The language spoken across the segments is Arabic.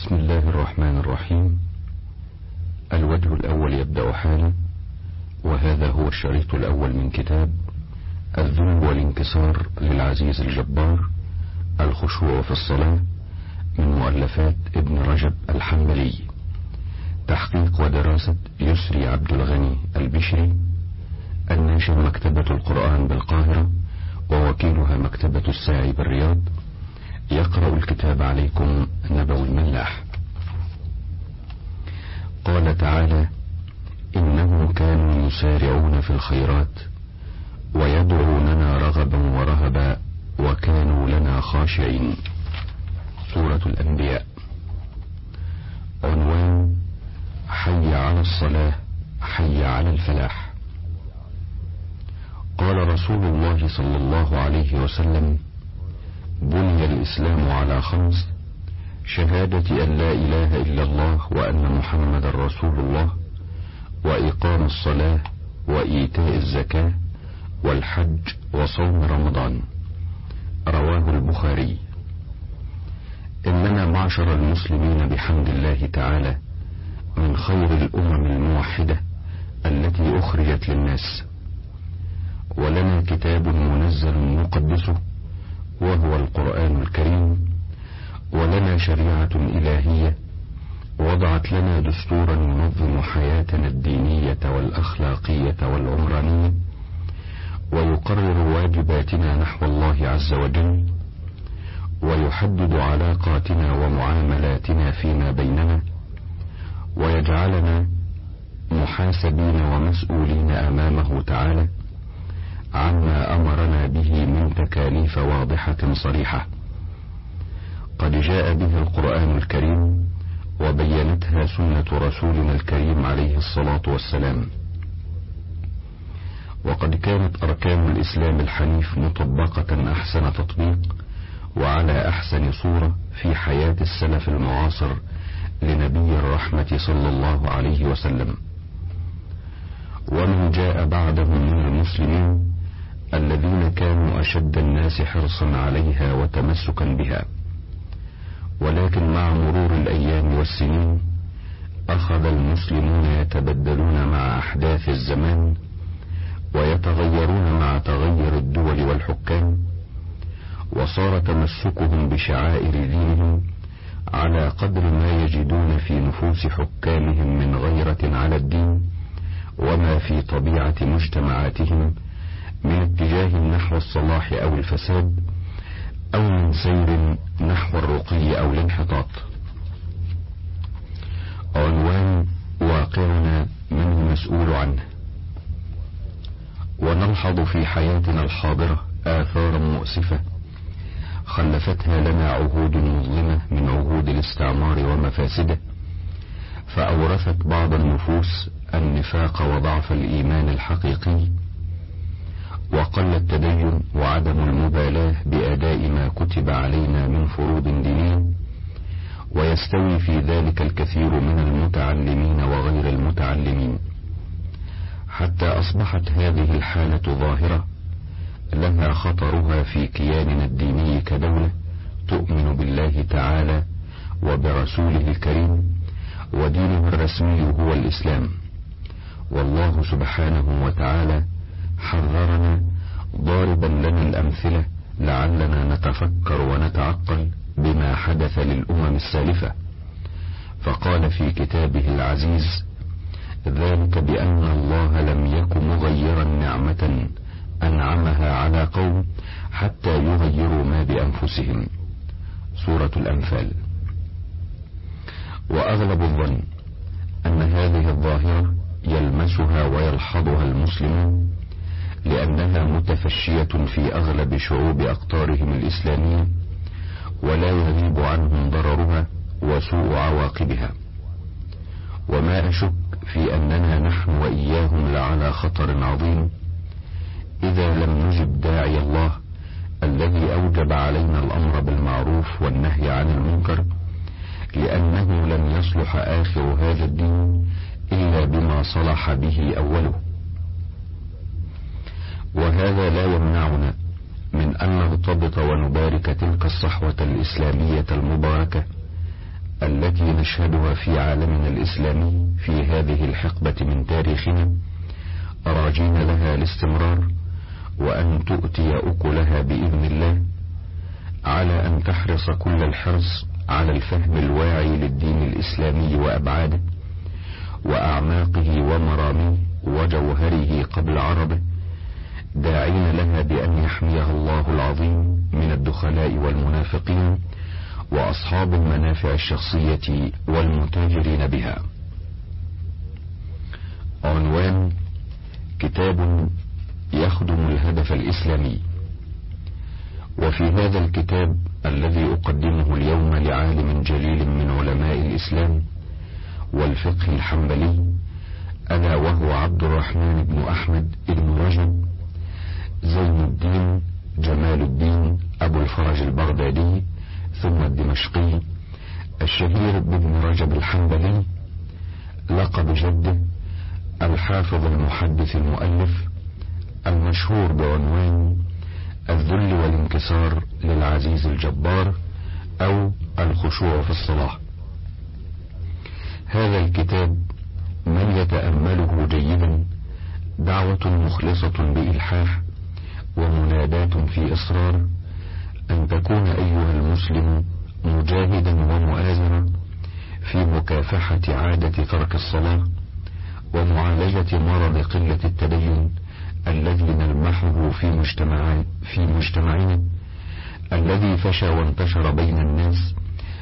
بسم الله الرحمن الرحيم. الوجه الأول يبدأ حالا وهذا هو الشريط الأول من كتاب الذل والانكسار للعزيز الجبار الخشوع في الصلاة من مؤلفات ابن رجب الحنبلي. تحقيق ودراسة يسري عبد الغني البشري. الناشر مكتبة القرآن بالقاهرة ووكيلها مكتبة الساعي بالرياض. يقرأ الكتاب عليكم نبوي الملاح. قال تعالى إنهم كانوا يسارعون في الخيرات ويدعوننا رغبا ورهبا وكانوا لنا خاشعين. سورة الأنبياء. عنوان حي على الصلاة حي على الفلاح. قال رسول الله صلى الله عليه وسلم بني الإسلام على خمس شهادة أن لا إله إلا الله وأن محمد رسول الله وإقام الصلاة وإيتاء الزكاة والحج وصوم رمضان. رواه البخاري. إننا معشر المسلمين بحمد الله تعالى من خير الأمم الموحدة التي أخرجت للناس. ولنا كتاب منزل مقدسه وهو القرآن الكريم ولنا شريعة إلهية وضعت لنا دستورا ينظم حياتنا الدينية والأخلاقية والعمرانية ويقرر واجباتنا نحو الله عز وجل ويحدد علاقاتنا ومعاملاتنا فيما بيننا ويجعلنا محاسبين ومسؤولين أمامه تعالى. عما أمرنا به من تكاليف واضحة صريحة. قد جاء به القرآن الكريم وبينتها سنة رسولنا الكريم عليه الصلاة والسلام. وقد كانت أركان الإسلام الحنيف مطبقة أحسن تطبيق وعلى أحسن صورة في حياة السلف المعاصر لنبي الرحمة صلى الله عليه وسلم. ومن جاء بعدهم من المسلمين الذين كانوا أشد الناس حرصا عليها وتمسكا بها. ولكن مع مرور الأيام والسنين أخذ المسلمون يتبدلون مع أحداث الزمان ويتغيرون مع تغير الدول والحكام وصار تمسكهم بشعائر دينهم على قدر ما يجدون في نفوس حكامهم من غيرة على الدين وما في طبيعة مجتمعاتهم من اتجاه نحو الصلاح أو الفساد أو من سير نحو الرقي أو الانحطاط. عنوان واقعنا من مسؤول عنه. ونلحظ في حياتنا الحاضرة آثارا مؤسفة خلفتها لنا عهود مظلمة من عهود الاستعمار ومفاسده فأورثت بعض النفوس النفاق وضعف الإيمان الحقيقي وقل التدين وعدم المبالاة بأداء ما كتب علينا من فروض دينية ويستوي في ذلك الكثير من المتعلمين وغير المتعلمين. حتى أصبحت هذه الحالة ظاهرة لها خطرها في كياننا الديني كدولة تؤمن بالله تعالى وبرسوله الكريم ودينه الرسمي هو الإسلام. والله سبحانه وتعالى حذرنا ضاربا لنا الأمثلة لعلنا نتفكر ونتعقل بما حدث للأمم السالفة. فقال في كتابه العزيز ذلك بأن الله لم يك مغيرا نعمة أنعمها على قوم حتى يغيروا ما بأنفسهم. سورة الأنفال. وأغلب الظن أن هذه الظاهرة يلمسها ويلحظها المسلمون لأنها متفشية في أغلب شعوب أقطارهم الإسلامية ولا يغيب عنهم ضررها وسوء عواقبها. وما أشك في أننا نحن وإياهم لعلى خطر عظيم إذا لم نجب داعي الله الذي أوجب علينا الأمر بالمعروف والنهي عن المنكر لأنه لم يصلح آخر هذا الدين إلا بما صلح به أوله. وهذا لا يمنعنا من أن نرتبط ونبارك تلك الصحوة الإسلامية المباركة التي نشهدها في عالمنا الإسلامي في هذه الحقبة من تاريخنا راجين لها الاستمرار وأن تؤتي أكلها بإذن الله على أن تحرص كل الحرص على الفهم الواعي للدين الإسلامي وأبعاده وأعماقه ومراميه وجوهره قبل عربه داعين لها بأن يحميها الله العظيم من الدخلاء والمنافقين وأصحاب المنافع الشخصية والمتاجرين بها. عنوان كتاب يخدم الهدف الإسلامي. وفي هذا الكتاب الذي أقدمه اليوم لعالم جليل من علماء الإسلام والفقه الحنبلي ألا وهو عبد الرحمن بن أحمد بن رجب زين الدين جمال الدين أبو الفرج البغدادي ثم الدمشقي الشهير بابن رجب الحنبلي لقب جده الحافظ المحدث المؤلف المشهور بعنوان الذل والانكسار للعزيز الجبار أو الخشوع في الصلاة. هذا الكتاب من يتأمله جيدا دعوة مخلصة بإلحاح ومناداة في إصرار أن تكون أيها المسلم مجاهدا ومؤازرا في مكافحة عادة ترك الصلاة ومعالجة مرض قلة التدين الذي نلمحه في مجتمع في مجتمعنا الذي فشى وانتشر بين الناس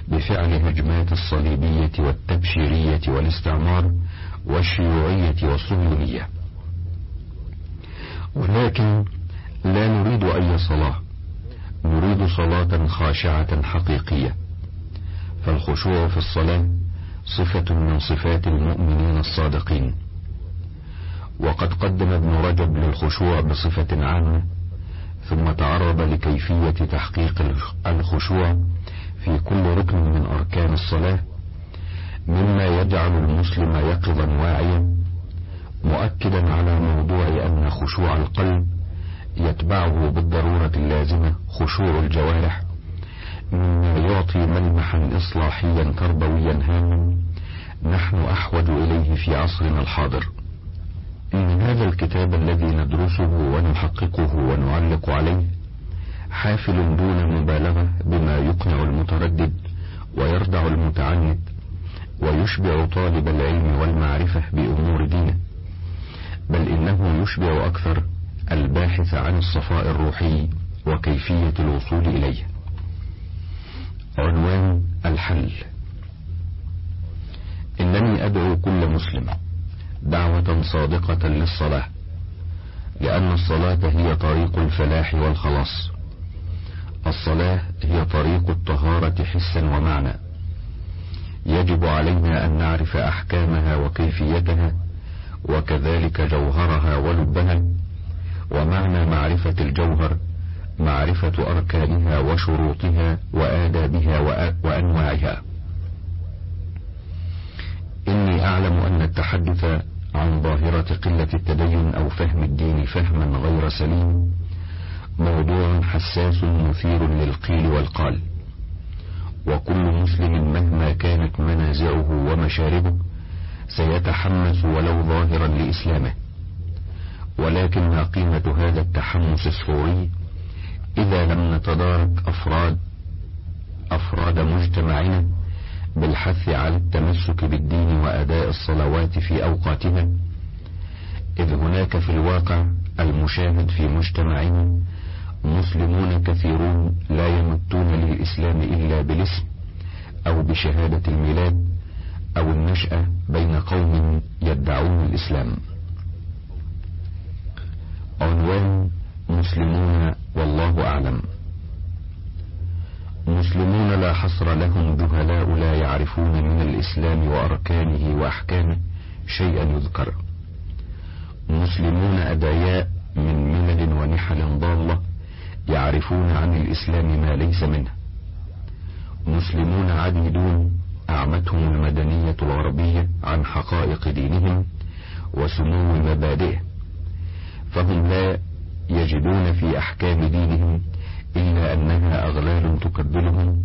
بفعل هجمات الصليبية والتبشيرية والاستعمار والشيوعية والصهيونية. ولكن لا نريد أي صلاة. نريد صلاة خاشعة حقيقية. فالخشوع في الصلاة صفة من صفات المؤمنين الصادقين. وقد قدم ابن رجب للخشوع بصفة عامة ثم تعرض لكيفية تحقيق الخشوع في كل ركن من أركان الصلاة مما يجعل المسلم يقظا واعيا مؤكدا على موضوع أن خشوع القلب يتبعه بالضرورة اللازمة خشوع الجوارح مما يعطي ملمحا إصلاحيا تربويا هاما نحن أحوج إليه في عصرنا الحاضر. إن هذا الكتاب الذي ندرسه ونحققه ونعلق عليه حافل دون مبالغة بما يقنع المتردد ويردع المتعنت ويشبع طالب العلم والمعرفة بأمور دينه بل إنه يشبع أكثر الباحث عن الصفاء الروحي وكيفية الوصول إليه. عنوان الحل. إنني أدعو كل مسلم دعوة صادقة للصلاة لأن الصلاة هي طريق الفلاح والخلاص. الصلاة هي طريق الطهارة حسا ومعنى. يجب علينا أن نعرف أحكامها وكيفيتها وكذلك جوهرها ولبها ومعنى معرفة الجوهر معرفة أركانها وشروطها وآدابها وأنواعها. إني أعلم أن التحدث عن ظاهرة قلة التدين أو فهم الدين فهما غير سليم موضوع حساس مثير للقيل والقال. وكل مسلم مهما كانت منازعه ومشاربه سيتحمس ولو ظاهرا لإسلامه. ولكن ما قيمة هذا التحمس الفوري إذا لم نتدارك أفراد أفراد مجتمعنا بالحث على التمسك بالدين وأداء الصلوات في أوقاتها إذ هناك في الواقع المشاهد في مجتمعنا مسلمون كثيرون لا يمتون للإسلام إلا بالاسم أو بشهادة الميلاد أو النشأة بين قوم يدعون الإسلام. عنوان مسلمون والله أعلم. مسلمون لا حصر لهم جهلاء لا يعرفون من الإسلام وأركانه وأحكامه شيئا يذكر. مسلمون أدعياء من ملل ونحل ضالة يعرفون عن الإسلام ما ليس منه. مسلمون عديدون أعمتهم المدنية الغربية عن حقائق دينهم وسمو مبادئه. فهم لا يجدون في أحكام دينهم إلا أنها أغلال تكبلهم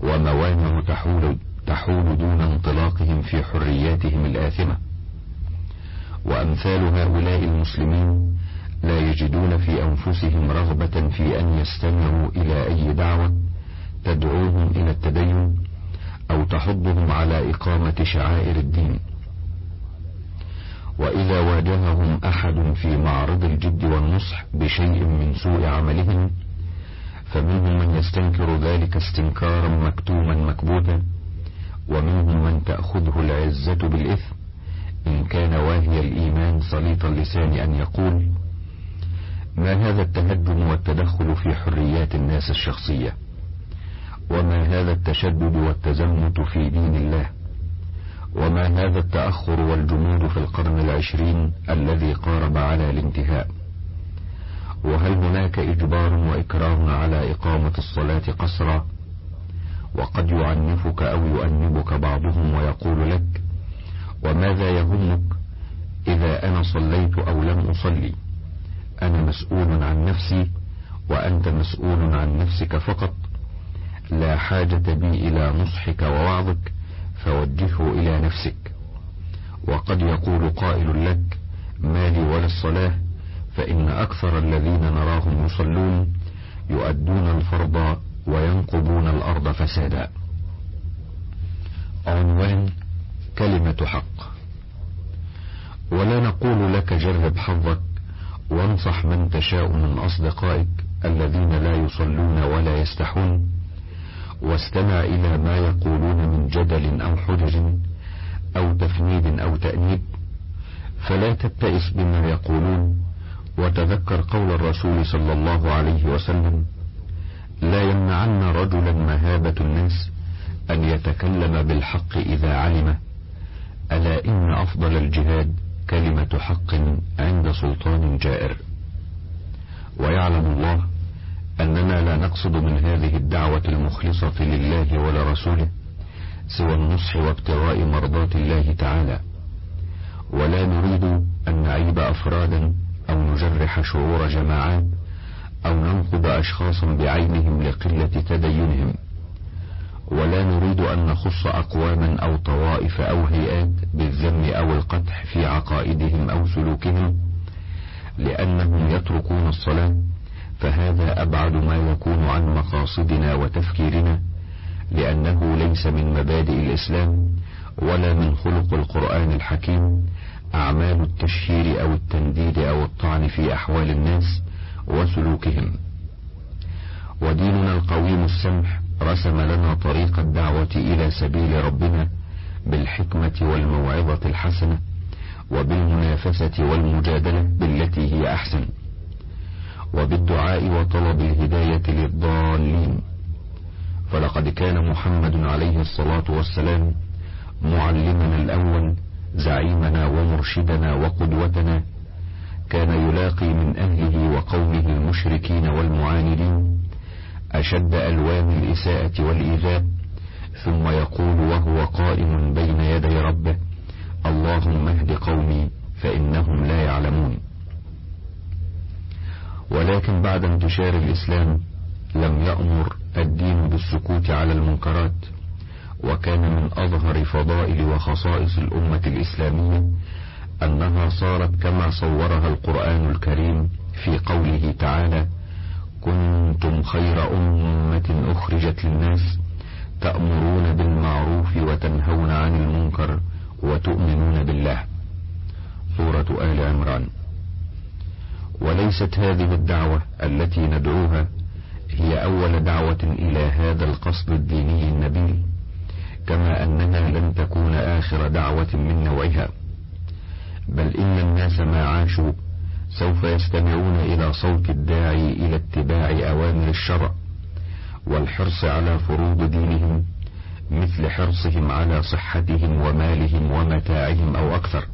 وموانع تحول, تحول دون انطلاقهم في حرياتهم الآثمة. وأمثال هؤلاء المسلمين لا يجدون في أنفسهم رغبة في أن يستمعوا إلى أي دعوة تدعوهم إلى التدين أو تحضهم على إقامة شعائر الدين. وإذا واجههم أحد في معرض الجد والنصح بشيء من سوء عملهم فمنهم من يستنكر ذلك استنكارا مكتوما مكبوتا ومنهم من تأخذه العزة بالإثم إن كان واهي الإيمان سليط اللسان أن يقول ما هذا التهدم والتدخل في حريات الناس الشخصية؟ وما هذا التشدد والتزمت في دين الله؟ وما هذا التأخر والجمود في القرن العشرين الذي قارب على الانتهاء؟ وهل هناك إجبار وإكراه على إقامة الصلاة قصرا؟ وقد يعنفك أو يؤنبك بعضهم ويقول لك وماذا يهمك إذا أنا صليت أو لم أصلي؟ أنا مسؤول عن نفسي وأنت مسؤول عن نفسك فقط. لا حاجة بي إلى نصحك ووعظك. فوجهه إلى نفسك. وقد يقول قائل لك ما لي ولا الصلاة فإن أكثر الذين نراهم يصلون يؤدون الفرض وينقضون الأرض فسادا. عنوان كلمة حق. ولا نقول لك جرب حظك وانصح من تشاء من أصدقائك الذين لا يصلون ولا يستحون واستمع إلى ما يقولون من جدل أو حجج أو تفنيد أو تأنيب فلا تبتئس بما يقولون وتذكر قول الرسول صلى الله عليه وسلم لا يمنعن رجلا مهابة الناس أن يتكلم بالحق إذا علمه ألا إن أفضل الجهاد كلمة حق عند سلطان جائر. ويعلم الله أننا لا نقصد من هذه الدعوة المخلصة لله ولرسوله سوى النصح وابتغاء مرضات الله تعالى. ولا نريد أن نعيب أفرادا أو نجرح شعور جماعات أو ننقض أشخاصا بعينهم لقلة تدينهم. ولا نريد أن نخص أقواما أو طوائف أو هيئات بالذم أو القدح في عقائدهم أو سلوكهم لأنهم يتركون الصلاة فهذا أبعد ما يكون عن مقاصدنا وتفكيرنا لأنه ليس من مبادئ الإسلام ولا من خلق القرآن الحكيم أعمال التشهير أو التنديد أو الطعن في أحوال الناس وسلوكهم. وديننا القويم السمح رسم لنا طريق الدعوة إلى سبيل ربنا بالحكمة والموعظة الحسنة وبالمنافسة والمجادلة بالتي هي أحسن. وبالدعاء وطلب الهداية للضالين. فلقد كان محمد عليه الصلاة والسلام معلمنا الأول زعيمنا ومرشدنا وقدوتنا كان يلاقي من أهله وقومه المشركين والمعاندين أشد ألوان الإساءة والإيذاء ثم يقول وهو قائم بين يدي ربه اللهم اهد قومي فإنهم لا يعلمون. ولكن بعد انتشار الإسلام لم يأمر الدين بالسكوت على المنكرات وكان من أظهر فضائل وخصائص الأمة الإسلامية أنها صارت كما صورها القرآن الكريم في قوله تعالى كنتم خير أمة أخرجت للناس تأمرون بالمعروف وتنهون عن المنكر وتؤمنون بالله. سورة آل عمران. وليست هذه الدعوة التي ندعوها هي أول دعوة إلى هذا القصد الديني النبيل كما أنها لن تكون آخر دعوة من نوعها. بل إن الناس ما عاشوا سوف يستمعون إلى صوت الداعي إلى اتباع أوامر الشرع والحرص على فروض دينهم مثل حرصهم على صحتهم ومالهم ومتاعهم أو أكثر.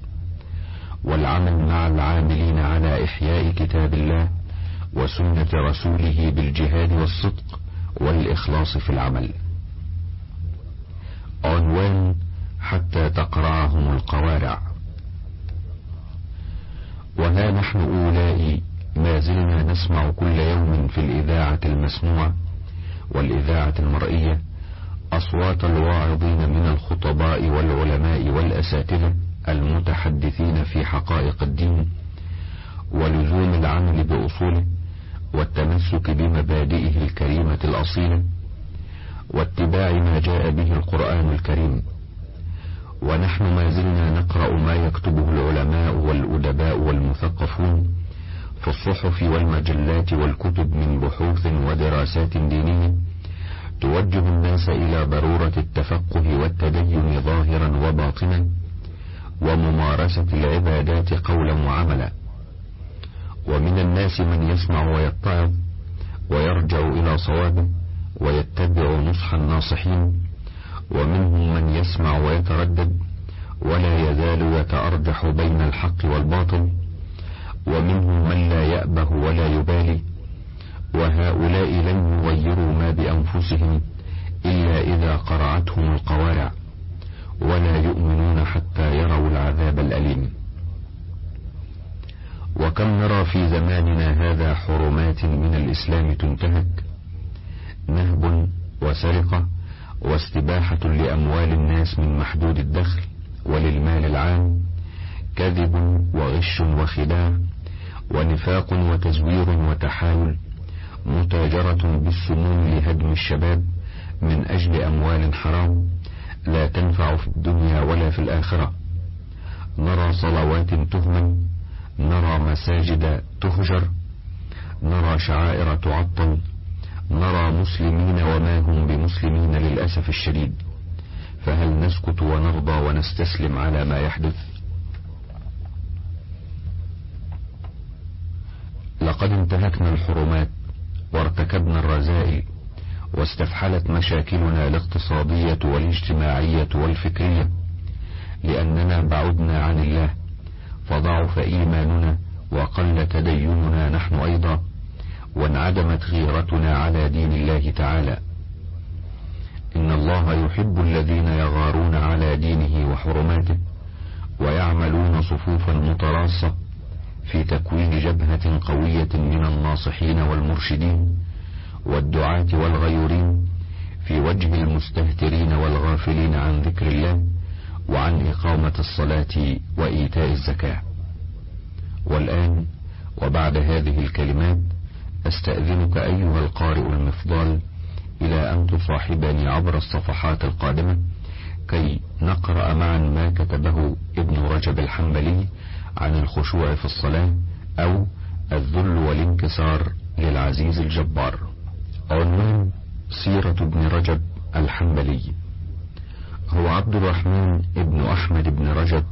والعمل مع العاملين على إحياء كتاب الله وسنة رسوله بالجهاد والصدق والإخلاص في العمل. عنوان حتى تقرعهم القوارع. وها نحن أولاء ما زلنا نسمع كل يوم في الإذاعة المسموعة والإذاعة المرئية أصوات الواعظين من الخطباء والعلماء والأساتذة المتحدثين في حقائق الدين ولزوم العمل بأصوله والتمسك بمبادئه الكريمة الأصيلة واتباع ما جاء به القرآن الكريم. ونحن ما زلنا نقرأ ما يكتبه العلماء والأدباء والمثقفون في الصحف والمجلات والكتب من بحوث ودراسات دينية توجه الناس إلى ضرورة التفقه والتدين ظاهرا وباطنا وممارسة العبادات قولا وعملا. ومن الناس من يسمع ويتعظ ويرجع إلى صوابه ويتبع نصح الناصحين. ومنهم من يسمع ويتردد ولا يزال يتأرجح بين الحق والباطل. ومنهم من لا يأبه ولا يبالي. وهؤلاء لن يغيروا ما بأنفسهم إلا إذا قرعتهم القوارع. ولا يؤمنون حتى يروا العذاب الأليم. وكم نرى في زماننا هذا حرمات من الإسلام تنتهك؟ نهب وسرقة واستباحة لأموال الناس من محدود الدخل وللمال العام كذب وغش وخداع ونفاق وتزوير وتحايل متاجرة بالسموم لهدم الشباب من أجل أموال حرام. لا تنفع في الدنيا ولا في الآخرة. نرى صلوات تهمل نرى مساجد تهجر نرى شعائر تعطل نرى مسلمين وما هم بمسلمين للأسف الشديد. فهل نسكت ونرضى ونستسلم على ما يحدث؟ لقد انتهكنا الحرمات وارتكبنا الرذائل. واستفحلت مشاكلنا الاقتصادية والاجتماعية والفكرية. لأننا بعدنا عن الله فضعف إيماننا وقل تديننا نحن أيضا وانعدمت غيرتنا على دين الله تعالى. إن الله يحب الذين يغارون على دينه وحرماته ويعملون صفوفا متراصة في تكوين جبهة قوية من الناصحين والمرشدين والدعاة والغيورين في وجه المستهترين والغافلين عن ذكر الله وعن إقامة الصلاة وإيتاء الزكاة. والآن وبعد هذه الكلمات أستأذنك أيها القارئ المفضال إلى أن تصاحبني عبر الصفحات القادمة كي نقرأ معا ما كتبه ابن رجب الحنبلي عن الخشوع في الصلاة أو الذل والانكسار للعزيز الجبار. عنوان سيرة ابن رجب الحنبلي. هو عبد الرحمن ابن أحمد بن رجب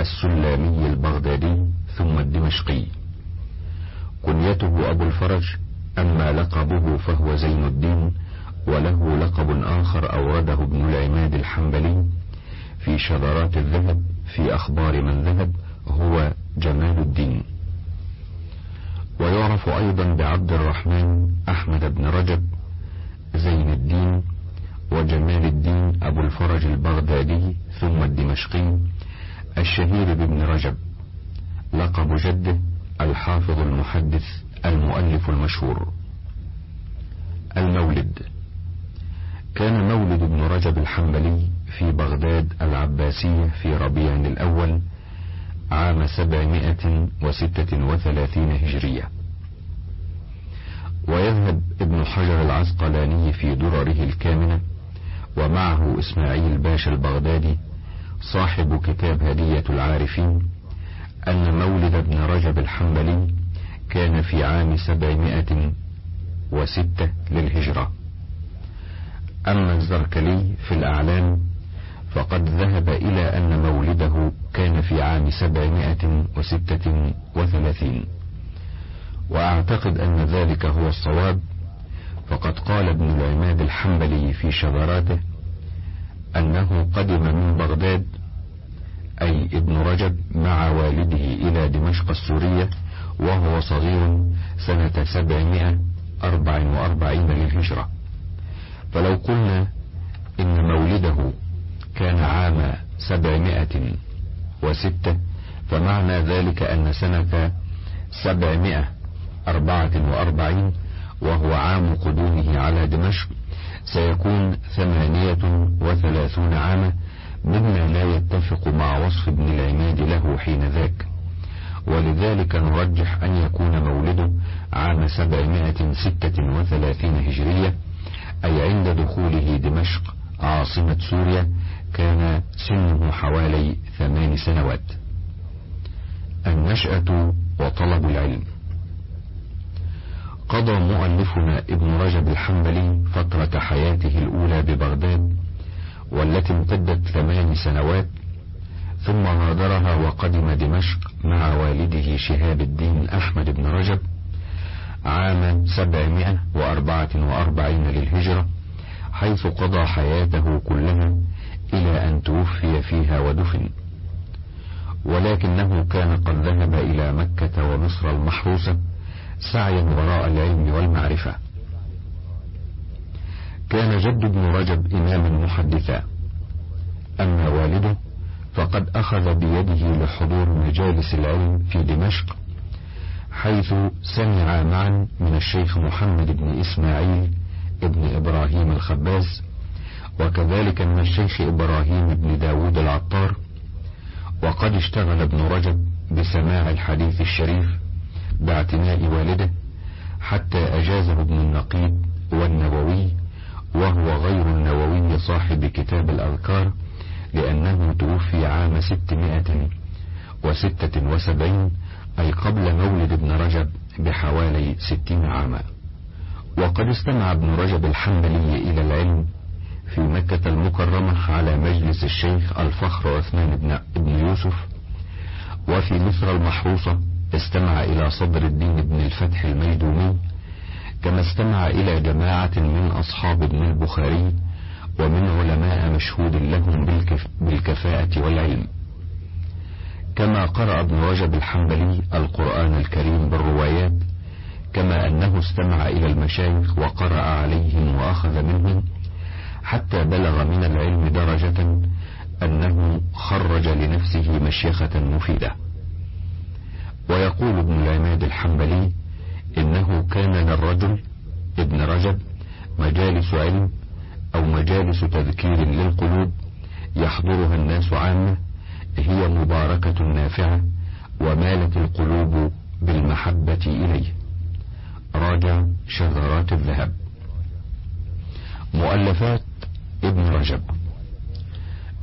السلامي البغدادي ثم الدمشقي. كنيته أبو الفرج أما لقبه فهو زين الدين وله لقب آخر أورده ابن العماد الحنبلي في شذرات الذهب في أخبار من ذهب هو جمال الدين. ويعرف أيضا بعبد الرحمن أحمد بن رجب زين الدين وجمال الدين أبو الفرج البغدادي ثم الدمشقي الشهير بابن رجب لقب جده الحافظ المحدث المؤلف المشهور. المولد كان مولد ابن رجب الحنبلي في بغداد العباسية في ربيع الأول عام سبعمائة وستة وثلاثين هجرية. ويذهب ابن حجر العسقلاني في درره الكامنة ومعه إسماعيل باشا البغدادي صاحب كتاب هدية العارفين أن مولد ابن رجب الحنبلي كان في عام سبعمائة وستة للهجرة. أما الزركلي في الأعلام فقد ذهب إلى أن مولده كان في عام سبعمائة وستة وثلاثين. وأعتقد أن ذلك هو الصواب فقد قال ابن العماد الحنبلي في شذراته أنه قدم من بغداد أي ابن رجب مع والده إلى دمشق السورية وهو صغير سنة سبعمائة أربع وأربعين للهجرة. فلو قلنا إن مولده كان عام سبعمائة وستة. فمعنى ذلك أن سنة سبعمائة أربعة وأربعين وهو عام قدومه على دمشق سيكون ثمانية وثلاثون عاما مما لا يتفق مع وصف ابن العماد له حين ذاك. ولذلك نرجح أن يكون مولده عام سبعمائة ستة وثلاثين هجرية أي عند دخوله دمشق عاصمة سوريا كان سنه حوالي ثمان سنوات. النشأة وطلب العلم. قضى مؤلفنا ابن رجب الحنبلي فترة حياته الأولى ببغداد والتي امتدت ثمان سنوات ثم غادرها وقدم دمشق مع والده شهاب الدين أحمد بن رجب عام سبعمائة وأربعة وأربعين للهجرة حيث قضى حياته كلها إلى أن توفي فيها ودفن. ولكنه كان قد ذهب إلى مكة ومصر المحروسة سعيا وراء العلم والمعرفة. كان جد ابن رجب إماما محدثا. أما والده فقد أخذ بيده لحضور مجالس العلم في دمشق حيث سمع معا من الشيخ محمد بن إسماعيل ابن إبراهيم الخباز وكذلك من الشيخ إبراهيم بن داود العطار وقد اشتغل ابن رجب بسماع الحديث الشريف باعتناء والده حتى أجازه ابن النقيب والنووي وهو غير النووي صاحب كتاب الأذكار لأنه توفي عام ستمائة وستة وسبعين أي قبل مولد ابن رجب بحوالي ستين عاما. وقد استمع ابن رجب الحنبلي إلى العلم في مكة المكرمة على مجلس الشيخ الفخر عثمان بن, ابن يوسف وفي مصر المحروسة استمع إلى صدر الدين بن الفتح الميدوني كما استمع إلى جماعة من أصحاب ابن البخاري ومن علماء مشهود لهم بالكف بالكفاءة والعلم. كما قرأ ابن رجب الحنبلي القرآن الكريم بالروايات كما أنه استمع إلى المشايخ وقرأ عليهم وأخذ منهم حتى بلغ من العلم درجة أنه خرج لنفسه مشيخة مفيدة. ويقول ابن العماد الحنبلي إنه كان للرجل ابن رجب مجالس علم أو مجالس تذكير للقلوب يحضرها الناس عامة هي مباركة نافعة ومالت القلوب بالمحبة إليه. راجع شذرات الذهب. مؤلفات ابن رجب.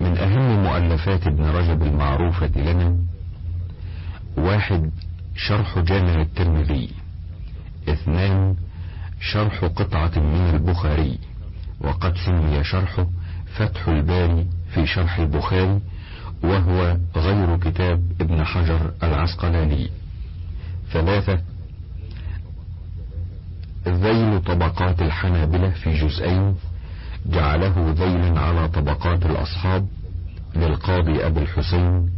من أهم مؤلفات ابن رجب المعروفة لنا واحد شرح جامع الترمذي. اثنان شرح قطعة من البخاري. وقد سمي شرحه فتح الباري في شرح البخاري وهو غير كتاب ابن حجر العسقلاني. ثلاثة ذيل طبقات الحنابلة في جزئين. جعله ذيلا على طبقات الأصحاب للقاضي أبي الحسين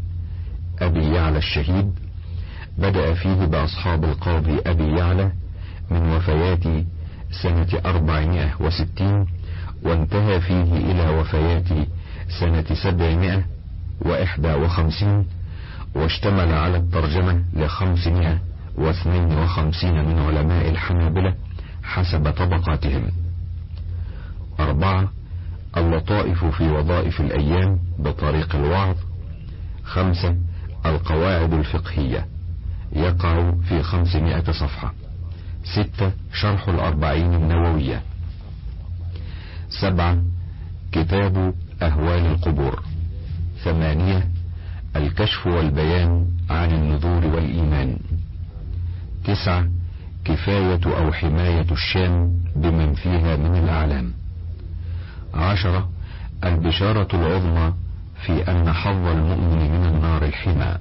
أبي يعلى الشهيد. بدأ فيه بأصحاب القاضي أبي يعلى من وفيات سنة أربعمائة وستين وانتهى فيه إلى وفيات سنة سبعمائة وإحدى وخمسين واشتمل على الترجمة لخمسمائة واثنين وخمسين من علماء الحنابلة حسب طبقاتهم. أربعة اللطائف في وظائف الأيام بطريق الوعظ. خمسة القواعد الفقهية. يقع في خمسمائة صفحة. ستة شرح الأربعين النووية. سبعة كتاب أهوال القبور. ثمانية الكشف والبيان عن النذور والإيمان. تسعة كفاية أو حماية الشام بمن فيها من الأعلام. عشرة البشارة العظمى في أن حظ المؤمن من النار الحمى.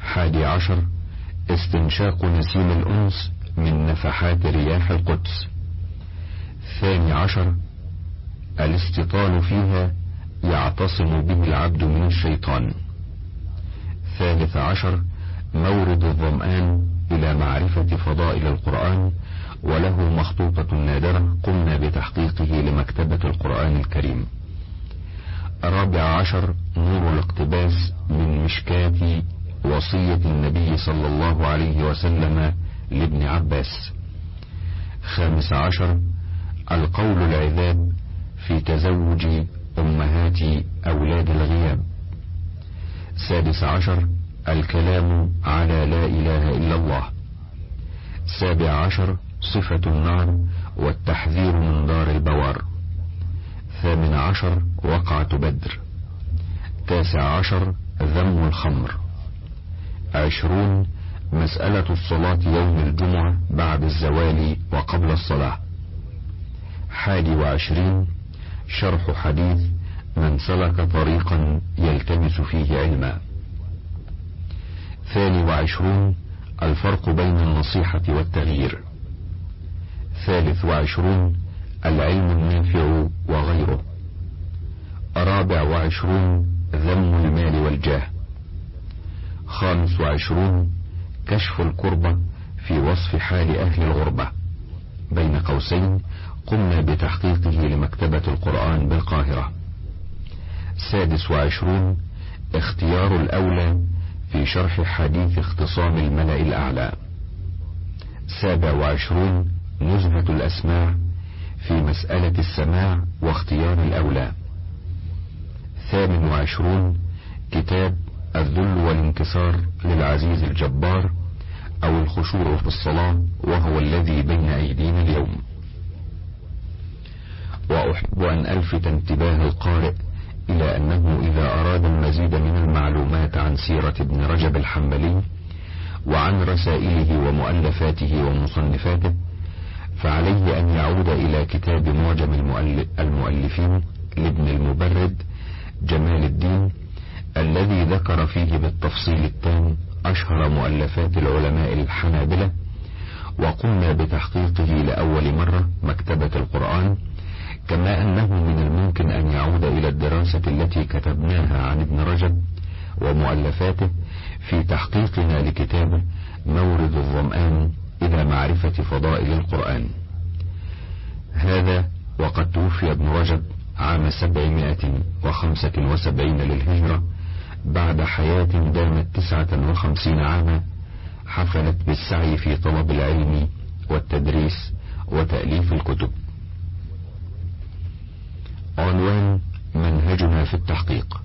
حادي عشر استنشاق نسيم الأنس من نفحات رياح القدس. ثاني عشر الاستطال فيها يعتصم به العبد من الشيطان. ثالث عشر مورد الظمآن إلى معرفة فضائل القرآن وله مخطوطة نادرة قمنا بتحقيقه لمكتبة القرآن الكريم. الرابع عشر نور الاقتباس من مشكاة وصية النبي صلى الله عليه وسلم لابن عباس. خامس عشر القول العذاب في تزوج أمهات أولاد الغياب. سادس عشر الكلام على لا إله إلا الله. سابع عشر صفة النار والتحذير من دار البوار. ثامن عشر وقعة بدر. تاسع عشر ذم الخمر. عشرون مسألة الصلاة يوم الجمعة بعد الزوال وقبل الصلاة. حادي وعشرين شرح حديث من سلك طريقا يلتمس فيه علما. ثاني وعشرون الفرق بين النصيحة والتغيير. ثالث وعشرون العلم النافع وغيره. رابع وعشرون ذم المال والجاه. خامس وعشرون كشف الكربة في وصف حال أهل الغربة. بين قوسين قمنا بتحقيقه لمكتبة القرآن بالقاهرة. سادس وعشرون اختيار الأولى في شرح حديث اختصام الملأ الأعلى. سابع وعشرون نزهة الأسماع في مسألة السماع واختيار الأولى. ثامن وعشرون كتاب الذل والانكسار للعزيز الجبار أو الخشوع في الصلاة وهو الذي بين أيدينا اليوم. وأحب أن ألفت انتباه القارئ إلى أنه إذا أراد المزيد من المعلومات عن سيرة ابن رجب الحنبلي وعن رسائله ومؤلفاته ومصنفاته فعليه أن يعود إلى كتاب معجم المؤلفين لابن المبرد جمال الدين الذي ذكر فيه بالتفصيل التام أشهر مؤلفات العلماء الحنابلة وقمنا بتحقيقه لأول مرة مكتبة القرآن كما أنه من الممكن أن يعود إلى الدراسة التي كتبناها عن ابن رجب ومؤلفاته في تحقيقنا لكتابه مورد الظمآن إلى معرفة فضائل القرآن. هذا وقد توفي ابن رجب عام سبعمائة وخمسة وسبعين للهجرة بعد حياة دامت تسعة وخمسين عاما حفلت بالسعي في طلب العلم والتدريس وتأليف الكتب. عنوان منهجنا في التحقيق.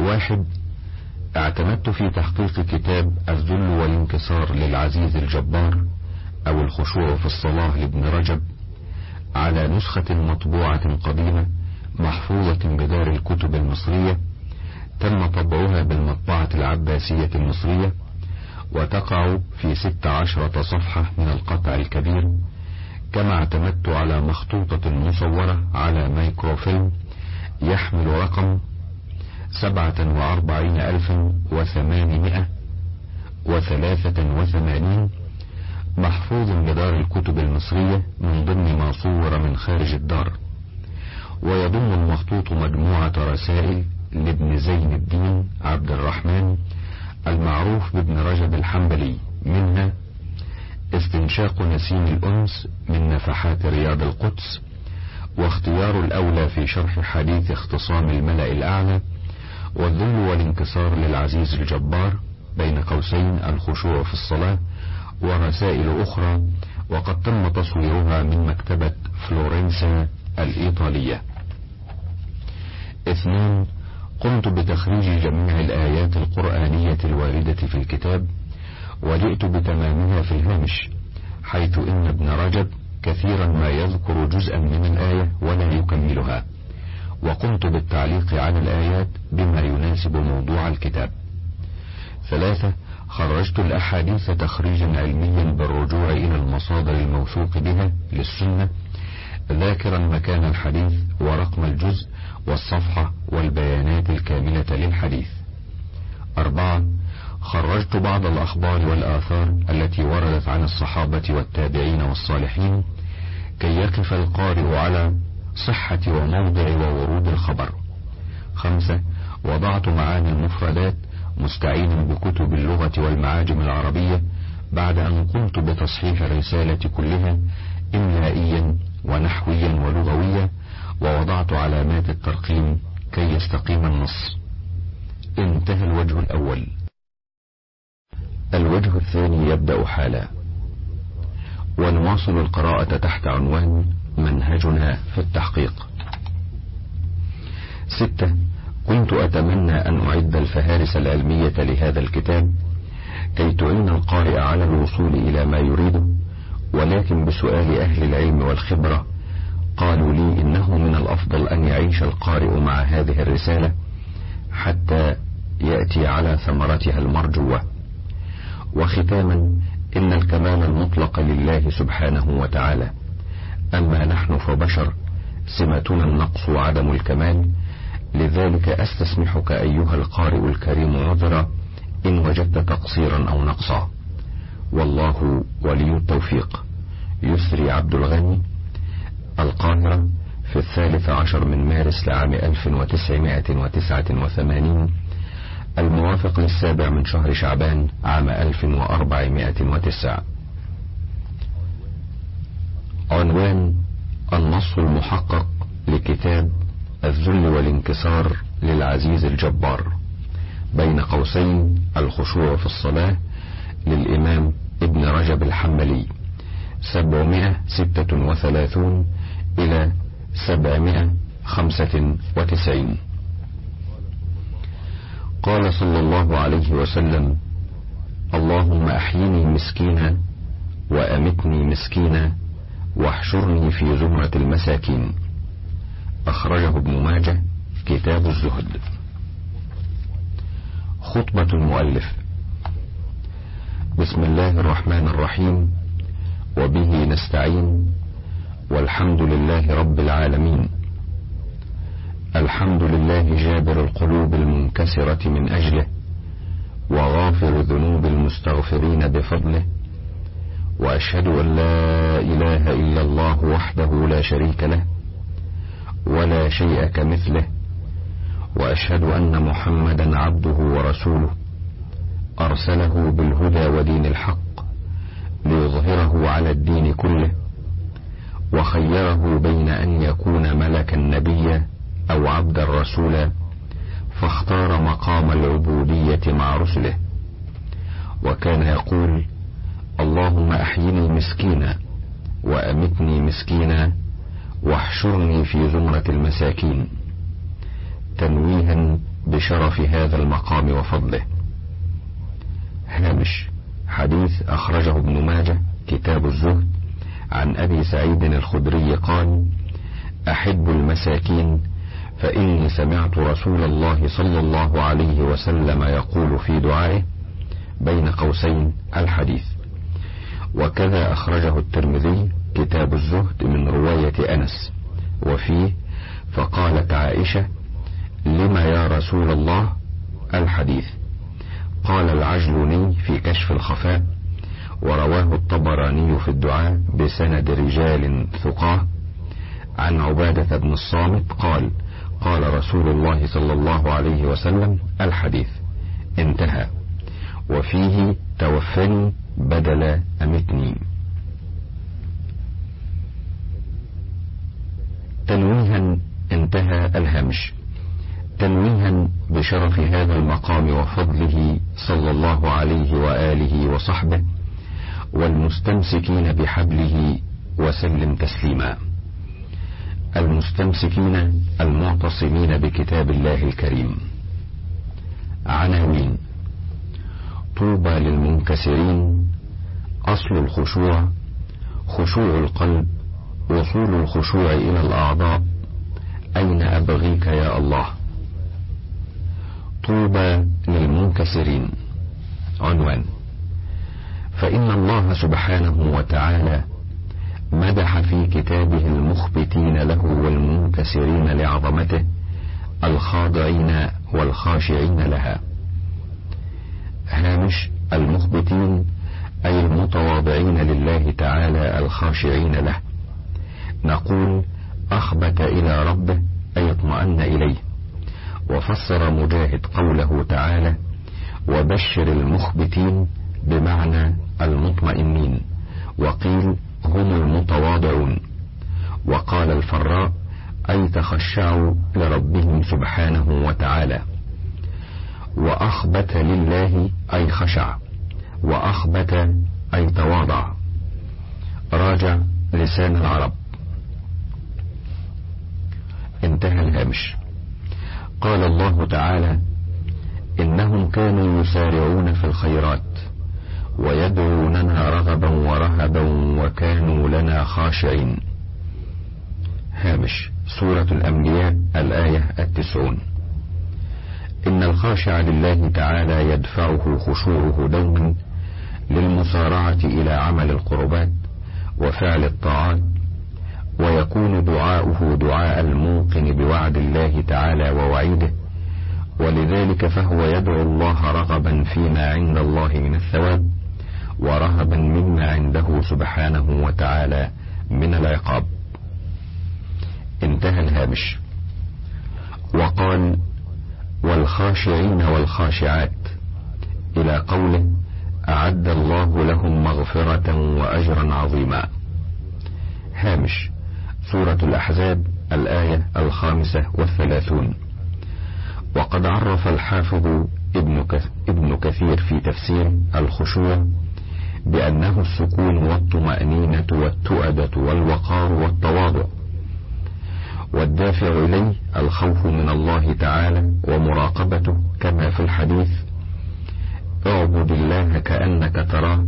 واحد اعتمدت في تحقيق كتاب الذل والانكسار للعزيز الجبار أو الخشوع في الصلاة لابن رجب على نسخة مطبوعة قديمة محفوظة بدار الكتب المصرية تم طبعها بالمطبعة العباسية المصرية وتقع في ست عشرة صفحة من القطع الكبير كما اعتمدت على مخطوطة مصورة على مايكروفيلم يحمل رقم سبعة وأربعين الفا وثمانمائة وثلاثة وثمانين محفوظ بدار الكتب المصرية من ضمن ما صور من خارج الدار. ويضم المخطوط مجموعة رسائل لابن زين الدين عبد الرحمن المعروف بابن رجب الحنبلي. منها استنشاق نسيم الأنس من نفحات رياض القدس واختيار الأولى في شرح حديث اختصام الملأ الأعلى والذل والانكسار للعزيز الجبار بين قوسين الخشوع في الصلاة ورسائل أخرى وقد تم تصويرها من مكتبة فلورنسا الإيطالية. اثنان قمت بتخريج جميع الآيات القرآنية الواردة في الكتاب وجئت بتمامها في الهامش حيث إن ابن رجب كثيرا ما يذكر جزءا من الآية ولا يكملها. وقمت بالتعليق على الآيات بما يناسب موضوع الكتاب. ثلاثة خرجت الأحاديث تخريجا علميا بالرجوع إلى المصادر الموثوق بها للسنة ذاكرا مكان الحديث ورقم الجزء والصفحة والبيانات الكاملة للحديث. أربعة خرجت بعض الأخبار والآثار التي وردت عن الصحابة والتابعين والصالحين كي يقف القارئ على صحة وموضع وورود الخبر. خمسة وضعت معاني المفردات مستعينا بكتب اللغة والمعاجم العربية بعد أن قمت بتصحيح الرسالة كلها إملائيا ونحويا ولغويا ووضعت علامات الترقيم كي يستقيم النص. انتهى الوجه الأول. الوجه الثاني يبدأ حالا. ونواصل القراءة تحت عنوان منهجنا في التحقيق. ستة كنت أتمنى أن أعد الفهارس العلمية لهذا الكتاب كي تعين القارئ على الوصول إلى ما يريده ولكن بسؤال أهل العلم والخبرة قالوا لي إنه من الأفضل أن يعيش القارئ مع هذه الرسالة حتى يأتي على ثمرتها المرجوة. وختاما إن الكمال المطلق لله سبحانه وتعالى. أما نحن فبشر سمتنا النقص وعدم الكمال لذلك أستسمحك أيها القارئ الكريم عذرا إن وجدت تقصيرا أو نقصا. والله ولي التوفيق. يسري عبد الغني. القاهرة في الثالث عشر من مارس لعام 1989 الموافق للسابع من شهر شعبان عام 1409 عنوان النص المحقق لكتاب الذل والانكسار للعزيز الجبار بين قوسين الخشوع في الصلاة للإمام ابن رجب الحنبلي سبعمائة ستة وثلاثون إلى سبعمائة خمسة وتسعين. قال صلى الله عليه وسلم اللهم أحيني مسكينا وأمتني مسكينا واحشرني في زمرة المساكين. أخرجه ابن ماجه كتاب الزهد. خطبة المؤلف. بسم الله الرحمن الرحيم. وبه نستعين. والحمد لله رب العالمين. الحمد لله جابر القلوب المنكسرة من أجله وغافر ذنوب المستغفرين بفضله وأشهد أن لا إله إلا الله وحده لا شريك له ولا شيء كمثله وأشهد أن محمدا عبده ورسوله أرسله بالهدى ودين الحق ليظهره على الدين كله وخيره بين أن يكون ملكا نبيا أو عبدا رسولا فاختار مقام العبودية مع رسله وكان يقول اللهم أحيني مسكينا وأمتني مسكينا واحشرني في زمرة المساكين. تنويها بشرف هذا المقام وفضله. هامش حديث أخرجه ابن ماجه كتاب الزهد عن أبي سعيد الخدري قال أحب المساكين فإني سمعت رسول الله صلى الله عليه وسلم يقول في دعائه بين قوسين الحديث. وكذا أخرجه الترمذي كتاب الزهد من رواية أنس. وفيه فقالت عائشة لما يا رسول الله؟ الحديث. قال العجلوني في كشف الخفاء ورواه الطبراني في الدعاء بسند رجال ثقاه عن عبادة بن الصامت قال قال رسول الله صلى الله عليه وسلم الحديث. انتهى. وفيه توفني بدل أمتني تنويها انتهى الهمش تنويها بشرف هذا المقام وفضله صلى الله عليه وآله وصحبه والمستمسكين بحبله وسلم تسليما. المستمسكين المعتصمين بكتاب الله الكريم. عناوين طوبى للمنكسرين أصل الخشوع خشوع القلب وصول الخشوع إلى الأعضاء. أين أبغيك يا الله؟ طوبى للمنكسرين. عنوان فإن الله سبحانه وتعالى مدح في كتابه المخبتين له والمنكسرين لعظمته الخاضعين والخاشعين لها. هامش المخبتين أي المتواضعين لله تعالى الخاشعين له. نقول أخبت إلى ربه أي اطمأن إليه. وفسر مجاهد قوله تعالى وبشر المخبتين بمعنى المطمئنين. وقيل هم المتواضعون. وقال الفراء أي تخشعوا لربهم سبحانه وتعالى. وأخبت لله أي خشع. وأخبت أي تواضع. راجع لسان العرب. انتهى الهامش. قال الله تعالى إنهم كانوا يسارعون في الخيرات ويدعوننا رغبا ورهبا وكانوا لنا خاشعين. هامش سورة الأنبياء الآية التسعون. إن الخاشع لله تعالى يدفعه خشوعه دوما للمسارعة إلى عمل القربات وفعل الطاعات ويكون دعاؤه دعاء الموقن بوعد الله تعالى ووعيده. ولذلك فهو يدعو الله رغبا فيما عند الله من الثواب ورهبا مما عنده سبحانه وتعالى من العقاب. انتهى الهامش. وقال والخاشعين والخاشعات إلى قوله أعد الله لهم مغفرة وأجرا عظيما. هامش سورة الأحزاب الآية الخامسة والثلاثون. وقد عرف الحافظ ابن كثير في تفسير الخشوع بأنه السكون والطمأنينة والتؤدة والوقار والتواضع. والدافع إليه الخوف من الله تعالى ومراقبته كما في الحديث اعبد الله كأنك تراه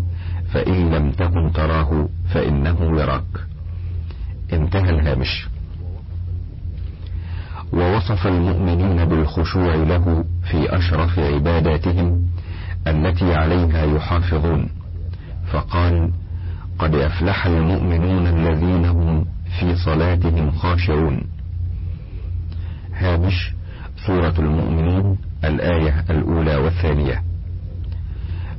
فإن لم تكن تراه فإنه يراك. انتهى الهامش. ووصف المؤمنين بالخشوع له في أشرف عباداتهم التي عليها يحافظون. فقال قد أفلح المؤمنون الذين هم في صلاتهم خاشعون. هامش سورة المؤمنون الآية الأولى والثانية.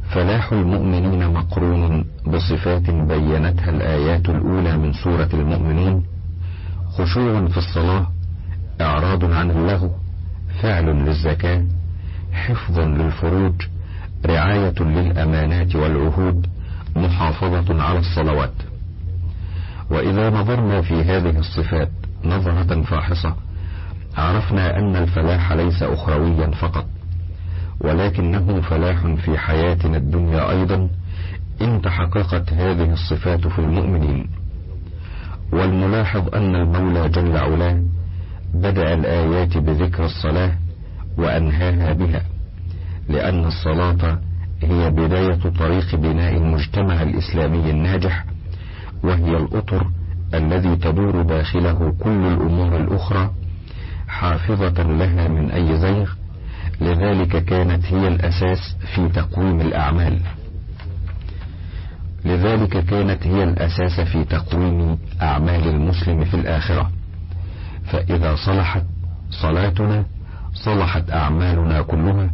فلاح المؤمنين مقرون بصفات بينتها الآيات الأولى من سورة المؤمنون خشوع في الصلاة إعراض عن اللغو فعل للزكاة حفظ للفروج رعاية للأمانات والعهود محافظة على الصلوات. وإذا نظرنا في هذه الصفات نظرة فاحصة عرفنا أن الفلاح ليس أخرويا فقط. ولكنه فلاح في حياتنا الدنيا أيضا إن تحققت هذه الصفات في المؤمنين. والملاحظ أن المولى جل علاه بدأ الآيات بذكر الصلاة وأنهاها بها لأن الصلاة هي بداية طريق بناء المجتمع الإسلامي الناجح وهي الأطر الذي تدور داخله كل الأمور الأخرى حافظة لها من أي زيغ لذلك كانت هي الأساس في تقويم الأعمال. لذلك كانت هي الأساس في تقويم أعمال المسلم في الآخرة. فإذا صلحت صلاتنا صلحت أعمالنا كلها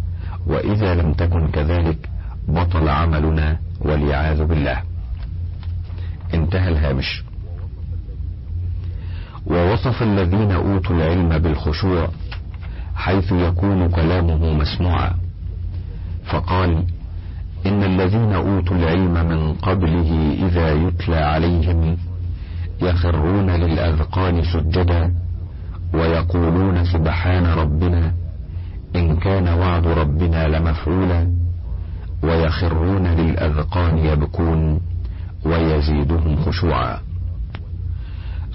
وإذا لم تكن كذلك بطل عملنا والعياذ بالله. انتهى الهامش. ووصف الذين أوتوا العلم بالخشوع حيث يكون كلامه مسموعا. فقال إن الذين أوتوا العلم من قبله إذا يتلى عليهم يخرون للأذقان سجدا ويقولون سبحان ربنا إن كان وعد ربنا لمفعولا ويخرون للأذقان يبكون ويزيدهم خشوعا.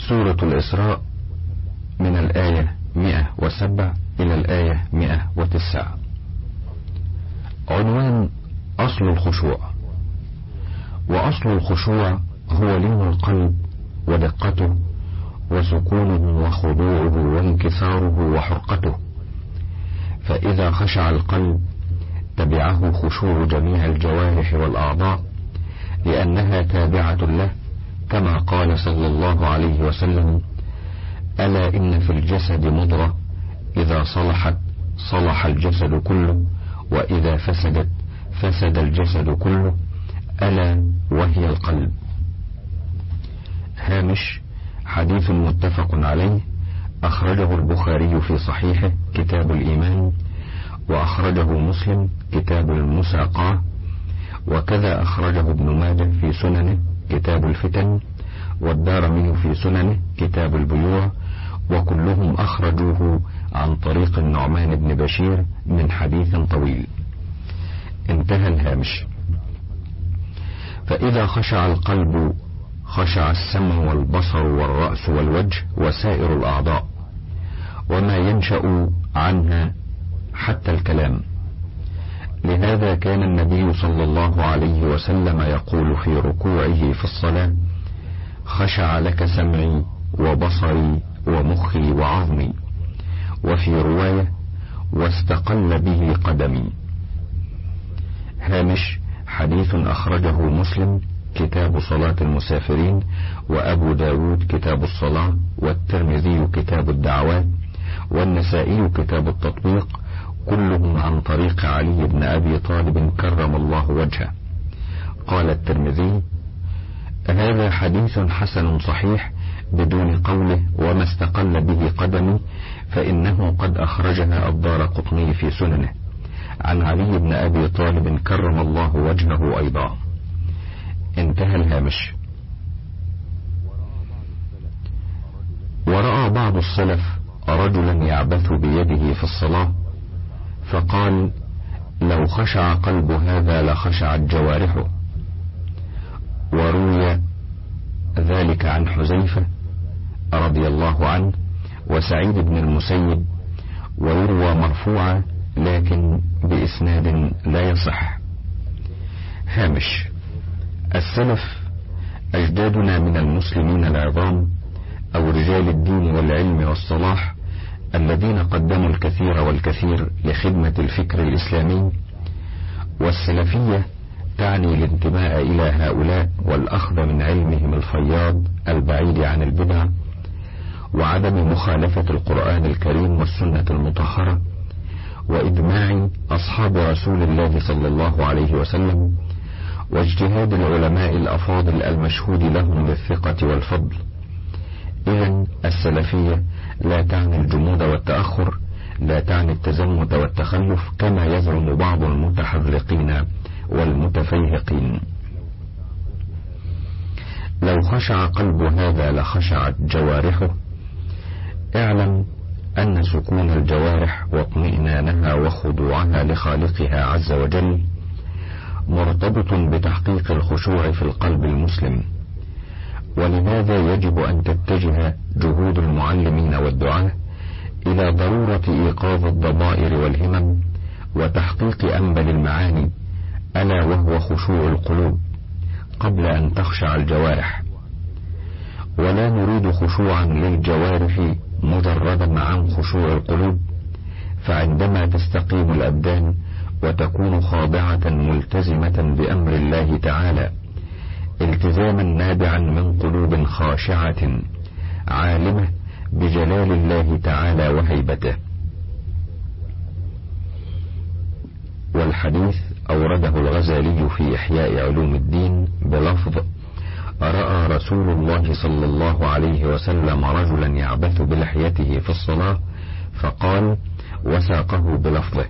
سورة الإسراء من الآية 107 إلى الآية 109 عنوان أصل الخشوع. وأصل الخشوع هو لين القلب ودقته وسكونه وخضوعه وانكساره وحرقته. فإذا خشع القلب تبعه خشوع جميع الجوارح والأعضاء لأنها تابعة له كما قال صلى الله عليه وسلم ألا إن في الجسد مضرة إذا صلحت صلح الجسد كله وإذا فسدت فسد الجسد كله ألا وهي القلب. هامش حديث متفق عليه أخرجه البخاري في صحيحه كتاب الإيمان وأخرجه مسلم كتاب المساقاة وكذا أخرجه ابن ماجه في سننه كتاب الفتن والدارمي في سننه كتاب البيوع وكلهم أخرجوه عن طريق النعمان بن بشير من حديث طويل. انتهى الهامش. فإذا خشع القلب خشع السمع والبصر والرأس والوجه وسائر الأعضاء وما ينشأ عنها حتى الكلام. لهذا كان النبي صلى الله عليه وسلم يقول في ركوعه في الصلاة خشع لك سمعي وبصري ومخي وعظمي. وفي رواية واستقل به قدمي. هامش حديث أخرجه مسلم كتاب صلاة المسافرين وأبو داود كتاب الصلاة والترمذي كتاب الدعوات والنسائي كتاب التطبيق كلهم عن طريق علي بن أبي طالب كرم الله وجهه. قال الترمذي هذا حديث حسن صحيح بدون قوله وما استقل به قدمي فإنه قد أخرجها الدار قطني في سننه. عن علي بن أبي طالب كرم الله وجهه أيضا. انتهى الهامش. ورأى بعض السلف رجلا يعبث بيده في الصلاة فقال لو خشع قلب هذا لخشعت جوارحه. وروي ذلك عن حذيفة رضي الله عنه وسعيد بن المسيب ويروى مرفوعا لكن بإسناد لا يصح. هامش السلف أجدادنا من المسلمين العظام أو رجال الدين والعلم والصلاح الذين قدموا الكثير والكثير لخدمة الفكر الإسلامي والسلفية تعني الانتماء إلى هؤلاء والأخذ من علمهم الفياض البعيد عن البدع وعدم مخالفة القرآن الكريم والسنة المطهرة وإجماع أصحاب رسول الله صلى الله عليه وسلم واجتهاد العلماء الأفاضل المشهود لهم بالثقة والفضل. إذا السلفية لا تعني الجمود والتأخر لا تعني التزمت والتخلف كما يزعم بعض المتحرقين والمتفيهقين. لو خشع قلب هذا لخشعت جوارحه. اعلم أن سكون الجوارح واطمئنانها وخضوعها لخالقها عز وجل مرتبط بتحقيق الخشوع في القلب المسلم ولماذا يجب أن تتجه جهود المعلمين والدعاة إلى ضرورة إيقاظ الضمائر والهمم وتحقيق أنبل المعاني ألا وهو خشوع القلوب قبل أن تخشع الجوارح؟ ولا نريد خشوعا للجوارح مجردا عن خشوع القلوب فعندما تستقيم الأبدان وتكون خاضعة ملتزمة بأمر الله تعالى التزاما نابعا من قلوب خاشعة عالمة بجلال الله تعالى وهيبته. والحديث أورده الغزالي في إحياء علوم الدين بلفظ رأى رسول الله صلى الله عليه وسلم رجلا يعبث بلحيته في الصلاة فقال وساقه بلفظه.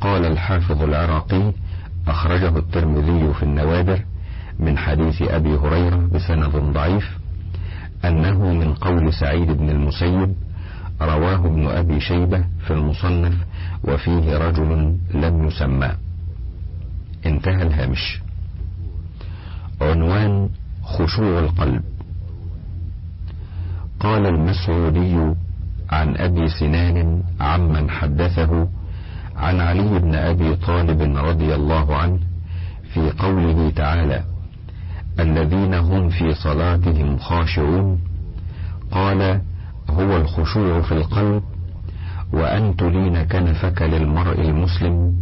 قال الحافظ العراقي أخرجه الترمذي في النوادر من حديث أبي هريرة بسند ضعيف أنه من قول سعيد بن المسيب رواه ابن أبي شيبة في المصنف وفيه رجل لم يسمى. انتهى الهامش. عنوان خشوع القلب. قال المسعودي عن أبي سنان عمن حدثه عن علي بن أبي طالب رضي الله عنه في قوله تعالى الذين هم في صلاتهم خاشعون. قال هو الخشوع في القلب وأن تلين كنفك للمرء المسلم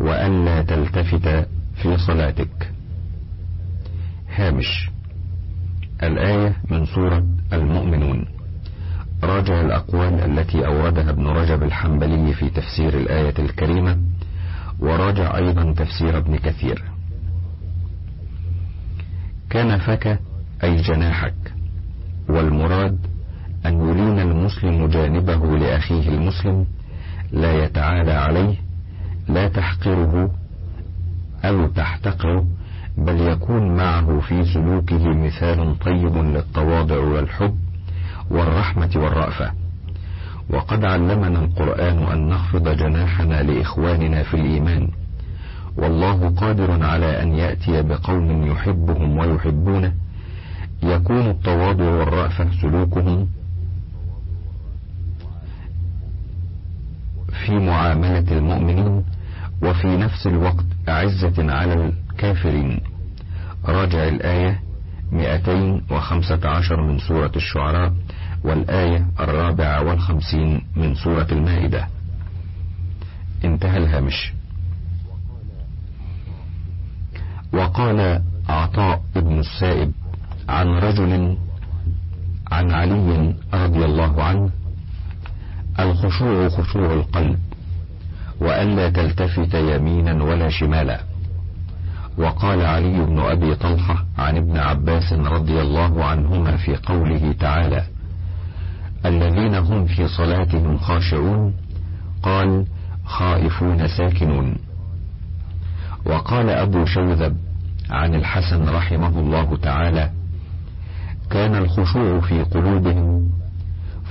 وألا تلتفت في صلاتك. هامش. الآية من سورة المؤمنون. راجع الأقوال التي أوردها ابن رجب الحنبلي في تفسير الآية الكريمة وراجع أيضا تفسير ابن كثير. كنفك أي جناحك والمراد أن يلين المسلم جانبه لأخيه المسلم لا يتعالى عليه لا تحقره أو تحتقره بل يكون معه في سلوكه مثال طيب للتواضع والحب والرحمة والرأفة. وقد علمنا القرآن أن نخفض جناحنا لإخواننا في الإيمان. والله قادر على أن يأتي بقوم يحبهم ويحبونه. يكون التواضع والرأفة سلوكهم في معاملة المؤمنين وفي نفس الوقت أعزة على الكافرين. راجع الآية 215 من سورة الشعراء والآية الرابعة والخمسين من سورة المائدة. انتهى الهامش. وقال عطاء بن السائب عن رجل عن علي رضي الله عنه الخشوع خشوع القلب. وألا تلتفت يمينا ولا شمالا. وقال علي بن أبي طلحة عن ابن عباس رضي الله عنهما في قوله تعالى الذين هم في صلاتهم خاشعون قال خائفون ساكنون. وقال أبو شوذب عن الحسن رحمه الله تعالى كان الخشوع في قلوبهم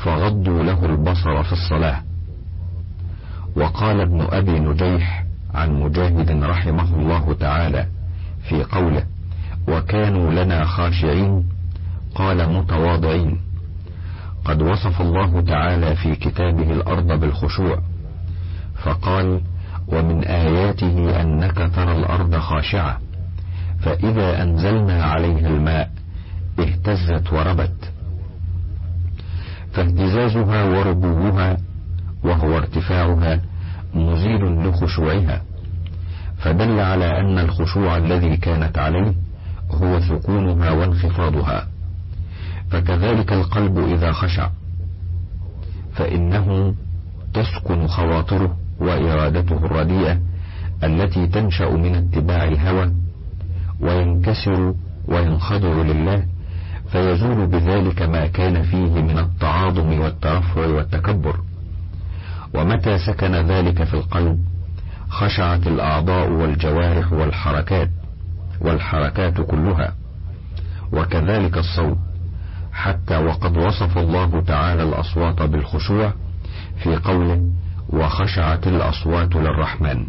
فغضوا له البصر في الصلاة. وقال ابن أبي نجيح عن مجاهد رحمه الله تعالى في قوله وكانوا لنا خاشعين قال متواضعين قد وصف الله تعالى في كتابه الأرض بالخشوع فقال ومن آياته أنك ترى الأرض خاشعة فإذا أنزلنا عليها الماء اهتزت وربت فاهتزازها وربوها وهو ارتفاعها مزيل لخشوعها. فدل على أن الخشوع الذي كانت عليه هو سكونها وانخفاضها. فكذلك القلب إذا خشع فإنه تسكن خواطره وإرادته الرديئة التي تنشأ من اتباع الهوى وينكسر وينخضع لله فيزول بذلك ما كان فيه من التعاظم والترفع والتكبر. ومتى سكن ذلك في القلب؟ خشعت الأعضاء والجوارح والحركات والحركات كلها. وكذلك الصوت حتى وقد وصف الله تعالى الأصوات بالخشوع في قوله وخشعت الأصوات للرحمن.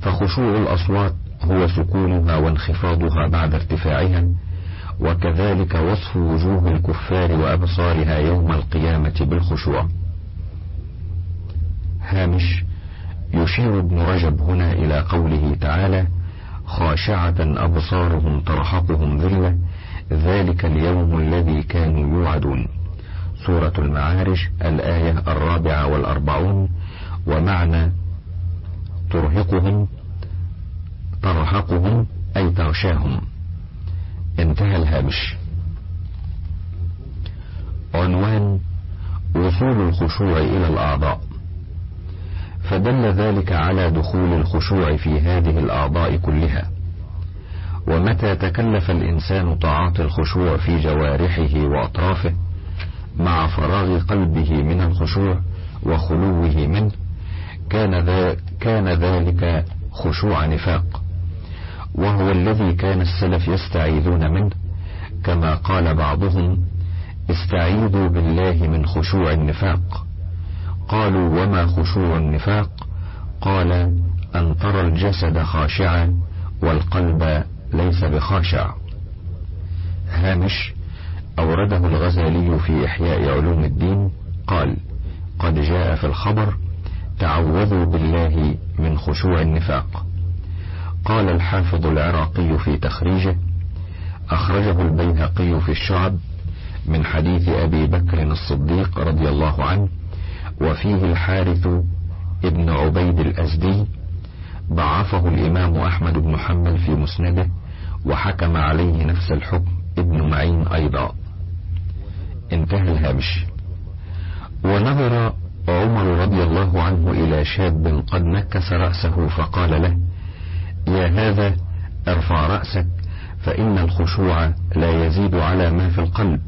فخشوع الأصوات هو سكونها وانخفاضها بعد ارتفاعها وكذلك وصف وجوه الكفار وأبصارها يوم القيامة بالخشوع. هامش. يشير ابن رجب هنا إلى قوله تعالى خاشعة أبصارهم ترهقهم ذلة ذلك اليوم الذي كانوا يوعدون. سورة المعارج الآية الرابعة والأربعون ومعنى ترهقهم ترهقهم أي تغشاهم. انتهى الهامش. عنوان وصول الخشوع إلى الأعضاء. فدل ذلك على دخول الخشوع في هذه الأعضاء كلها. ومتى تكلف الإنسان طاعات الخشوع في جوارحه وأطرافه مع فراغ قلبه من الخشوع وخلوه منه كان, ذا كان ذلك خشوع نفاق. وهو الذي كان السلف يستعيذون منه كما قال بعضهم استعيذوا بالله من خشوع النفاق. قالوا وما خشوع النفاق؟ قال أن ترى الجسد خاشعا والقلب ليس بخاشع. هامش أورده الغزالي في إحياء علوم الدين قال قد جاء في الخبر تعوذوا بالله من خشوع النفاق. قال الحافظ العراقي في تخريجه أخرجه البيهقي في الشعب من حديث أبي بكر الصديق رضي الله عنه وفيه الحارث ابن عبيد الأزدي ضعفه الإمام أحمد بن حنبل في مسنده وحكم عليه نفس الحكم ابن معين أيضا. انتهى الهامش. ونظر عمر رضي الله عنه إلى شاب قد نكس رأسه فقال له يا هذا ارفع رأسك فإن الخشوع لا يزيد على ما في القلب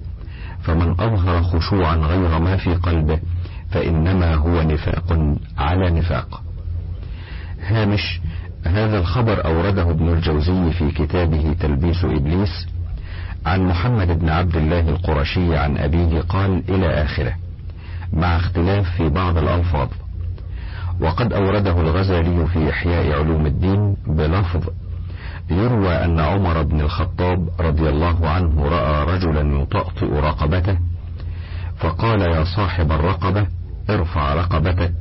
فمن أظهر خشوعا غير ما في قلبه. فإنما هو نفاق على نفاق. هامش هذا الخبر أورده ابن الجوزي في كتابه تلبيس إبليس عن محمد بن عبد الله القرشي عن أبيه قال إلى آخره مع اختلاف في بعض الألفاظ وقد أورده الغزالي في إحياء علوم الدين بلفظ يروى أن عمر بن الخطاب رضي الله عنه رأى رجلا يطأطئ رقبته فقال يا صاحب الرقبة ارفع رقبتك.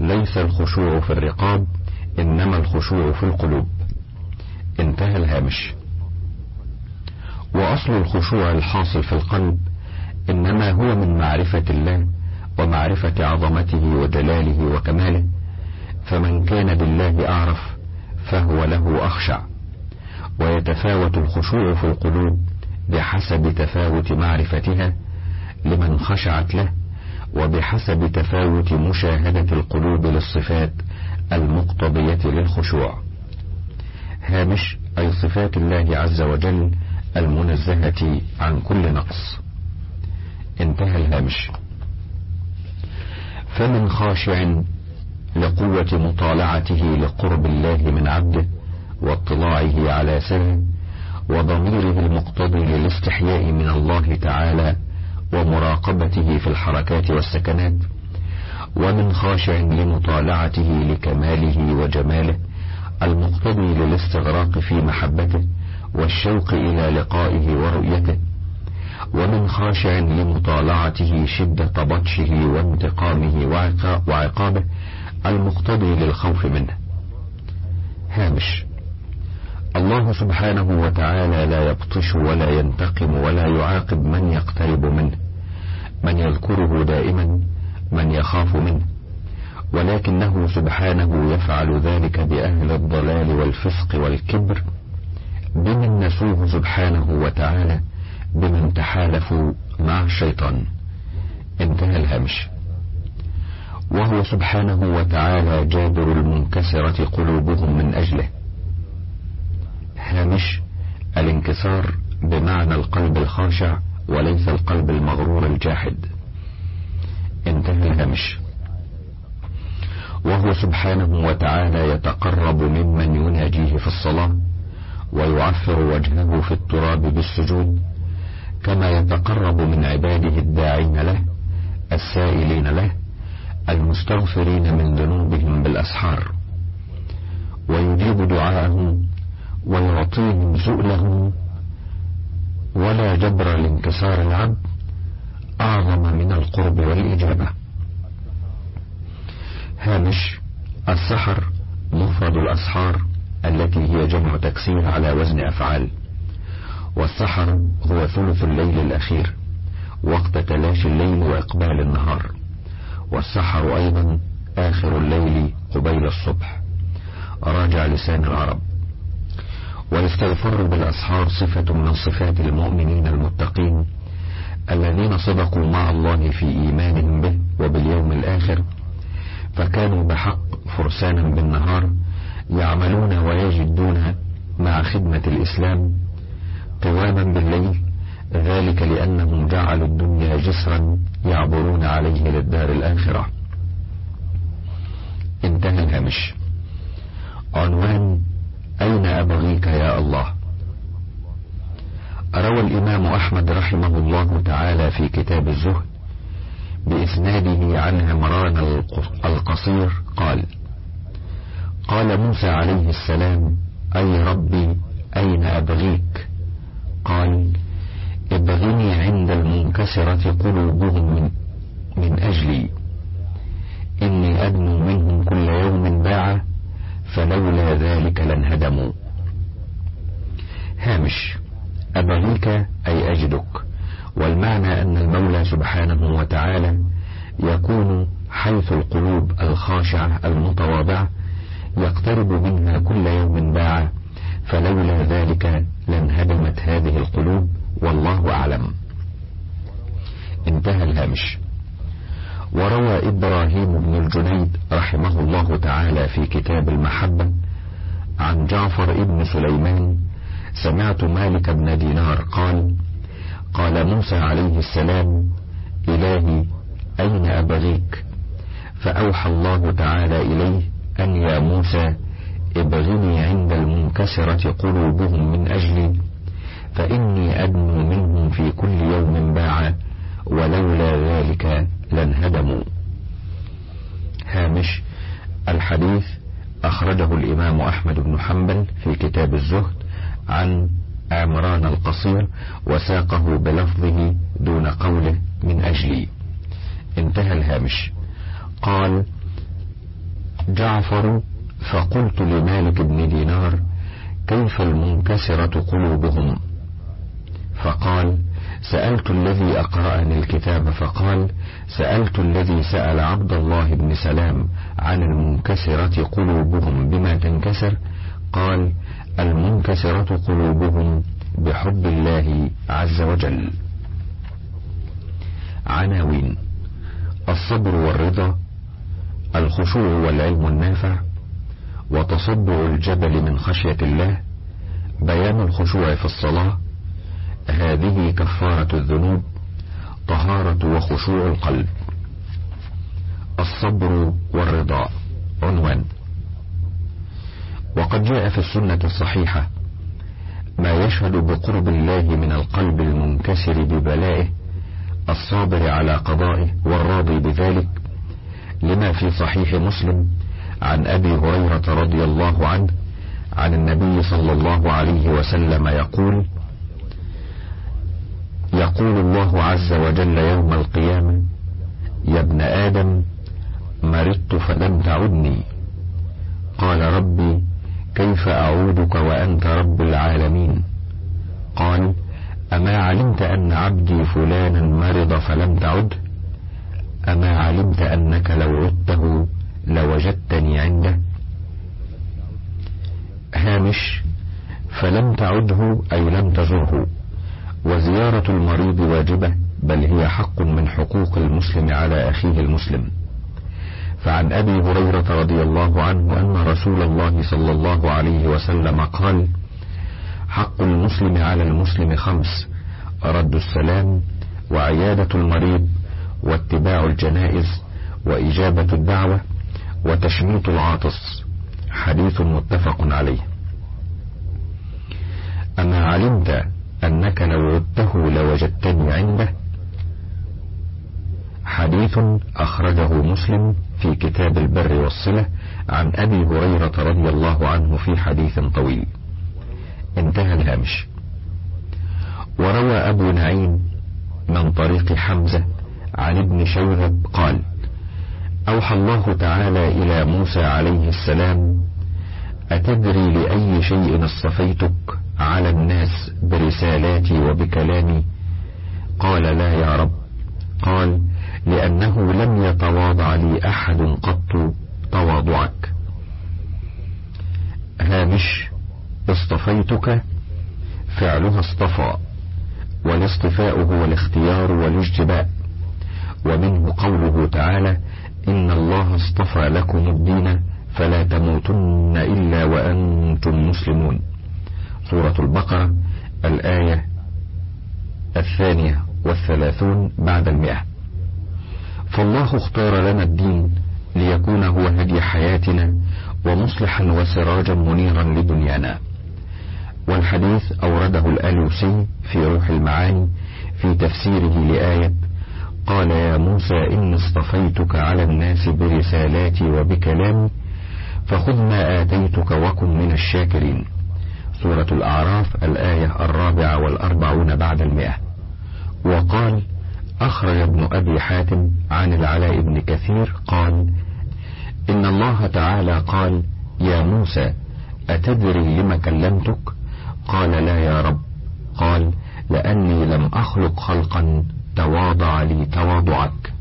ليس الخشوع في الرقاب إنما الخشوع في القلوب. انتهى الهامش. وأصل الخشوع الحاصل في القلب إنما هو من معرفة الله ومعرفة عظمته وجلاله وكماله. فمن كان بالله أعرف فهو له أخشع. ويتفاوت الخشوع في القلوب بحسب تفاوت معرفتها لمن خشعت له وبحسب تفاوت مشاهدة القلوب للصفات المقتضية للخشوع. هامش أي صفات الله عز وجل المنزهة عن كل نقص. انتهى الهامش. فمن خاشع لقوة مطالعته لقرب الله من عبده واطلاعه على سره وضميره المقتضي للاستحياء من الله تعالى ومراقبته في الحركات والسكنات ومن خاشع لمطالعته لكماله وجماله المقتضي للاستغراق في محبته والشوق إلى لقائه ورؤيته ومن خاشع لمطالعته شدة بطشه وانتقامه وعقابه المقتضي للخوف منه. هامش الله سبحانه وتعالى لا يبطش ولا ينتقم ولا يعاقب من يقترب منه من يذكره دائما من يخاف منه. ولكنه سبحانه يفعل ذلك بأهل الضلال والفسق والكبر بمن نسوه سبحانه وتعالى بمن تحالفوا مع الشيطان. انتهى الهمش وهو سبحانه وتعالى جابر المنكسرة قلوبهم من أجله. هامش الانكسار بمعنى القلب الخاشع وليس القلب المغرور الجاحد. انتهى الهمش. وهو سبحانه وتعالى يتقرب ممن يناجيه في الصلاة ويعفر وجهه في التراب بالسجود كما يتقرب من عباده الداعين له السائلين له المستغفرين من ذنوبهم بالأسحار. ويجيب دعاءهم ويعطيهم سؤلهم ولا جبر لانكسار العبد أعظم من القرب والإجابة. هامش السحر مفرد الأسحار التي هي جمع تكسير على وزن أفعال. والسحر هو ثلث الليل الأخير وقت تلاشي الليل وإقبال النهار. والسحر أيضا آخر الليل قبيل الصبح. راجع لسان العرب. والاستغفار بالأسحار صفة من صفات المؤمنين المتقين الذين صدقوا مع الله في إيمانهم به وباليوم الآخر فكانوا بحق فرسانا بالنهار يعملون ويجدون مع خدمة الإسلام قواما بالليل ذلك لأنهم جعلوا الدنيا جسرا يعبرون عليه للدار الآخرة. انتهى الهمش عنوان أين أبغيك يا الله؟ روى الإمام أحمد رحمه الله تعالى في كتاب الزهد بإسناده عن عمران القصير قال قال موسى عليه السلام أي ربي أين أبغيك؟ قال ابغني عند المنكسرة قلوبهم من, من أجلي. إني أدنو منهم كل يوم باعة فلولا ذلك لانهدموا هامش أبغيك أي أجدك. والمعنى أن المولى سبحانه وتعالى يكون حيث القلوب الخاشعة المتواضعة يقترب منها كل يوم باعة فلولا ذلك لانهدمت هذه القلوب والله أعلم. انتهى الهامش. وروى إبراهيم بن الجنيد رحمه الله تعالى في كتاب المحبة عن جعفر ابن سليمان سمعت مالك بن دينار قال قال موسى عليه السلام إلهي أين أبغيك؟ فأوحى الله تعالى إليه أن يا موسى ابغني عند المنكسرة قلوبهم من أجلي فإني أدنو منهم في كل يوم باعا ولولا ذلك لانهدموا هامش الحديث أخرجه الإمام أحمد بن حنبل في كتاب الزهد عن عمران القصير وساقه بلفظه دون قوله من أجلي. انتهى الهامش. قال جعفر فقلت لمالك بن دينار كيف المنكسرة قلوبهم؟ فقال سألت الذي أقرأني الكتاب فقال سألت الذي سأل عبد الله بن سلام عن المنكسرة قلوبهم بما تنكسر قال المنكسرة قلوبهم بحب الله عز وجل. عناوين الصبر والرضا الخشوع والعلم النافع وتصبع الجبل من خشية الله بيان الخشوع في الصلاة هذه كفارة الذنوب طهارة وخشوع القلب. الصبر والرضا عنوان. وقد جاء في السنة الصحيحة ما يشهد بقرب الله من القلب المنكسر ببلائه الصابر على قضائه والراضي بذلك لما في صحيح مسلم عن أبي هريرة رضي الله عنه عن النبي صلى الله عليه وسلم يقول يقول الله عز وجل يوم القيامة يا ابن آدم مرضت فلم تعدني. قال ربي كيف أعودك وأنت رب العالمين؟ قال أما علمت أن عبدي فلانا مرض فلم تعد؟ أما علمت أنك لو عدته لوجدتني عنده؟ هامش فلم تعده أي لم تزره. وزيارة المريض واجبة بل هي حق من حقوق المسلم على أخيه المسلم. فعن أبي هريرة رضي الله عنه أن رسول الله صلى الله عليه وسلم قال حق المسلم على المسلم خمس رد السلام وعيادة المريض واتباع الجنائز وإجابة الدعوة وتشميت العاطس. حديث متفق عليه. أما علمت أنك لو عدته لوجدتني عنده. حديث أخرجه مسلم في كتاب البر والصلة عن أبي هريرة رضي الله عنه في حديث طويل. انتهى الهامش. وروى أبو نعيم من طريق حمزة عن ابن شوذب قال أوحى الله تعالى إلى موسى عليه السلام أتدري لأي شيء اصطفيتك؟ على الناس برسالاتي وبكلامي. قال لا يا رب. قال لأنه لم يتواضع لي أحد قط تواضعك. هامش اصطفيتك؟ فعلها اصطفى. والاصطفاء هو الاختيار والاجتباء. ومنه قوله تعالى إن الله اصطفى لكم الدين فلا تموتن إلا وأنتم مسلمون. سورة البقرة الآية الثانية والثلاثون بعد المئة. فالله اختار لنا الدين ليكون هو هدي حياتنا ومصلحا وسراجا منيرا لدنيانا. والحديث أورده الألوسي في روح المعاني في تفسيره لآية قال يا موسى إني اصطفيتك على الناس برسالاتي وبكلامي فخذ ما آتيتك وكن من الشاكرين. سورة الأعراف الآية الرابعة والأربعون بعد المئة. وقال أخرج ابن أبي حاتم عن العلاء بن كثير قال إن الله تعالى قال يا موسى أتدري لم كلمتك؟ قال لا يا رب. قال لأني لم أخلق خلقا تواضع لي تواضعك.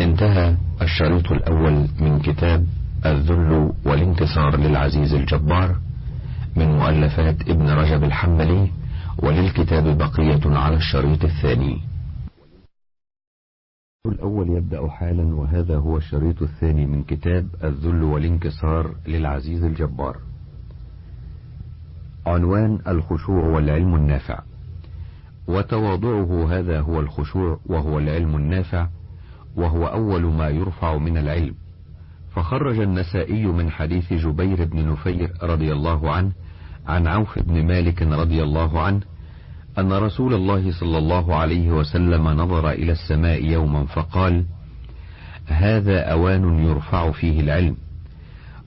انتهى الشريط الأول من كتاب الذل والانتصار للعزيز الجبار. من مؤلفات ابن رجب الحنبلي وللكتاب بقية على الشريط الثاني. الأول يبدأ حالا وهذا هو الشريط الثاني من كتاب الذل والانكسار للعزيز الجبار. عنوان الخشوع والعلم النافع. وتواضعه هذا هو الخشوع وهو العلم النافع وهو أول ما يرفع من العلم. فخرج النسائي من حديث جبير بن نفير رضي الله عنه عن عوف بن مالك رضي الله عنه أن رسول الله صلى الله عليه وسلم نظر إلى السماء يوما فقال هذا أوان يرفع فيه العلم.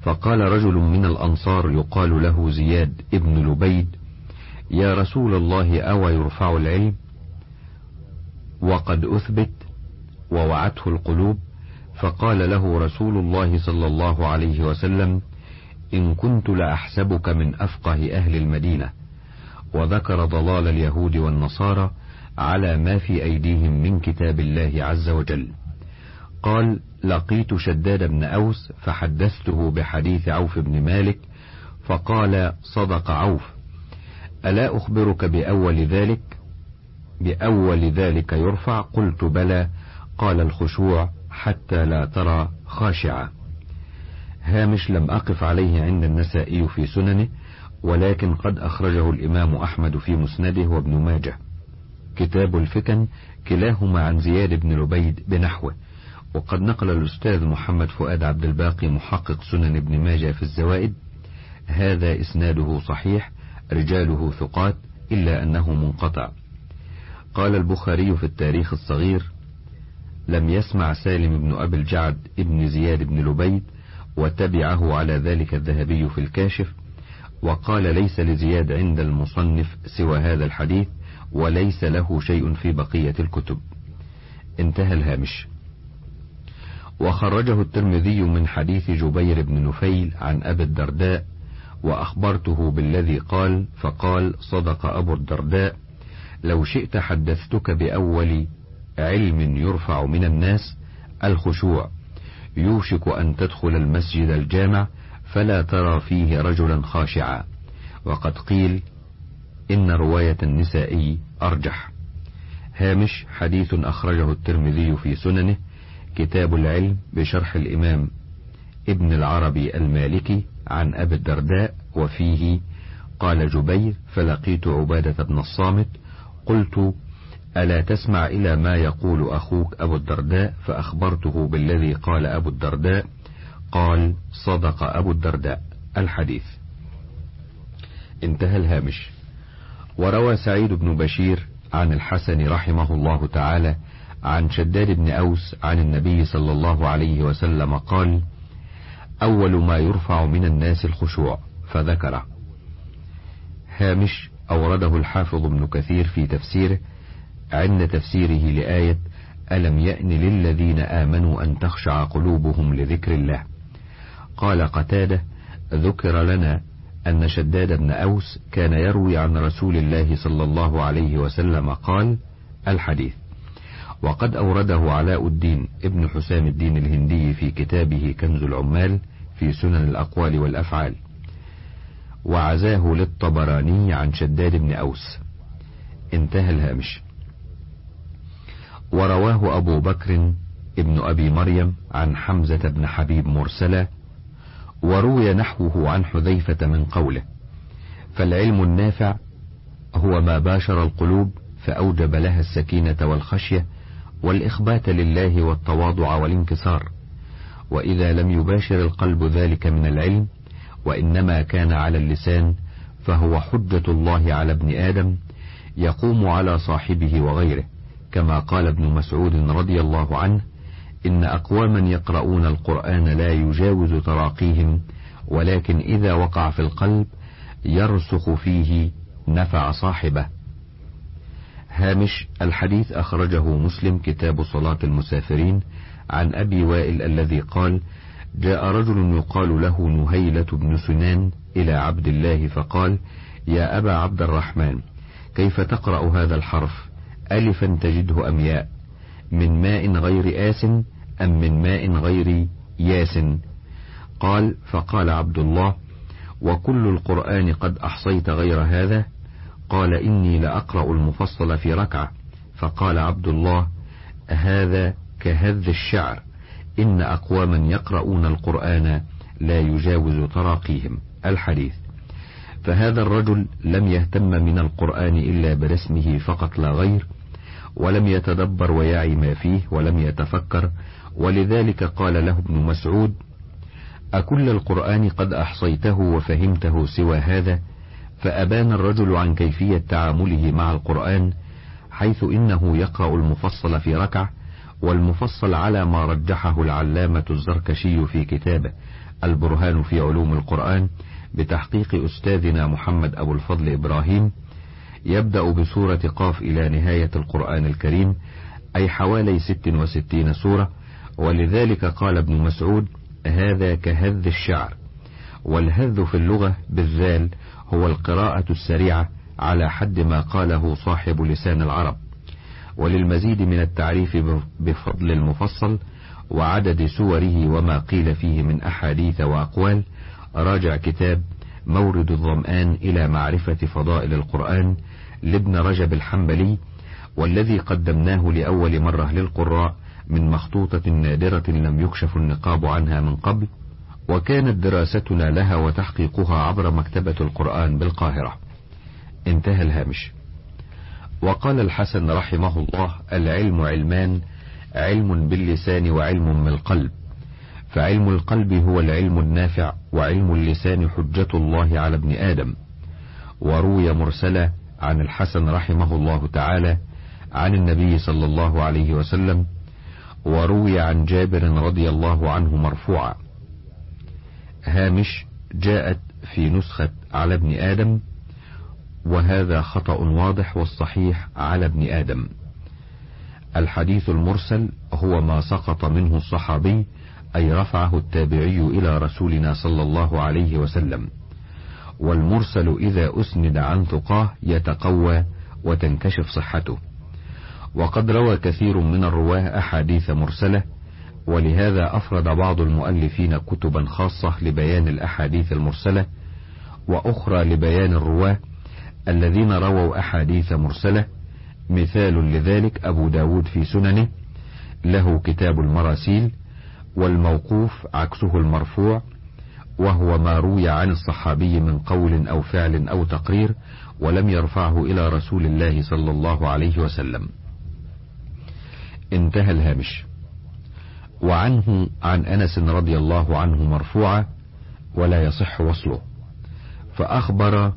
فقال رجل من الأنصار يقال له زياد ابن لبيد يا رسول الله أوى يرفع العلم؟ وقد أثبت ووعته القلوب فقال له رسول الله صلى الله عليه وسلم إن كنت لأحسبك من أفقه أهل المدينة. وذكر ضلال اليهود والنصارى على ما في أيديهم من كتاب الله عز وجل. قال لقيت شداد بن أوس فحدثته بحديث عوف بن مالك فقال صدق عوف. ألا أخبرك بأول ذلك؟ بأول ذلك يرفع؟ قلت بلى. قال الخشوع حتى لا ترى خاشعا هامش لم أقف عليه عند النسائي في سننه ولكن قد أخرجه الإمام أحمد في مسنده وابن ماجه. كتاب الفتن كلاهما عن زياد بن لبيد بنحوه وقد نقل الأستاذ محمد فؤاد عبد الباقي محقق سنن ابن ماجه في الزوائد. هذا إسناده صحيح رجاله ثقات إلا أنه منقطع. قال البخاري في التاريخ الصغير لم يسمع سالم بن أبي الجعد ابن زياد بن لبيد وتبعه على ذلك الذهبي في الكاشف وقال ليس لزياد عند المصنف سوى هذا الحديث وليس له شيء في بقية الكتب. انتهى الهامش. وخرجه الترمذي من حديث جبير بن نفيل عن أبي الدرداء وأخبرته بالذي قال فقال صدق أبو الدرداء لو شئت حدثتك بأول علم يرفع من الناس الخشوع. يوشك أن تدخل المسجد الجامع فلا ترى فيه رجلا خاشعا. وقد قيل إن رواية النسائي أرجح. هامش حديث أخرجه الترمذي في سننه كتاب العلم بشرح الإمام ابن العربي المالكي عن أبي الدرداء وفيه قال جبير فلقيت عبادة بن الصامت قلت ألا تسمع إلى ما يقول أخوك أبو الدرداء؟ فأخبرته بالذي قال أبو الدرداء. قال صدق أبو الدرداء. الحديث. انتهى الهامش. وروى سعيد بن بشير عن الحسن رحمه الله تعالى عن شداد بن أوس عن النبي صلى الله عليه وسلم قال أول ما يرفع من الناس الخشوع فذكر هامش أورده الحافظ ابن كثير في تفسيره عند تفسيره لآية ألم يأن للذين آمنوا أن تخشع قلوبهم لذكر الله؟ قال قتادة ذكر لنا أن شداد بن أوس كان يروي عن رسول الله صلى الله عليه وسلم قال الحديث. وقد أورده علاء الدين ابن حسام الدين الهندي في كتابه كنز العمال في سنن الأقوال والأفعال. وعزاه للطبراني عن شداد بن أوس. انتهى الهامش. ورواه أبو بكر ابن أبي مريم عن حمزة بن حبيب مرسلا وروي نحوه عن حذيفة من قوله فالعلم النافع هو ما باشر القلوب فأوجب لها السكينة والخشية والإخبات لله والتواضع والانكسار وإذا لم يباشر القلب ذلك من العلم وإنما كان على اللسان فهو حجة الله على ابن آدم يقوم على صاحبه وغيره. كما قال ابن مسعود رضي الله عنه إن أقواما يقرؤون القرآن لا يجاوز تراقيهم ولكن إذا وقع في القلب يرسخ فيه نفع صاحبه. هامش الحديث أخرجه مسلم كتاب صلاة المسافرين عن أبي وائل الذي قال جاء رجل يقال له نهيلة بن سنان إلى عبد الله فقال يا أبا عبد الرحمن كيف تقرأ هذا الحرف؟ ألفا تجده أم ياء. من ماء غير آس أم من ماء غير ياس؟ قال فقال عبد الله وكل القرآن قد أحصيت غير هذا؟ قال إني لأقرأ المفصل في ركعة. فقال عبد الله هذا كهذ الشعر. إن أقواما يقرؤون القرآن لا يجاوز تراقيهم. الحديث. فهذا الرجل لم يهتم من القرآن إلا برسمه فقط لا غير ولم يتدبر ويعي ما فيه ولم يتفكر. ولذلك قال له ابن مسعود أكل القرآن قد أحصيته وفهمته سوى هذا فأبان الرجل عن كيفية تعامله مع القرآن حيث إنه يقرأ المفصل في ركعة والمفصل على ما رجحه العلامة الزركشي في كتابه البرهان في علوم القرآن بتحقيق أستاذنا محمد أبو الفضل إبراهيم. يبدأ بسورة قاف إلى نهاية القرآن الكريم أي حوالي ست وستين سورة. ولذلك قال ابن مسعود هذا كهذ الشعر. والهذ في اللغة بالذال هو القراءة السريعة على حد ما قاله صاحب لسان العرب. وللمزيد من التعريف بفضل المفصل وعدد سوره وما قيل فيه من أحاديث وأقوال راجع كتاب مورد الظمآن إلى معرفة فضائل القرآن لابن رجب الحنبلي والذي قدمناه لأول مرة للقراء من مخطوطة نادرة لم يكشف النقاب عنها من قبل وكانت دراستنا لها وتحقيقها عبر مكتبة القرآن بالقاهرة. انتهى الهامش. وقال الحسن رحمه الله العلم علمان علم باللسان وعلم بالقلب فعلم القلب هو العلم النافع وعلم اللسان حجة الله على ابن آدم. وروي مرسلا عن الحسن رحمه الله تعالى عن النبي صلى الله عليه وسلم وروي عن جابر رضي الله عنه مرفوعا. هامش جاءت في نسخة على ابن آدم وهذا خطأ واضح والصحيح على ابن آدم. الحديث المرسل هو ما سقط منه الصحابي أي رفعه التابعي إلى رسولنا صلى الله عليه وسلم. والمرسل إذا أسند عن ثقاه يتقوى وتنكشف صحته. وقد روى كثير من الرواة أحاديث مرسلة ولهذا أفرد بعض المؤلفين كتبا خاصة لبيان الأحاديث المرسلة وأخرى لبيان الرواة الذين رووا أحاديث مرسلة. مثال لذلك أبو داود في سننه له كتاب المراسيل والموقوف عكسه المرفوع وهو ما روي عن الصحابي من قول أو فعل أو تقرير ولم يرفعه إلى رسول الله صلى الله عليه وسلم. انتهى الهامش. وعنه عن أنس رضي الله عنه مرفوعا ولا يصح وصله. فأخبر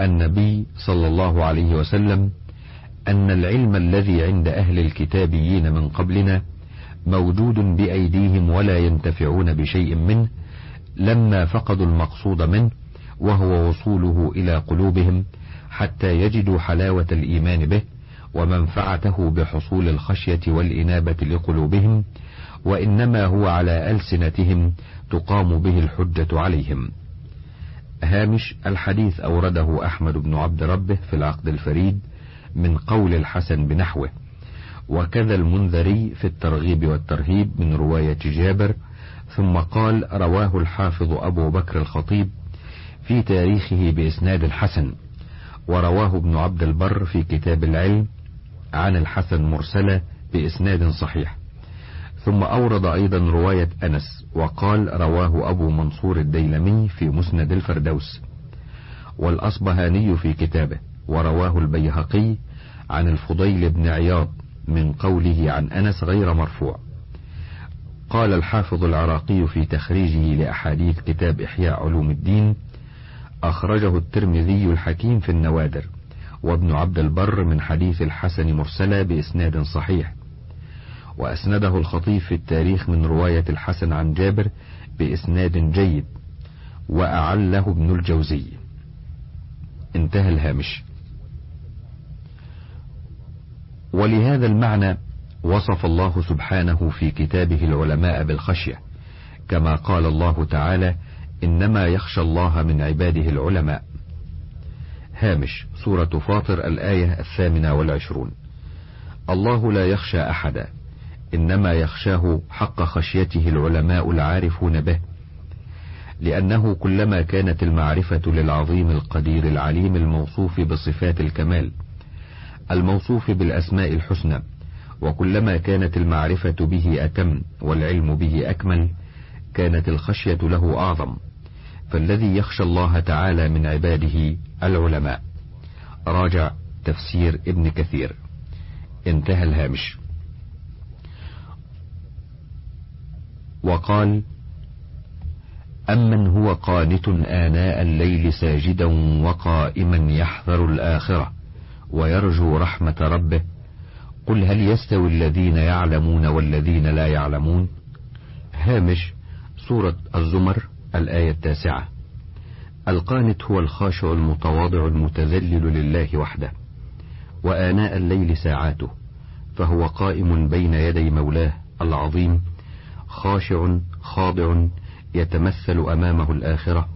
النبي صلى الله عليه وسلم أن العلم الذي عند أهل الكتابيين من قبلنا موجود بأيديهم ولا ينتفعون بشيء منه لما فقدوا المقصود منه وهو وصوله إلى قلوبهم حتى يجدوا حلاوة الإيمان به ومنفعته بحصول الخشية والإنابة لقلوبهم وإنما هو على ألسنتهم تقام به الحجة عليهم. هامش الحديث أورده أحمد بن عبد ربه في العقد الفريد من قول الحسن بنحوه وكذا المنذري في الترغيب والترهيب من رواية جابر ثم قال رواه الحافظ أبو بكر الخطيب في تاريخه بإسناد الحسن ورواه ابن عبد البر في كتاب العلم عن الحسن مرسلة بإسناد صحيح. ثم أورد أيضا رواية أنس وقال رواه أبو منصور الديلمي في مسند الفردوس. والأصبهاني في كتابه ورواه البيهقي عن الفضيل بن عياض من قوله عن أنس غير مرفوع. قال الحافظ العراقي في تخريجه لأحاديث كتاب إحياء علوم الدين أخرجه الترمذي الحكيم في النوادر وابن عبد البر من حديث الحسن مرسلة بإسناد صحيح وأسنده الخطيب في التاريخ من رواية الحسن عن جابر بإسناد جيد وأعله ابن الجوزي. انتهى الهامش. ولهذا المعنى وصف الله سبحانه في كتابه العلماء بالخشية كما قال الله تعالى إنما يخشى الله من عباده العلماء. هامش سورة فاطر الآية الثامنة والعشرون. الله لا يخشى أحدا إنما يخشاه حق خشيته العلماء العارفون به لأنه كلما كانت المعرفة للعظيم القدير العليم الموصوف بصفات الكمال الموصوف بالأسماء الحسنى وكلما كانت المعرفة به أتم والعلم به أكمل كانت الخشية له أعظم. فالذي يخشى الله تعالى من عباده العلماء. راجع تفسير ابن كثير. انتهى الهامش. وقال أمن هو قانت آناء الليل ساجدا وقائما يحذر الآخرة ويرجو رحمة ربه قل هل يستوي الذين يعلمون والذين لا يعلمون؟ هامش سورة الزمر الآية التاسعة. القانت هو الخاشع المتواضع المتذلل لله وحده وآناء الليل ساعاته فهو قائم بين يدي مولاه العظيم خاشع خاضع يتمثل أمامه الآخرة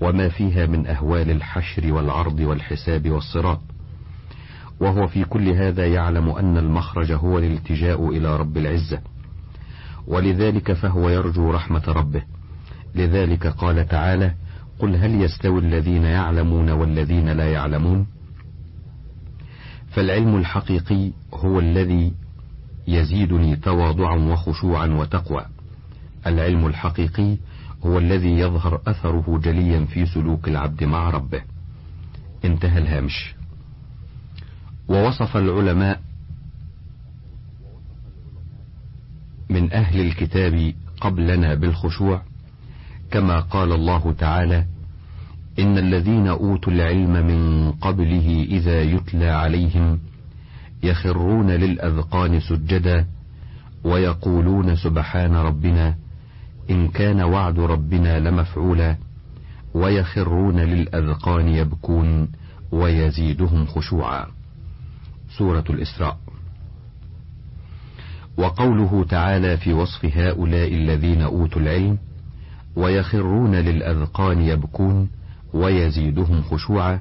وما فيها من أهوال الحشر والعرض والحساب والصراط. وهو في كل هذا يعلم أن المخرج هو الالتجاء إلى رب العزة. ولذلك فهو يرجو رحمة ربه. لذلك قال تعالى قل هل يستوي الذين يعلمون والذين لا يعلمون؟ فالعلم الحقيقي هو الذي يزيدني تواضعا وخشوعا وتقوى. العلم الحقيقي هو الذي يظهر أثره جليا في سلوك العبد مع ربه. انتهى الهامش. ووصف العلماء من أهل الكتاب قبلنا بالخشوع كما قال الله تعالى إن الذين أوتوا العلم من قبله إذا يتلى عليهم يخرون للأذقان سجدا ويقولون سبحان ربنا إن كان وعد ربنا لمفعولا ويخرون للأذقان يبكون ويزيدهم خشوعا. سورة الإسراء. وقوله تعالى في وصف هؤلاء الذين أوتوا العلم ويخرون للأذقان يبكون ويزيدهم خشوعا.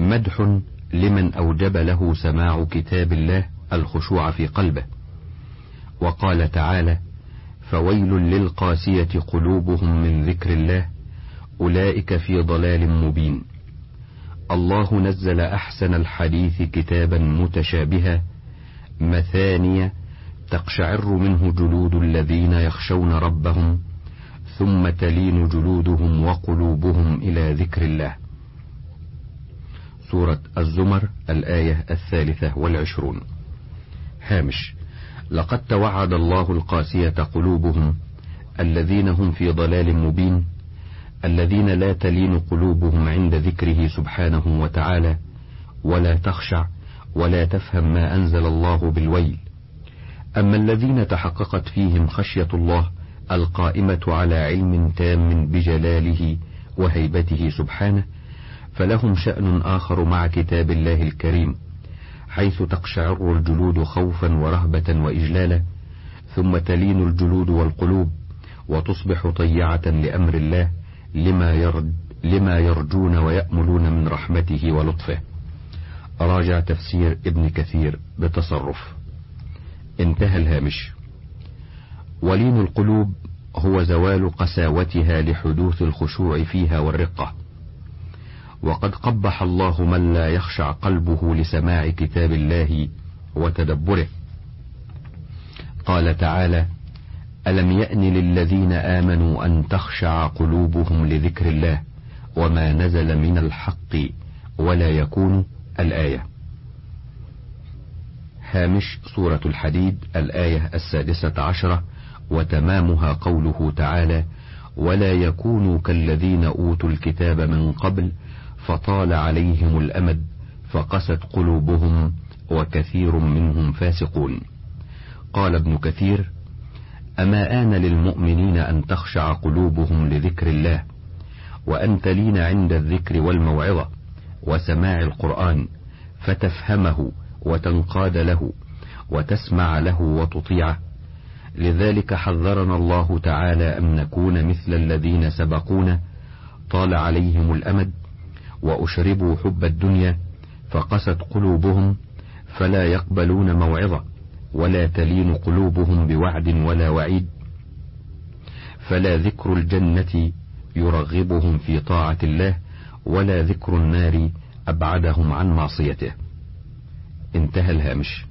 مدح لمن أوجب له سماع كتاب الله الخشوع في قلبه. وقال تعالى فويل للقاسية قلوبهم من ذكر الله أولئك في ضلال مبين. الله نزل أحسن الحديث كتابا متشابها مثانية تقشعر منه جلود الذين يخشون ربهم ثم تلين جلودهم وقلوبهم إلى ذكر الله. سورة الزمر الآية الثالثة والعشرون. هامش. لقد توعد الله القاسية قلوبهم الذين هم في ضلال مبين الذين لا تلين قلوبهم عند ذكره سبحانه وتعالى ولا تخشع ولا تفهم ما أنزل الله بالويل. أما الذين تحققت فيهم خشية الله القائمة على علم تام بجلاله وهيبته سبحانه فلهم شأن آخر مع كتاب الله الكريم حيث تقشعر الجلود خوفا ورهبة وإجلالا ثم تلين الجلود والقلوب وتصبح طيعة لأمر الله لما, يرد لما يرجون ويأملون من رحمته ولطفه. راجع تفسير ابن كثير بتصرف. انتهى الهامش. ولين القلوب هو زوال قساوتها لحدوث الخشوع فيها والرقة. وقد قبح الله من لا يخشع قلبه لسماع كتاب الله وتدبره. قال تعالى ألم يأن للذين آمنوا أن تخشع قلوبهم لذكر الله وما نزل من الحق ولا يكون الآية؟ هامش سورة الحديد الآية السادسة عشرة وتمامها قوله تعالى ولا يكونوا كالذين أوتوا الكتاب من قبل فطال عليهم الأمد فقست قلوبهم وكثير منهم فاسقون قال ابن كثير أما آن للمؤمنين أن تخشع قلوبهم لذكر الله وأن تلين عند الذكر والموعظة وسماع القرآن فتفهمه وتنقاد له وتسمع له وتطيعه. لذلك حذرنا الله تعالى أن نكون مثل الذين سبقونا طال عليهم الأمد وأشربوا حب الدنيا فقست قلوبهم فلا يقبلون موعظة. ولا تلين قلوبهم بوعد ولا وعيد. فلا ذكر الجنة يرغبهم في طاعة الله ولا ذكر النار أبعدهم عن معصيته. انتهى الهامش.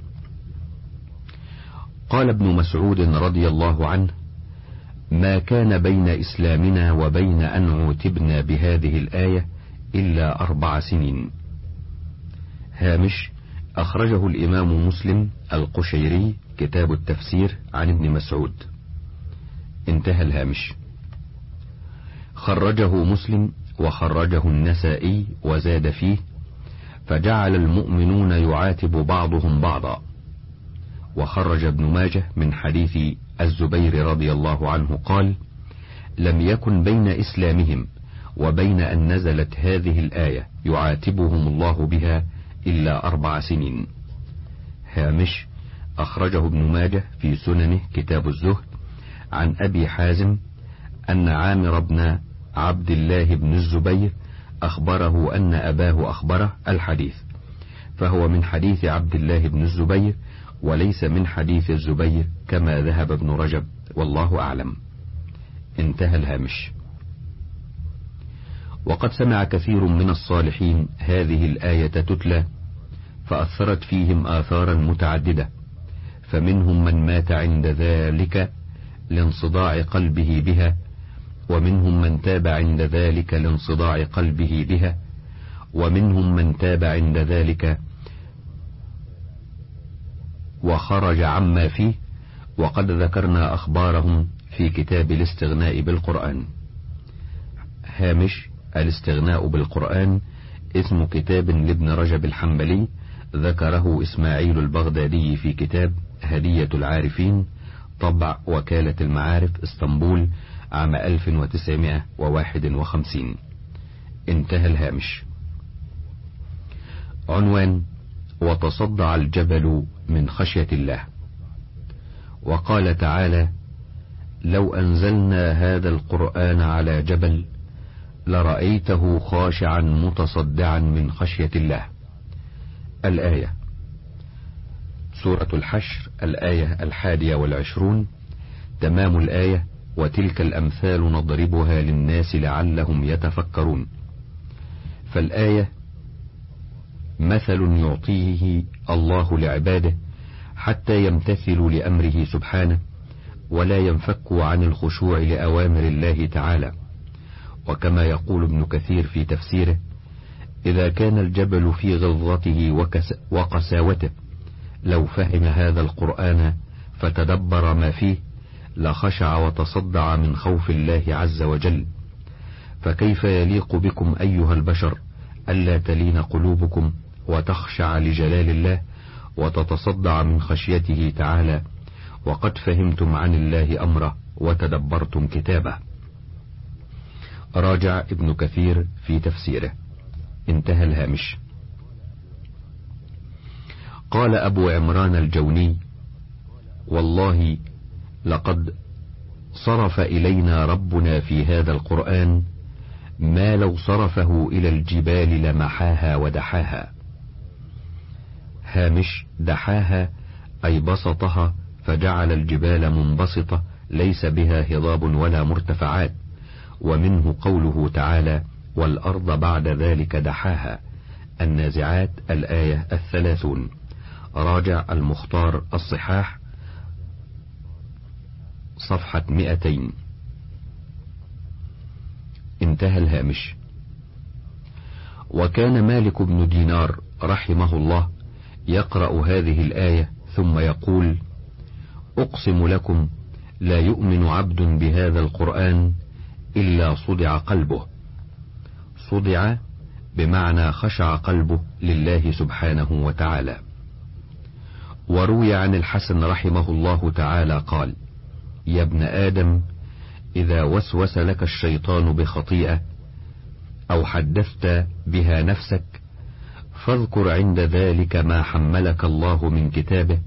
قال ابن مسعود رضي الله عنه ما كان بين إسلامنا وبين أن عوتبنا بهذه الآية إلا أربع سنين. هامش أخرجه الإمام مسلم القشيري كتاب التفسير عن ابن مسعود. انتهى الهامش. خرجه مسلم وخرجه النسائي وزاد فيه فجعل المؤمنون يعاتب بعضهم بعضا. وخرج ابن ماجه من حديث الزبير رضي الله عنه قال لم يكن بين إسلامهم وبين أن نزلت هذه الآية يعاتبهم الله بها إلا أربع سنين. هامش أخرجه ابن ماجه في سننه كتاب الزهد عن أبي حازم أن عامر بن عبد الله بن الزبير أخبره أن أباه أخبره الحديث فهو من حديث عبد الله بن الزبير وليس من حديث الزبير كما ذهب ابن رجب والله أعلم. انتهى الهامش. وقد سمع كثير من الصالحين هذه الآية تتلى فأثرت فيهم آثارا متعددة فمنهم من مات عند ذلك لانصداع قلبه بها ومنهم من تاب عند ذلك لانصداع قلبه بها ومنهم من تاب عند ذلك وخرج عما فيه وقد ذكرنا أخبارهم في كتاب الاستغناء بالقرآن. هامش الاستغناء بالقرآن اسم كتاب لابن رجب الحنبلي ذكره إسماعيل البغدادي في كتاب هدية العارفين طبع وكالة المعارف إسطنبول عام 1951 انتهى الهامش. عنوان وتصدع الجبل من خشية الله. وقال تعالى لو أنزلنا هذا القرآن على جبل لرأيته خاشعا متصدعا من خشية الله. الآية. سورة الحشر الآية الحادية والعشرون. تمام الآية. وتلك الأمثال نضربها للناس لعلهم يتفكرون. فالآية. مثل يعطيه الله لعباده حتى يمتثلوا لأمره سبحانه ولا ينفكوا عن الخشوع لأوامر الله تعالى. وكما يقول ابن كثير في تفسيره إذا كان الجبل في غلظته وقساوته لو فهم هذا القرآن فتدبر ما فيه لخشع وتصدع من خوف الله عز وجل. فكيف يليق بكم أيها البشر ألا تلين قلوبكم وتخشع لجلال الله وتتصدع من خشيته تعالى؟ وقد فهمتم عن الله أمره وتدبرتم كتابه. راجع ابن كثير في تفسيره. انتهى الهامش. قال أبو عمران الجوني والله لقد صرف إلينا ربنا في هذا القرآن ما لو صرفه إلى الجبال لمحاها ودحاها. هامش دحاها أي بسطها فجعل الجبال منبسطة ليس بها هضاب ولا مرتفعات. ومنه قوله تعالى والأرض بعد ذلك دحاها النازعات الآية الثلاثون. راجع المختار الصحاح صفحة مئتين. انتهى الهامش. وكان مالك بن دينار رحمه الله يقرأ هذه الآية ثم يقول أقسم لكم لا يؤمن عبد بهذا القرآن إلا صدع قلبه. صدع بمعنى خشع قلبه لله سبحانه وتعالى. وروي عن الحسن رحمه الله تعالى قال يا ابن آدم إذا وسوس لك الشيطان بخطيئة أو حدثت بها نفسك فاذكر عند ذلك ما حملك الله من كتابه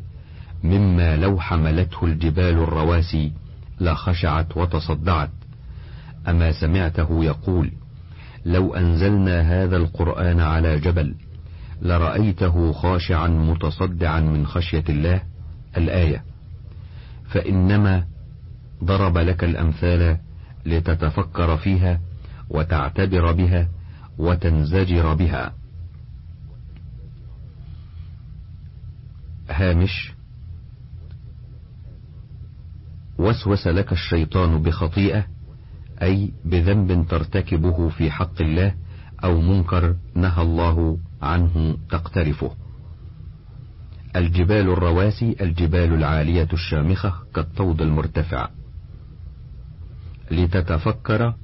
مما لو حملته الجبال الرواسي لخشعت وتصدعت. أما سمعته يقول لو أنزلنا هذا القرآن على جبل لرأيته خاشعا متصدعا من خشية الله الآية فإنما ضرب لك الأمثال لتتفكر فيها وتعتبر بها وتنزجر بها. هامش وسوس لك الشيطان بخطيئة أي بذنب ترتكبه في حق الله أو منكر نهى الله عنه تقترفه. الجبال الرواسي الجبال العالية الشامخة كالطود المرتفع. لتتفكر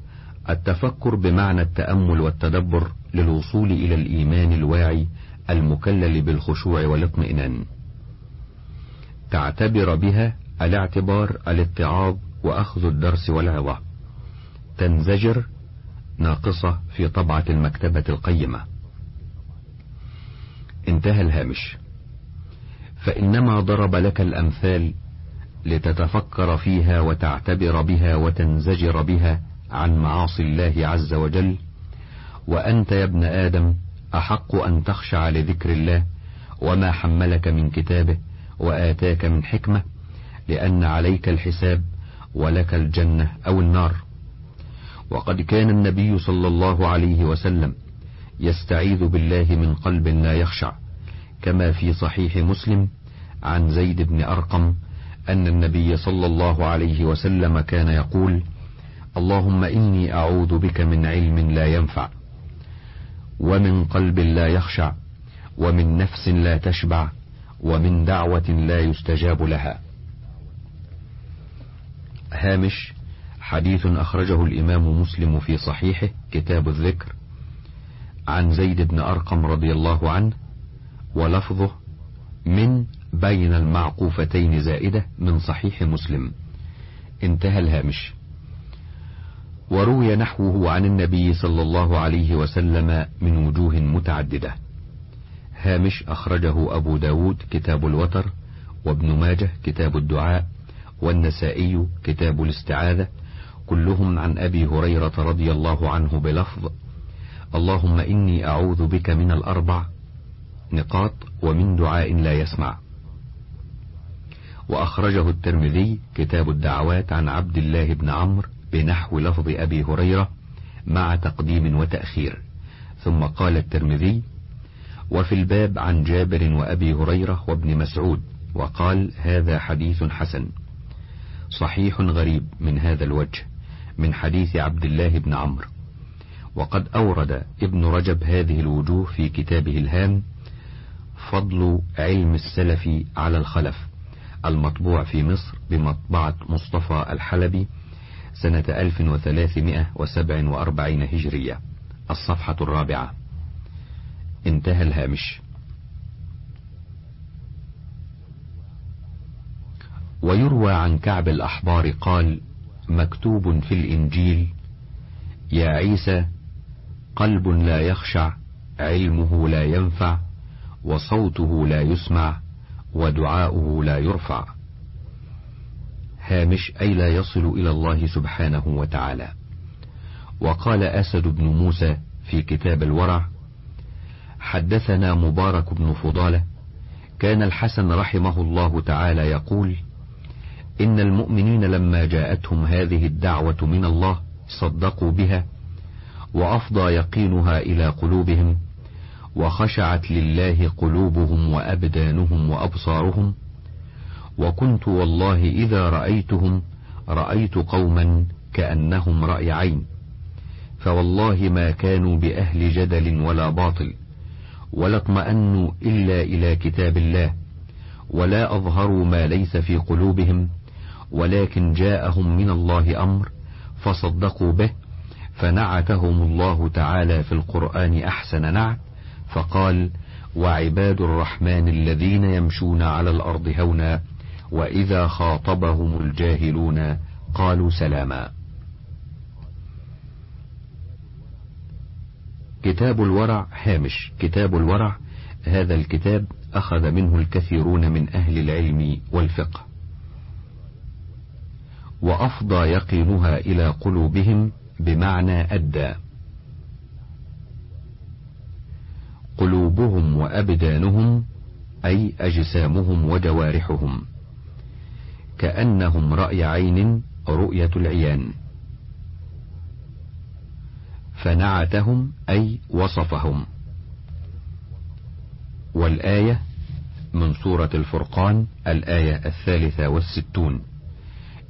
التفكر بمعنى التأمل والتدبر للوصول إلى الإيمان الواعي المكلل بالخشوع والاطمئنان. تعتبر بها الاعتبار الاتعاظ وأخذ الدرس والعظة تنزجر ناقصة في طبعة المكتبة القيمة. انتهى الهامش. فإنما ضرب لك الأمثال لتتفكر فيها وتعتبر بها وتنزجر بها عن معاصي الله عز وجل. وأنت يا ابن آدم أحق أن تخشع لذكر الله وما حملك من كتابه وآتاك من حكمة لأن عليك الحساب ولك الجنة أو النار. وقد كان النبي صلى الله عليه وسلم يستعيذ بالله من قلب لا يخشع كما في صحيح مسلم عن زيد بن أرقم أن النبي صلى الله عليه وسلم كان يقول اللهم إني أعوذ بك من علم لا ينفع ومن قلب لا يخشع ومن نفس لا تشبع ومن دعوة لا يستجاب لها. هامش حديث أخرجه الإمام مسلم في صحيحه كتاب الذكر عن زيد بن أرقم رضي الله عنه ولفظه من بين المعقوفتين زائدة من صحيح مسلم. انتهى الهامش. وروي نحوه عن النبي صلى الله عليه وسلم من وجوه متعددة. هامش أخرجه أبو داود كتاب الوتر وابن ماجه كتاب الدعاء والنسائي كتاب الاستعاذة كلهم عن أبي هريرة رضي الله عنه بلفظ اللهم إني أعوذ بك من الأربع نقاط ومن دعاء لا يسمع. وأخرجه الترمذي كتاب الدعوات عن عبد الله بن عمرو بنحو لفظ أبي هريرة مع تقديم وتأخير. ثم قال الترمذي وفي الباب عن جابر وأبي هريرة وابن مسعود وقال هذا حديث حسن. صحيح غريب من هذا الوجه. من حديث عبد الله بن عمرو. وقد أورد ابن رجب هذه الوجوه في كتابه الهام فضل علم السلف على الخلف المطبوع في مصر بمطبعة مصطفى الحلبي سنة 1347 هجرية. الصفحة الرابعة. انتهى الهامش. ويروى عن كعب الأحبار قال مكتوب في الإنجيل يا عيسى قلب لا يخشع علمه لا ينفع وصوته لا يسمع ودعاؤه لا يرفع. هامش أي لا يصل إلى الله سبحانه وتعالى. وقال أسد بن موسى في كتاب الورع حدثنا مبارك بن فضالة كان الحسن رحمه الله تعالى يقول إن المؤمنين لما جاءتهم هذه الدعوة من الله صدقوا بها وأفضى يقينها إلى قلوبهم وخشعت لله قلوبهم وأبدانهم وأبصارهم وكنت والله إذا رأيتهم رأيت قوما كأنهم رأي عين فوالله ما كانوا بأهل جدل ولا باطل ولا اطمأنوا إلا إلى كتاب الله ولا أظهروا ما ليس في قلوبهم ولكن جاءهم من الله أمر فصدقوا به فنعتهم الله تعالى في القرآن أحسن نعت فقال وعباد الرحمن الذين يمشون على الأرض هونا وإذا خاطبهم الجاهلون قالوا سلاما. كتاب الورع هامش. كتاب الورع هذا الكتاب أخذ منه الكثيرون من أهل العلم والفقه. وأفضى يقينها إلى قلوبهم بمعنى أدى. قلوبهم وأبدانهم أي أجسامهم وجوارحهم. كأنهم رأي عين رؤية العيان. فنعتهم أي وصفهم. والآية من سورة الفرقان الآية الثالثة والستون.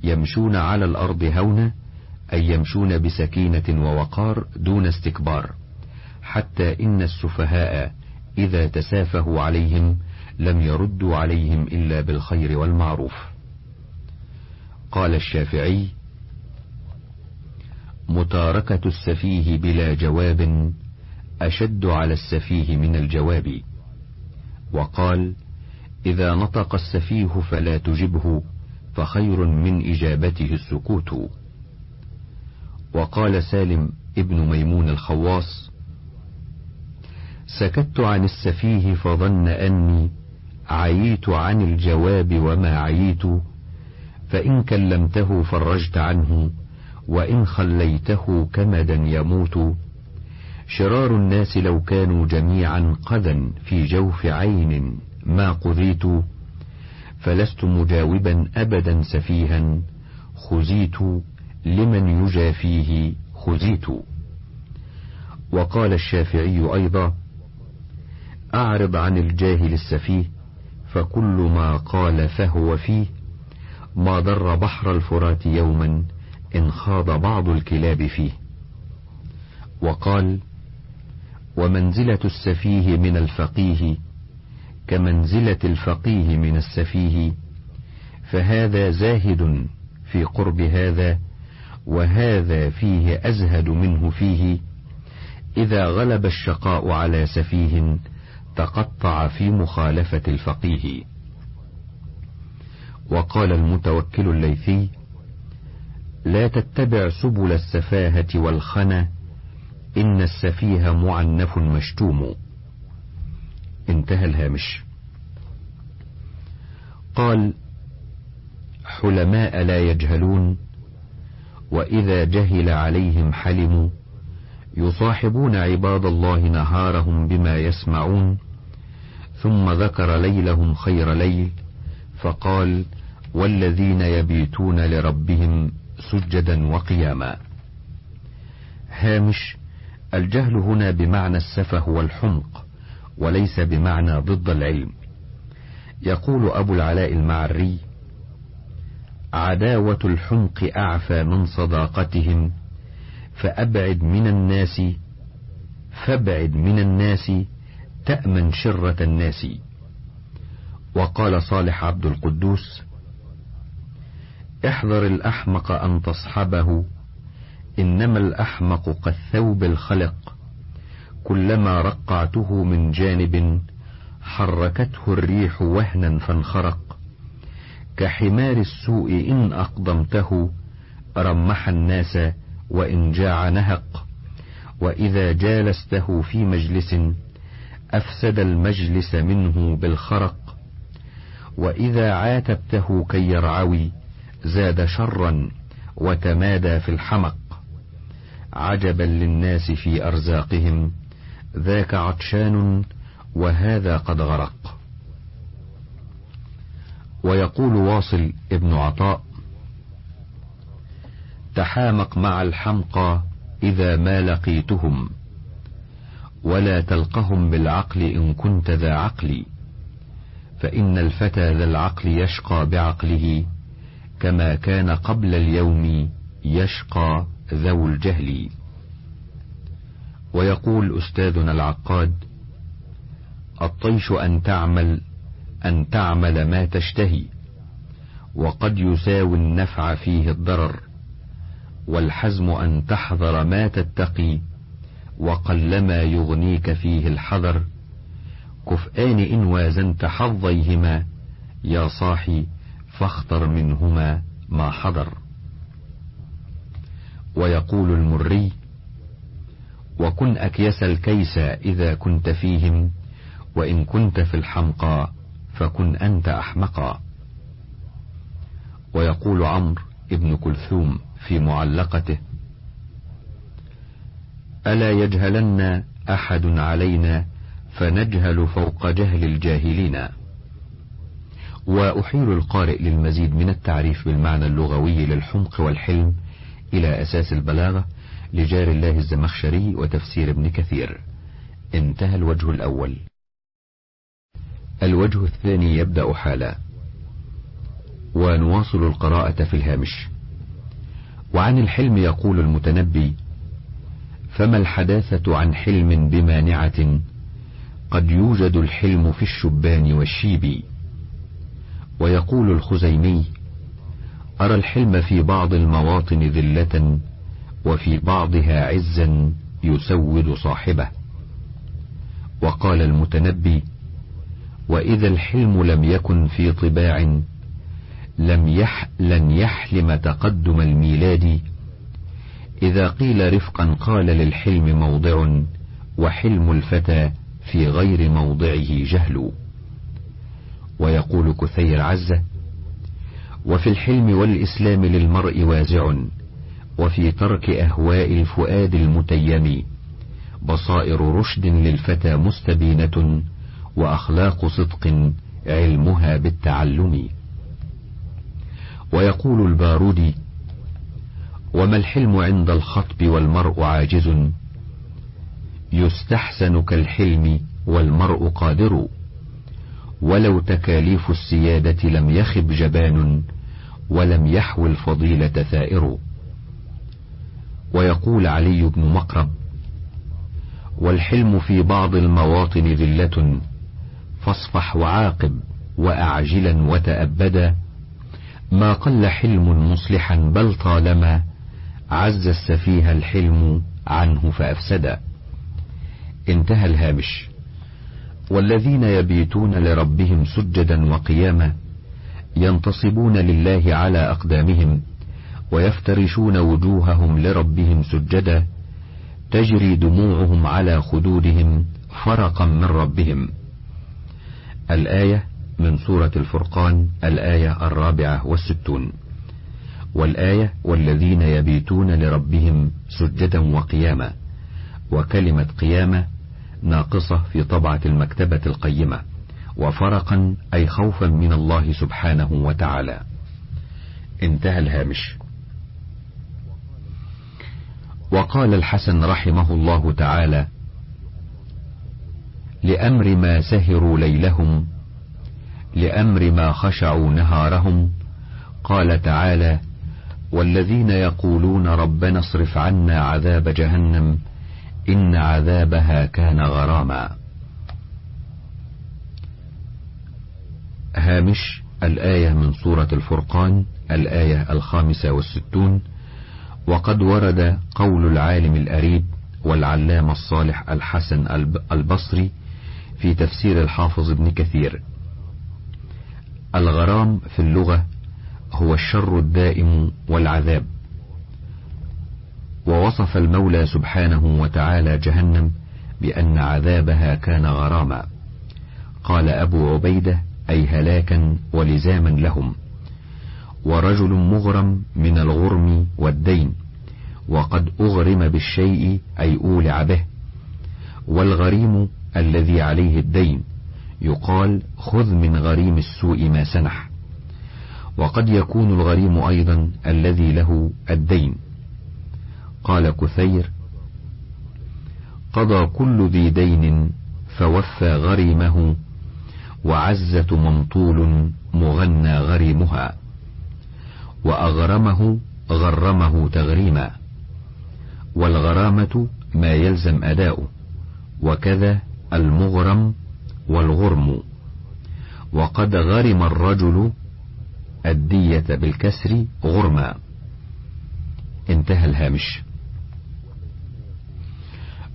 يمشون على الأرض هونا أي يمشون بسكينة ووقار دون استكبار حتى إن السفهاء إذا تسافهوا عليهم لم يردوا عليهم إلا بالخير والمعروف. قال الشافعي متاركة السفيه بلا جواب أشد على السفيه من الجواب. وقال إذا نطق السفيه فلا تجبه. فخير من إجابته السكوت. وقال سالم ابن ميمون الخواص سكت عن السفيه فظن أني عييت عن الجواب وما عييت فإن كلمته فرجت عنه وإن خليته كمدا يموت. شرار الناس لو كانوا جميعا قذا في جوف عين ما قذيت فلست مجاوبا أبدا سفيها. خزيت لمن يجافيه خزيت. وقال الشافعي أيضا أعرض عن الجاهل السفيه فكل ما قال فهو فيه. ما ضر بحر الفرات يوما إن خاض بعض الكلاب فيه. وقال ومنزلة السفيه من الفقيه كمنزلة الفقيه من السفيه فهذا زاهد في قرب هذا وهذا فيه أزهد منه فيه. إذا غلب الشقاء على سفيه تقطع في مخالفة الفقيه. وقال المتوكل الليثي لا تتبع سبل السفاهة والخنا إن السفيه معنف مشتوم. انتهى الهامش. قال حلماء لا يجهلون وإذا جهل عليهم حلموا يصاحبون عباد الله نهارهم بما يسمعون ثم ذكر ليلهم خير ليل فقال والذين يبيتون لربهم سجدا وقياما. هامش الجهل هنا بمعنى السفه والحمق. وليس بمعنى ضد العلم. يقول أبو العلاء المعري عداوة الحمق أعفى من صداقتهم فأبعد من الناس فابعد من الناس تأمن شرة الناس. وقال صالح عبد القدوس احذر الأحمق أن تصحبه إنما الأحمق كالثوب الخلق. كلما رقعته من جانب حركته الريح وهنا فانخرق. كحمار السوء إن أقدمته رمح الناس وإن جاع نهق. وإذا جالسته في مجلس أفسد المجلس منه بالخرق. وإذا عاتبته كي يرعوي زاد شرا وتمادى في الحمق. عجبا للناس في أرزاقهم ذاك عطشان وهذا قد غرق. ويقول واصل ابن عطاء تحامق مع الحمقى إذا ما لقيتهم ولا تلقهم بالعقل إن كنت ذا عقل فإن الفتى ذا العقل يشقى بعقله كما كان قبل اليوم يشقى ذو الجهل. ويقول أستاذنا العقاد الطيش أن تعمل أن تعمل ما تشتهي وقد يساوي النفع فيه الضرر والحزم أن تحذر ما تتقي وقلما يغنيك فيه الحذر. كفآن إن وازنت حظيهما يا صاحي فاختر منهما ما حضر. ويقول المري وكن أكيس الكيس إذا كنت فيهم وإن كنت في الحمقى فكن أنت أحمقا. ويقول عمرو ابن كلثوم في معلقته ألا يجهلن أحد علينا فنجهل فوق جهل الجاهلين. وأحيل القارئ للمزيد من التعريف بالمعنى اللغوي للحمق والحلم إلى أساس البلاغة لجار الله الزمخشري وتفسير ابن كثير. انتهى الوجه الأول. الوجه الثاني يبدأ حالا. ونواصل القراءة في الهامش. وعن الحلم يقول المتنبي فما الحداثة عن حلم بمانعة؟ قد يوجد الحلم في الشبان والشيب. ويقول الخزيمي أرى الحلم في بعض المواطن ذلة وفي بعضها عزا يسود صاحبه. وقال المتنبي وإذا الحلم لم يكن في طباع لم يح لن يحلم تقدم الميلاد. إذا قيل رفقا قال للحلم موضع وحلم الفتى في غير موضعه جهل. ويقول كثير عزة وفي الحلم والإسلام للمرء وازع. وفي ترك أهواء الفؤاد المتيم بصائر رشد للفتى مستبينة وأخلاق صدق علمها بالتعلم. ويقول البارودي وما الحلم عند الخطب والمرء عاجز؟ يستحسن كالحلم والمرء قادر. ولو تكاليف السيادة لم يخب جبان ولم يحو الفضيلة ثائر. ويقول علي بن مقرب والحلم في بعض المواطن ذلة فاصفح وعاقب وأعجلا وتأبدا. ما قل حلم مصلحا بل طالما عز السفيه الحلم عنه فأفسدا. انتهى الهامش والذين يبيتون لربهم سجدا وقياما ينتصبون لله على أقدامهم. ويفترشون وجوههم لربهم سجدا تجري دموعهم على خدودهم فرقا من ربهم. الآية من سورة الفرقان الآية الرابعة والستون. والآية والذين يبيتون لربهم سجدا وقياما وكلمة قيامة ناقصة في طبعة المكتبة القيمة وفرقا أي خوفا من الله سبحانه وتعالى. انتهى الهامش. وقال الحسن رحمه الله تعالى لأمر ما سهروا ليلهم لأمر ما خشعوا نهارهم قال تعالى والذين يقولون ربنا اصرف عنا عذاب جهنم إن عذابها كان غراما. هامش الآية من سورة الفرقان الآية الخامسة والستون وقد ورد قول العالم الأريب والعلامة الصالح الحسن البصري في تفسير الحافظ ابن كثير. الغرام في اللغة هو الشر الدائم والعذاب. ووصف المولى سبحانه وتعالى جهنم بأن عذابها كان غراما. قال أبو عبيدة أي هلاكا ولزاما لهم. ورجل مغرم من الغرم والدين. وقد أغرم بالشيء أي أولع به. والغريم الذي عليه الدين. يقال خذ من غريم السوء ما سنح. وقد يكون الغريم أيضا الذي له الدين. قال كثير قضى كل ذي دين فوفى غريمه وعزة ممطول مغنى غريمها. وأغرمه غرمه تغريما. والغرامة ما يلزم أداؤه وكذا المغرم والغرم. وقد غرم الرجل الدية بالكسر غرما. انتهى الهامش.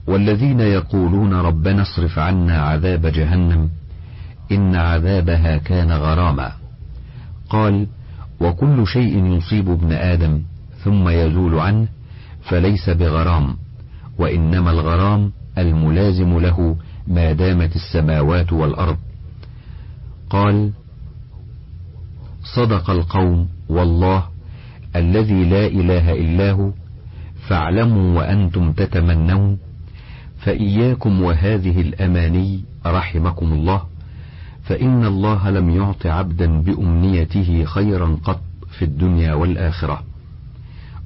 والذين يقولون ربنا اصرف عنا عذاب جهنم إن عذابها كان غراما. قال وكل شيء يصيب ابن آدم ثم يزول عنه فليس بغرام وإنما الغرام الملازم له ما دامت السماوات والأرض. قال صدق القوم والله الذي لا إله إلا هو فاعلموا وأنتم تتمنون. فإياكم وهذه الأماني رحمكم الله فإن الله لم يعط عبدا بأمنيته خيرا قط في الدنيا والآخرة.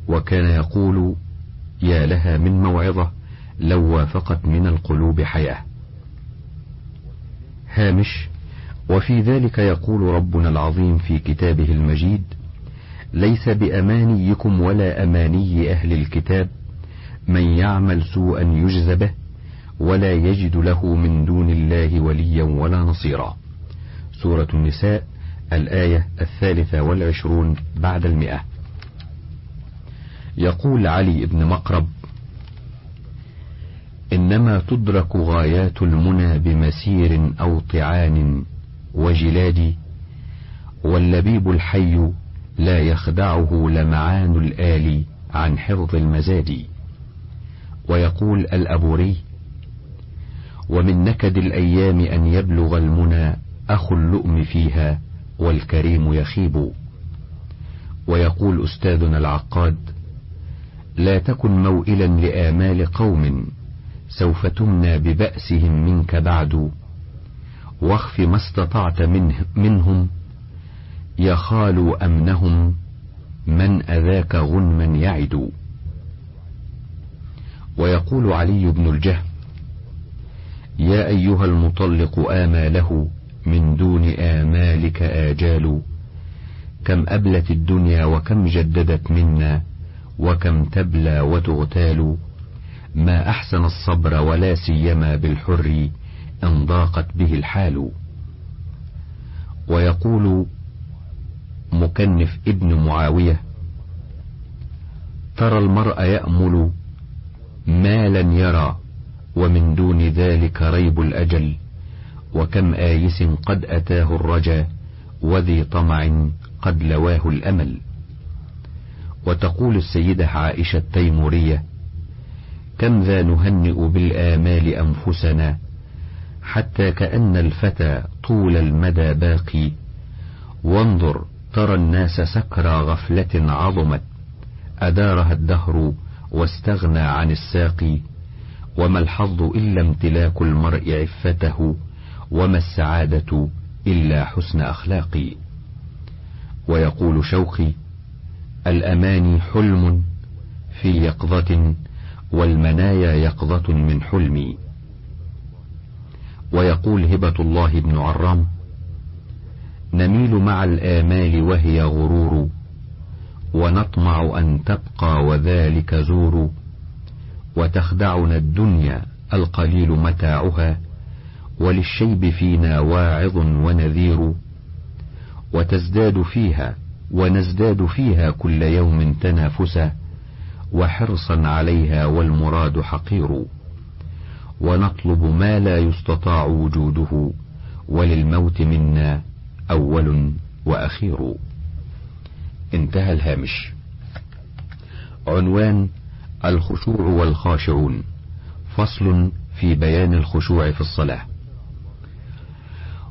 وكان يقول يا لها من موعظة لو وافقت من القلوب حياة هامش وفي ذلك يقول ربنا العظيم في كتابه المجيد ليس بأمانيكم ولا أماني أهل الكتاب من يعمل سوءا يجز به ولا يجد له من دون الله وليا ولا نصيرا. سورة النساء الآية الثالثة والعشرون بعد المئة. يقول علي بن مقرب إنما تدرك غايات المنى بمسير أو طعان وجلادي واللبيب الحي لا يخدعه لمعان الآل عن حفظ المزاد. ويقول الأبوري ومن نكد الأيام أن يبلغ المنى أخو اللؤم فيها والكريم يخيب. ويقول أستاذنا العقاد لا تكن موئلا لآمال قوم سوف تمنى ببأسهم منك بعد. واخف ما استطعت منه منهم. يخال أمنهم. من أذاك غنما يعد. ويقول علي بن الجهم يا أيها المطلق آماله من دون آمالك آجال. كم أبلت الدنيا وكم جددت منا. وكم تبلى وتغتال ما أحسن الصبر ولا سيما بالحر إن ضاقت به الحال. ويقول مكنف ابن معاوية ترى المرء يأمل ما لن يرى ومن دون ذلك ريب الأجل. وكم آيس قد أتاه الرجا وذي طمع قد لواه الأمل. وتقول السيدة عائشة التيمورية كم ذا نهنئ بالآمال أنفسنا حتى كأن الفتى طول المدى باقي وانظر ترى الناس سكرى غفلة عظمت أدارها الدهر واستغنى عن الساقي وما الحظ إلا امتلاك المرء عفته وما السعادة إلا حسن أخلاقي. ويقول شوقي الأماني حلم في يقظة والمنايا يقظة من حلمي ويقول هبة الله بن عرام نميل مع الآمال وهي غرور ونطمع أن تبقى وذلك زور. وتخدعنا الدنيا القليل متاعها وللشيب فينا واعظ ونذير. وتزداد فيها ونزداد فيها كل يوم تنافسا وحرصا عليها والمراد حقير. ونطلب ما لا يستطاع وجوده وللموت منا أول وأخير. انتهى الهامش. عنوان الخشوع والخاشعون. فصل في بيان الخشوع في الصلاة.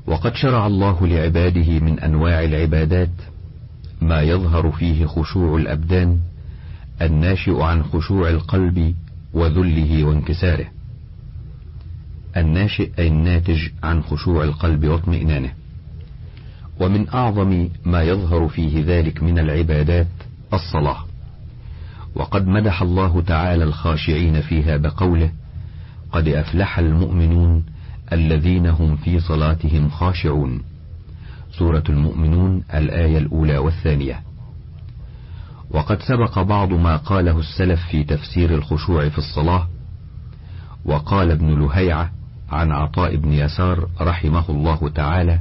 وقد شرع الله لعباده من أنواع العبادات ما يظهر فيه خشوع الأبدان الناشئ عن خشوع القلب وذله وانكساره. الناشئ أي الناتج عن خشوع القلب واطمئنانه. ومن أعظم ما يظهر فيه ذلك من العبادات الصلاة. وقد مدح الله تعالى الخاشعين فيها بقوله قد أفلح المؤمنون الذين هم في صلاتهم خاشعون سورة المؤمنون الآية الأولى والثانية. وقد سبق بعض ما قاله السلف في تفسير الخشوع في الصلاة. وقال ابن لهيعة عن عطاء بن يسار رحمه الله تعالى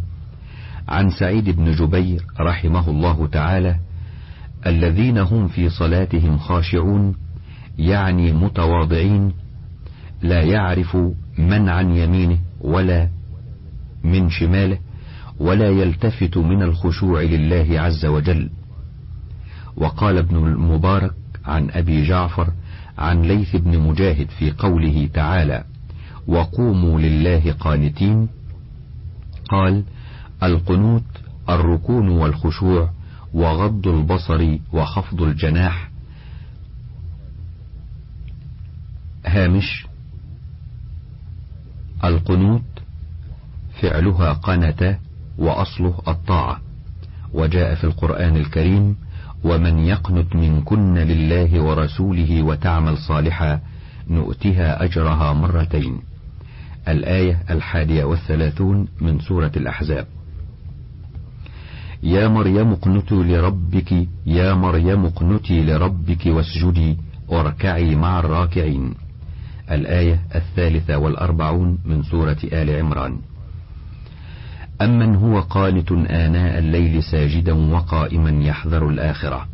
عن سعيد بن جبير رحمه الله تعالى الذين هم في صلاتهم خاشعون يعني متواضعين لا يعرف من عن يمينه ولا من شماله. ولا يلتفت من الخشوع لله عز وجل. وقال ابن المبارك عن أبي جعفر عن ليث بن مجاهد في قوله تعالى وقوموا لله قانتين قال القنوت الركون والخشوع وغض البصر وخفض الجناح هامش القنوت فعلها قنت وأصله الطاعة وجاء في القرآن الكريم ومن يقنت منكن لله ورسوله وتعمل صالحا نؤتها أجرها مرتين. الآية الحادية والثلاثون من سورة الأحزاب. يا مريم اقنتي لربك يا مريم اقنتي لربك واسجدي واركعي مع الراكعين. الآية الثالثة والأربعون من سورة آل عمران. أمن هو قانت آناء الليل ساجدا وقائما يحذر الآخرة.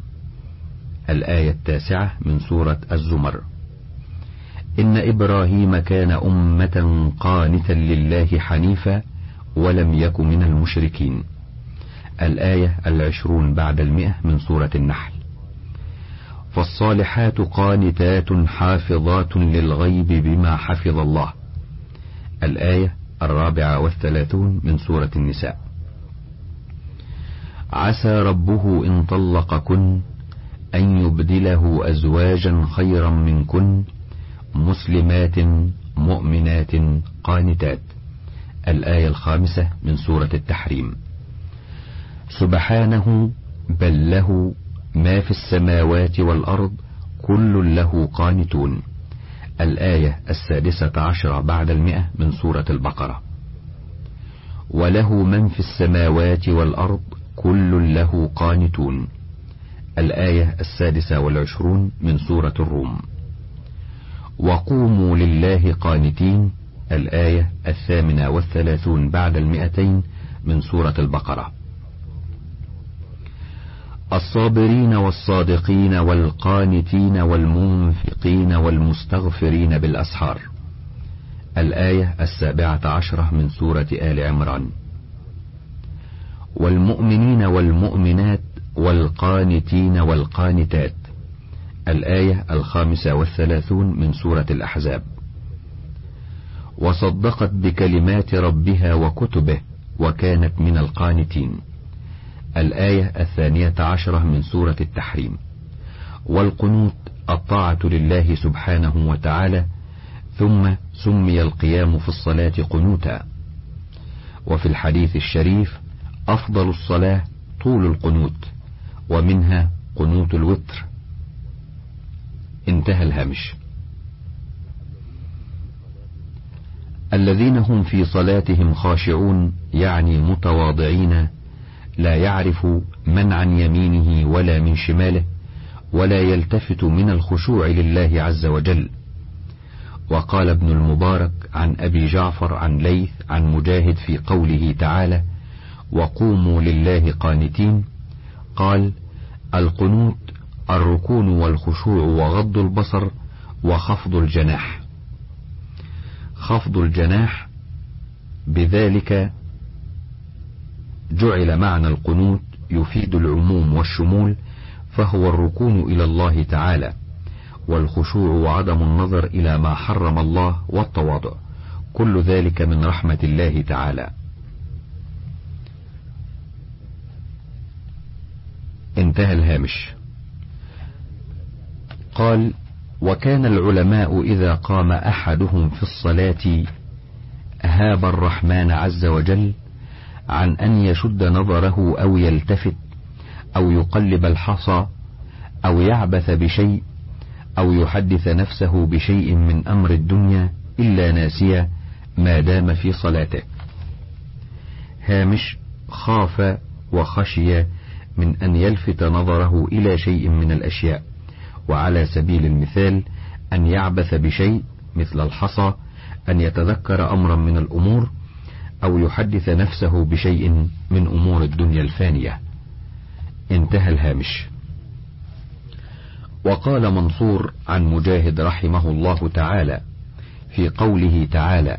الآية التاسعة من سورة الزمر. إن إبراهيم كان أمة قانتا لله حنيفا ولم يك من المشركين. الآية العشرون بعد المئة من سورة النحل. فالصالحات قانتات حافظات للغيب بما حفظ الله. الآية الرابعة والثلاثون من سورة النساء. عسى ربه إن طلقكن أن يبدله أزواجا خيرا منكن مسلمات مؤمنات قانتات. الآية الخامسة من سورة التحريم. سبحانه بل له ما في السماوات والأرض كل له قانتون. الآية السادسة عشر بعد المئة من سورة البقرة. وله من في السماوات والأرض كل له قانتون. الآية السادسة والعشرون من سورة الروم. وقوموا لله قانتين. الآية الثامنة والثلاثون بعد المئتين من سورة البقرة. الصابرين والصادقين والقانتين والمنفقين والمستغفرين بالأسحار. الآية السابعة عشرة من سورة آل عمران. والمؤمنين والمؤمنات والقانتين والقانتات. الآية الخامسة والثلاثون من سورة الأحزاب. وصدقت بكلمات ربها وكتبه وكانت من القانتين. الآية الثانية عشرة من سورة التحريم. والقنوت الطاعة لله سبحانه وتعالى ثم سمي القيام في الصلاة قنوتا. وفي الحديث الشريف أفضل الصلاة طول القنوت ومنها قنوت الوتر. انتهى الهامش. الذين هم في صلاتهم خاشعون يعني متواضعين لا يعرف من عن يمينه ولا من شماله ولا يلتفت من الخشوع لله عز وجل. وقال ابن المبارك عن أبي جعفر عن ليث عن مجاهد في قوله تعالى وقوموا لله قانتين قال القنوت الركون والخشوع وغض البصر وخفض الجناح خفض الجناح بذلك جعل معنى القنوت يفيد العموم والشمول فهو الركون إلى الله تعالى والخشوع وعدم النظر إلى ما حرم الله والتواضع كل ذلك من رحمة الله تعالى. انتهى الهامش. قال وكان العلماء إذا قام أحدهم في الصلاة هاب الرحمن عز وجل عن أن يشد نظره أو يلتفت أو يقلب الحصى أو يعبث بشيء أو يحدث نفسه بشيء من أمر الدنيا إلا ناسيا ما دام في صلاته. هامش خاف وخشي من أن يلفت نظره إلى شيء من الأشياء. وعلى سبيل المثال أن يعبث بشيء مثل الحصى أن يتذكر أمرا من الأمور أو يحدث نفسه بشيء من أمور الدنيا الفانية. انتهى الهامش. وقال منصور عن مجاهد رحمه الله تعالى في قوله تعالى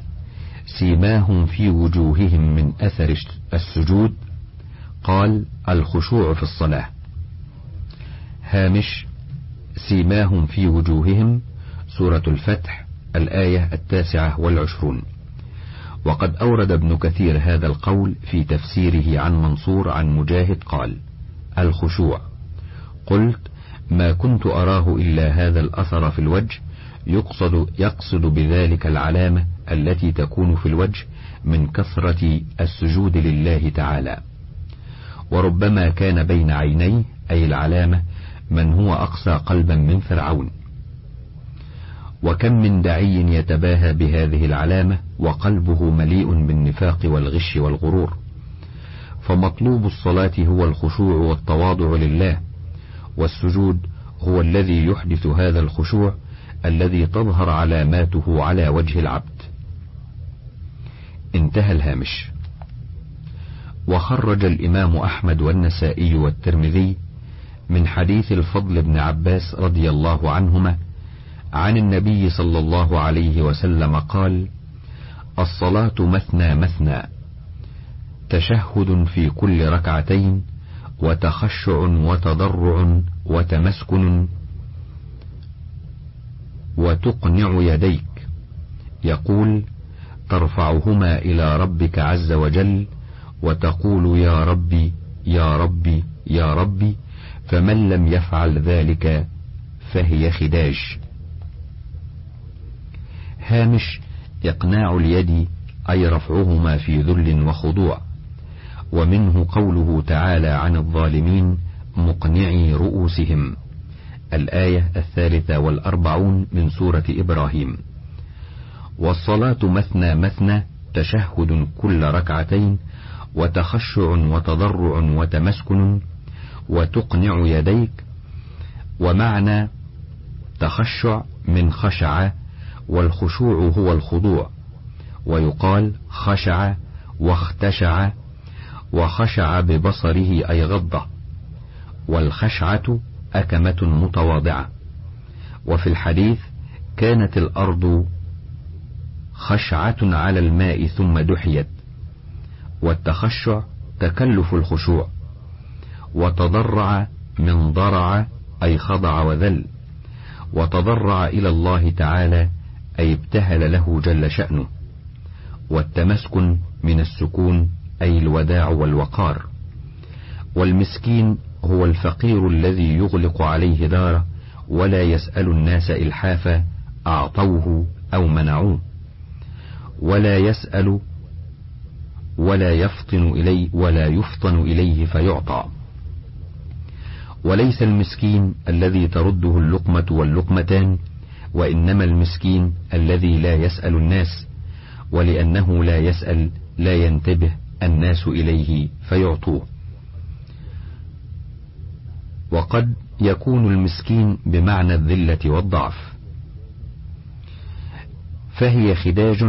سيماهم في وجوههم من أثر السجود. قال الخشوع في الصلاة. هامش سيماهم في وجوههم. سورة الفتح الآية التاسعة والعشرون. وقد أورد ابن كثير هذا القول في تفسيره عن منصور عن مجاهد قال الخشوع. قلت ما كنت أراه إلا هذا الأثر في الوجه يقصد, يقصد بذلك العلامة التي تكون في الوجه من كثرة السجود لله تعالى. وربما كان بين عينيه أي العلامة من هو أقسى قلبا من فرعون. وكم من دعي يتباهى بهذه العلامة وقلبه مليء بالنفاق والغش والغرور. فمطلوب الصلاة هو الخشوع والتواضع لله والسجود هو الذي يحدث هذا الخشوع الذي تظهر علاماته على وجه العبد. انتهى الهامش. وخرج الإمام أحمد والنسائي والترمذي من حديث الفضل بن عباس رضي الله عنهما عن النبي صلى الله عليه وسلم قال الصلاة مثنى مثنى. تشهد في كل ركعتين وتخشع وتضرع وتمسكن. وتقنع يديك. يقول ترفعهما إلى ربك عز وجل وتقول يا ربي يا ربي يا ربي فمن لم يفعل ذلك فهي خداج هامش إقناع اليد أي رفعهما في ذل وخضوع. ومنه قوله تعالى عن الظالمين مقنعي رؤوسهم. الآية الثالثة والأربعون من سورة إبراهيم. والصلاة مثنى مثنى تشهد كل ركعتين وتخشع وتضرع وتمسكن وتقنع يديك. ومعنى تخشع من خشع والخشوع هو الخضوع. ويقال خشع واختشع وخشع ببصره أي غضة والخشعة أكمة متواضعة. وفي الحديث كانت الأرض خشعة على الماء ثم دحيت. والتخشع تكلف الخشوع. وتضرع من ضرع أي خضع وذل. وتضرع إلى الله تعالى أي ابتهل له جل شأنه والتمسكن من السكون أي الوداع والوقار. والمسكين هو الفقير الذي يغلق عليه داره ولا يسأل الناس إلحافا أعطوه أو منعوه. ولا يسأل ولا يفطن إليه ولا يفطن إليه فيعطى. وليس المسكين الذي ترده اللقمة واللقمتان وإنما المسكين الذي لا يسأل الناس ولأنه لا يسأل لا ينتبه الناس إليه فيعطوه. وقد يكون المسكين بمعنى الذلة والضعف. فهي خداج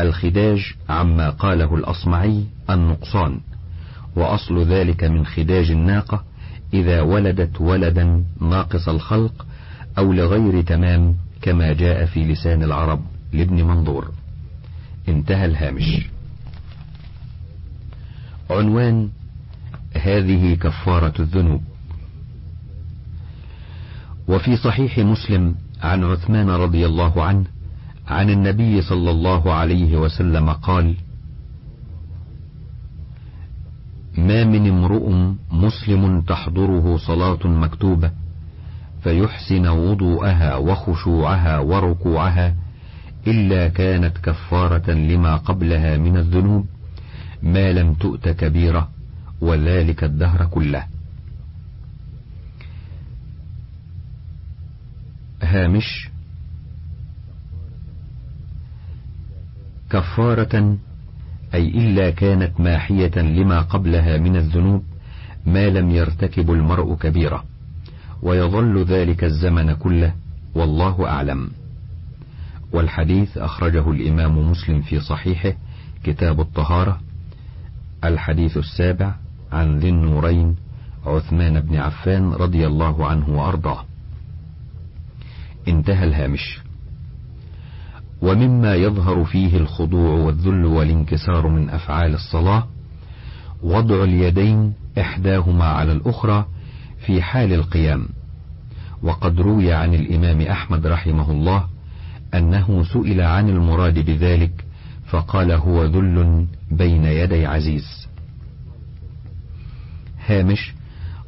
الخداج عما قاله الأصمعي النقصان وأصل ذلك من خداج الناقة إذا ولدت ولدا ناقص الخلق أو لغير تمام كما جاء في لسان العرب لابن منظور. انتهى الهامش. عنوان هذه كفارة الذنوب. وفي صحيح مسلم عن عثمان رضي الله عنه عن النبي صلى الله عليه وسلم قال ما من امرؤ مسلم تحضره صلاة مكتوبة فيحسن وضوءها وخشوعها وركوعها إلا كانت كفارة لما قبلها من الذنوب ما لم تؤت كبيرة وذلك الدهر كله. هامش كفارة أي إلا كانت ماحية لما قبلها من الذنوب ما لم يرتكب المرء كبيرة. ويظل ذلك الزمن كله والله أعلم. والحديث أخرجه الإمام مسلم في صحيحه كتاب الطهارة. الحديث السابع عن ذي النورين عثمان بن عفان رضي الله عنه وأرضاه. انتهى الهامش. ومما يظهر فيه الخضوع والذل والانكسار من أفعال الصلاة وضع اليدين إحداهما على الأخرى في حال القيام. وقد روي عن الإمام أحمد رحمه الله أنه سئل عن المراد بذلك فقال هو ذل بين يدي عزيز. هامش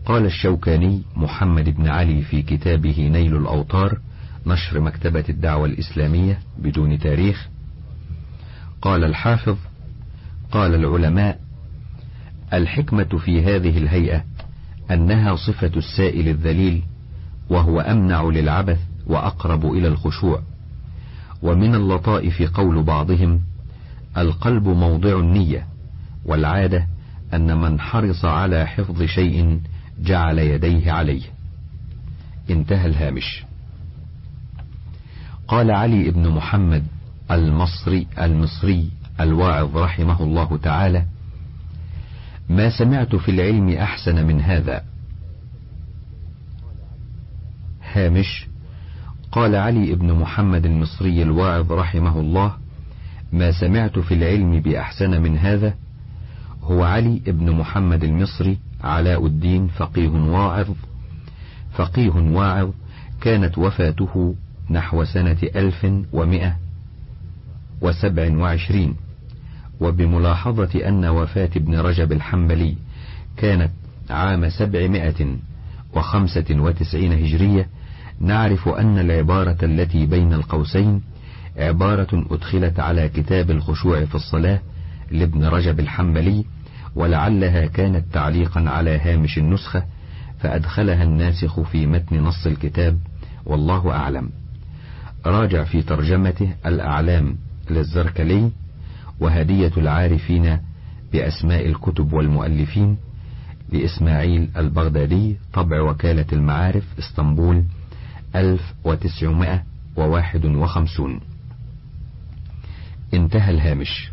قال الشوكاني محمد بن علي في كتابه نيل الأوطار نشر مكتبة الدعوة الإسلامية بدون تاريخ. قال الحافظ قال العلماء الحكمة في هذه الهيئة أنها صفة السائل الذليل وهو أمنع للعبث وأقرب إلى الخشوع. ومن اللطائف قول بعضهم القلب موضع النية والعادة أن من حرص على حفظ شيء جعل يديه عليه. انتهى الهامش. قال علي بن محمد المصري المصري الواعظ رحمه الله تعالى ما سمعت في العلم أحسن من هذا. هامش قال علي بن محمد المصري الواعظ رحمه الله ما سمعت في العلم بأحسن من هذا هو علي بن محمد المصري علاء الدين فقيه واعظ. فقيه واعظ كانت وفاته نحو سنة ألف ومئة وسبع وعشرين. وبملاحظة أن وفاة ابن رجب الحنبلي كانت عام سبعمائة وخمسة وتسعين هجرية نعرف أن العبارة التي بين القوسين عبارة أدخلت على كتاب الخشوع في الصلاة لابن رجب الحنبلي ولعلها كانت تعليقا على هامش النسخة فأدخلها الناسخ في متن نص الكتاب والله أعلم. راجع في ترجمته الأعلام للزركلي. وهدية العارفين بأسماء الكتب والمؤلفين لإسماعيل البغدادي طبع وكالة المعارف إسطنبول 1951 انتهى الهامش.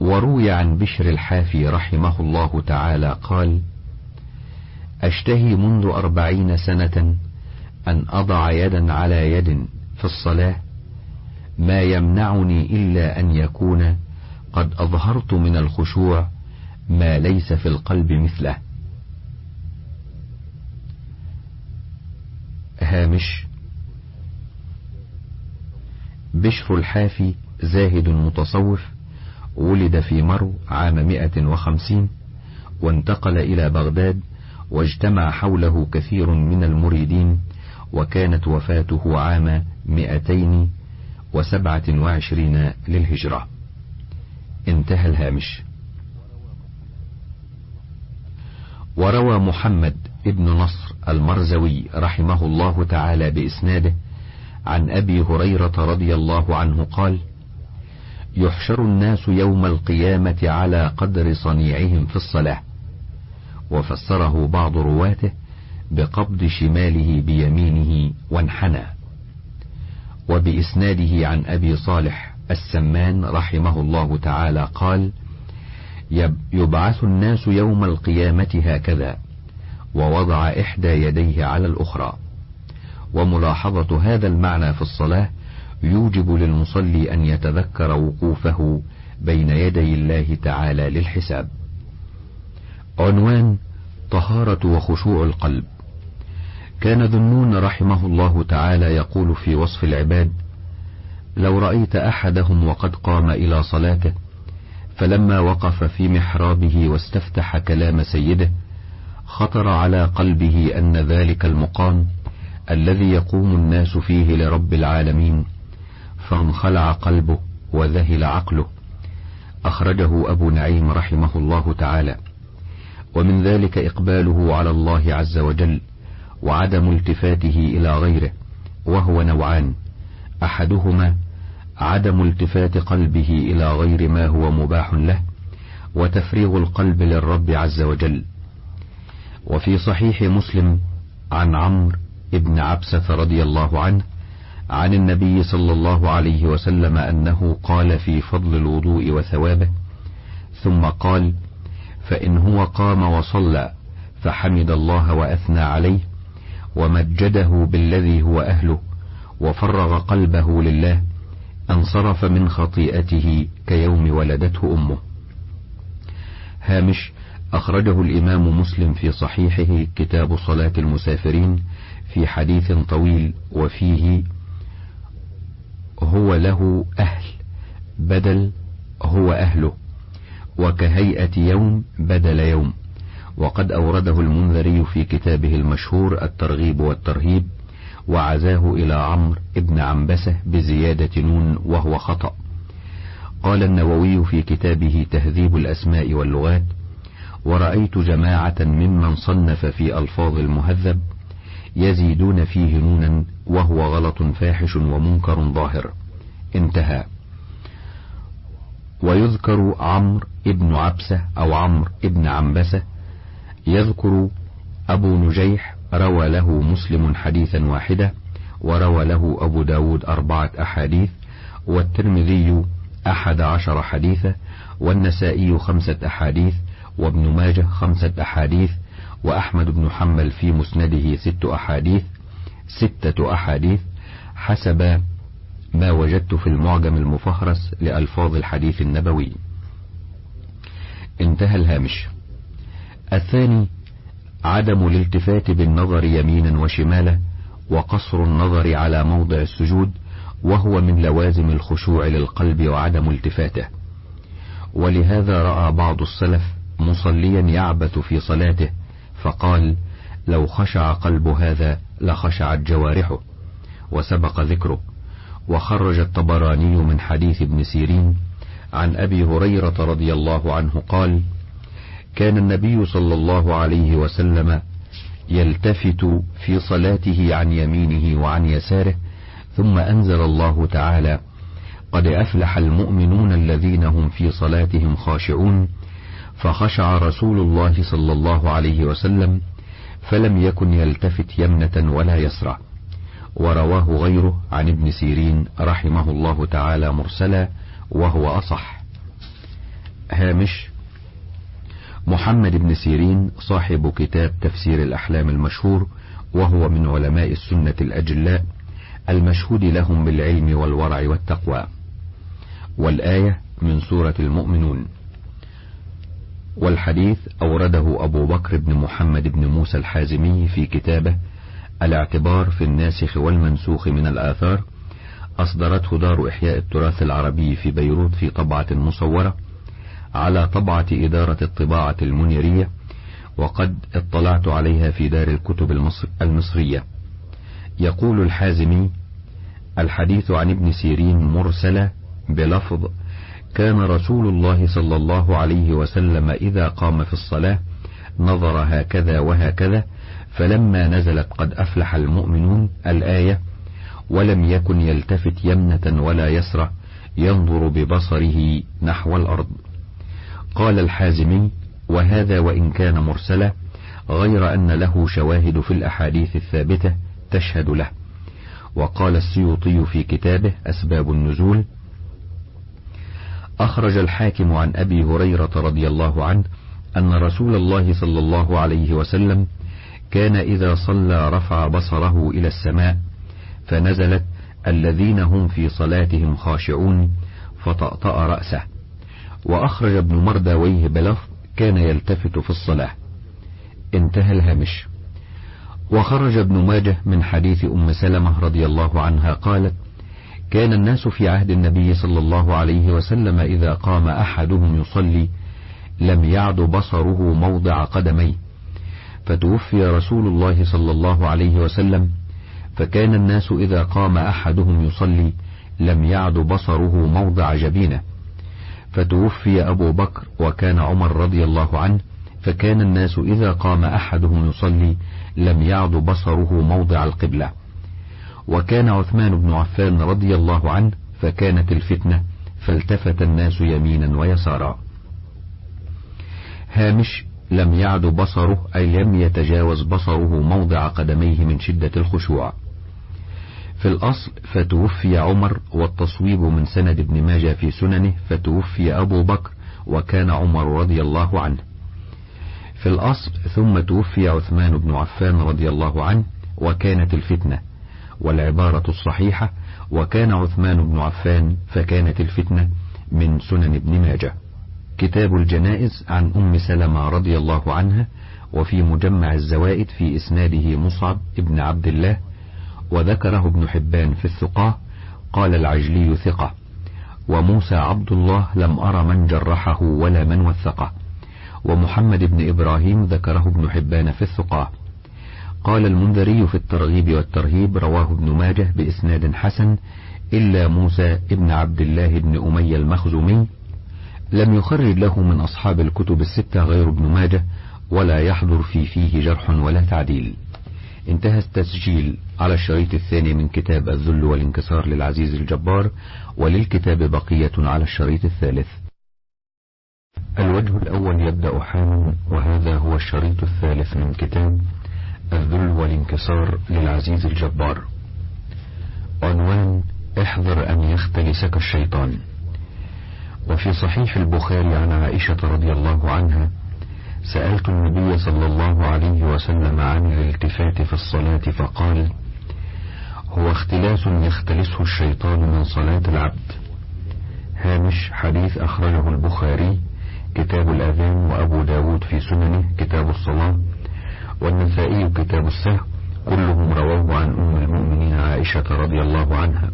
وروي عن بشر الحافي رحمه الله تعالى قال أشتهي منذ أربعين سنة أن أضع يدا على يد في الصلاة ما يمنعني إلا أن يكون قد أظهرت من الخشوع ما ليس في القلب مثله. هامش. بشر الحافي زاهد متصوف ولد في مرو عام مئة وخمسين وانتقل إلى بغداد واجتمع حوله كثير من المريدين وكانت وفاته عام مئتين وسبعة وعشرين للهجرة. انتهى الهامش. وروى محمد ابن نصر المرزوي رحمه الله تعالى بإسناده عن أبي هريرة رضي الله عنه قال يحشر الناس يوم القيامة على قدر صنيعهم في الصلاة. وفسره بعض رواته بقبض شماله بيمينه وانحنى. وبإسناده عن أبي صالح السمان رحمه الله تعالى قال يبعث الناس يوم القيامة هكذا ووضع إحدى يديه على الأخرى. وملاحظة هذا المعنى في الصلاة يوجب للمصلي أن يتذكر وقوفه بين يدي الله تعالى للحساب. عنوان طهارة وخشوع القلب. كان ذنون رحمه الله تعالى يقول في وصف العباد لو رأيت أحدهم وقد قام إلى صلاته فلما وقف في محرابه واستفتح كلام سيده خطر على قلبه أن ذلك المقام الذي يقوم الناس فيه لرب العالمين فانخلع قلبه وذهل عقله. أخرجه أبو نعيم رحمه الله تعالى. ومن ذلك إقباله على الله عز وجل. وعدم التفاته إلى غيره وهو نوعان. أحدهما عدم التفات قلبه إلى غير ما هو مباح له وتفريغ القلب للرب عز وجل. وفي صحيح مسلم عن عمرو ابن عبسة رضي الله عنه عن النبي صلى الله عليه وسلم أنه قال في فضل الوضوء وثوابه ثم قال فإن هو قام وصلى فحمد الله وأثنى عليه ومجده بالذي هو أهله وفرغ قلبه لله انصرف من خطيئته كيوم ولدته أمه. هامش أخرجه الإمام مسلم في صحيحه كتاب صلاة المسافرين في حديث طويل وفيه هو له أهل بدل هو أهله وكهيئة يوم بدل يوم. وقد أورده المنذري في كتابه المشهور الترغيب والترهيب وعزاه إلى عمرو ابن عنبسة بزيادة نون وهو خطأ. قال النووي في كتابه تهذيب الأسماء واللغات ورأيت جماعة ممن صنف في ألفاظ المهذب يزيدون فيه نونا وهو غلط فاحش ومنكر ظاهر. انتهى. ويذكر عمرو ابن عبسة أو عمرو ابن عنبسة يذكر أبو نجيح روى له مسلم حديثا واحدة وروى له أبو داود أربعة أحاديث والترمذي أحد عشر حديثا والنسائي خمسة أحاديث وابن ماجه خمسة أحاديث وأحمد بن حنبل في مسنده ست أحاديث ستة أحاديث حسب ما وجدت في المعجم المفهرس لألفاظ الحديث النبوي. انتهى الهامش. الثاني عدم الالتفات بالنظر يمينا وشمالا وقصر النظر على موضع السجود وهو من لوازم الخشوع للقلب وعدم التفاته. ولهذا رأى بعض السلف مصليا يعبث في صلاته فقال لو خشع قلب هذا لخشعت جوارحه وسبق ذكره. وخرج الطبراني من حديث ابن سيرين عن أبي هريرة رضي الله عنه قال كان النبي صلى الله عليه وسلم يلتفت في صلاته عن يمينه وعن يساره ثم أنزل الله تعالى قد أفلح المؤمنون الذين هم في صلاتهم خاشعون فخشع رسول الله صلى الله عليه وسلم فلم يكن يلتفت يمنة ولا يسرى ورواه غيره عن ابن سيرين رحمه الله تعالى مرسلا وهو أصح. هامش محمد بن سيرين صاحب كتاب تفسير الأحلام المشهور وهو من علماء السنة الأجلاء المشهود لهم بالعلم والورع والتقوى. والآية من سورة المؤمنون. والحديث أورده أبو بكر بن محمد بن موسى الحازمي في كتابه الاعتبار في الناسخ والمنسوخ من الآثار أصدرته دار إحياء التراث العربي في بيروت في طبعة مصورة على طبعة إدارة الطباعة المنيرية وقد اطلعت عليها في دار الكتب المصر المصرية. يقول الحازمي الحديث عن ابن سيرين مرسلة بلفظ كان رسول الله صلى الله عليه وسلم إذا قام في الصلاة نظر هكذا وهكذا فلما نزلت قد أفلح المؤمنون الآية ولم يكن يلتفت يمنة ولا يسرى ينظر ببصره نحو الأرض. قال الحازمي وهذا وإن كان مرسلا غير أن له شواهد في الأحاديث الثابتة تشهد له. وقال السيوطي في كتابه أسباب النزول أخرج الحاكم عن أبي هريرة رضي الله عنه أن رسول الله صلى الله عليه وسلم كان إذا صلى رفع بصره إلى السماء فنزلت الذين هم في صلاتهم خاشعون فطأطأ رأسه. وأخرج ابن مرداويه بلفظ كان يلتفت في الصلاة. انتهى الهامش. وخرج ابن ماجه من حديث أم سلمة رضي الله عنها قالت كان الناس في عهد النبي صلى الله عليه وسلم إذا قام أحدهم يصلي لم يعد بصره موضع قدميه. فتوفي رسول الله صلى الله عليه وسلم فكان الناس إذا قام أحدهم يصلي لم يعد بصره موضع جبينه. فتوفي أبو بكر وكان عمر رضي الله عنه فكان الناس إذا قام أحدهم يصلي لم يعد بصره موضع القبلة. وكان عثمان بن عفان رضي الله عنه فكانت الفتنة فالتفت الناس يمينا ويسارا. هامش لم يعد بصره أي لم يتجاوز بصره موضع قدميه من شدة الخشوع. في الأصل فتوفي عمر والتصويب من سند ابن ماجه في سننه فتوفي أبو بكر وكان عمر رضي الله عنه. في الأصل ثم توفي عثمان بن عفان رضي الله عنه وكانت الفتنة والعبارة الصحيحة وكان عثمان بن عفان فكانت الفتنة من سنن ابن ماجه. كتاب الجنائز عن أم سلمة رضي الله عنها وفي مجمع الزوائد في إسناده مصعب ابن عبد الله وذكره ابن حبان في الثقاه قال العجلي ثقة. وموسى عبد الله لم أر من جرحه ولا من وثقه. ومحمد بن إبراهيم ذكره ابن حبان في الثقاه قال المنذري في الترغيب والترهيب رواه ابن ماجه بإسناد حسن إلا موسى ابن عبد الله بن أمية المخزومي. لم يخرج له من أصحاب الكتب الستة غير ابن ماجه ولا يحضر في فيه جرح ولا تعديل. انتهى التسجيل. على الشريط الثاني من كتاب الذل والانكسار للعزيز الجبار وللكتاب بقية على الشريط الثالث. الوجه الأول يبدأ حالا وهذا هو الشريط الثالث من كتاب الذل والانكسار للعزيز الجبار. عنوان احذر أن يختلسك الشيطان. وفي صحيح البخاري عن عائشة رضي الله عنها سألت النبي صلى الله عليه وسلم عن الالتفات في الصلاة فقال هو اختلاس يختلسه الشيطان من صلاة العبد. هامش حديث أخرجه البخاري كتاب الأذان وأبو داود في سننه كتاب الصلاة والنسائي كتاب السهو كلهم رواه عن أم المؤمنين عائشة رضي الله عنها.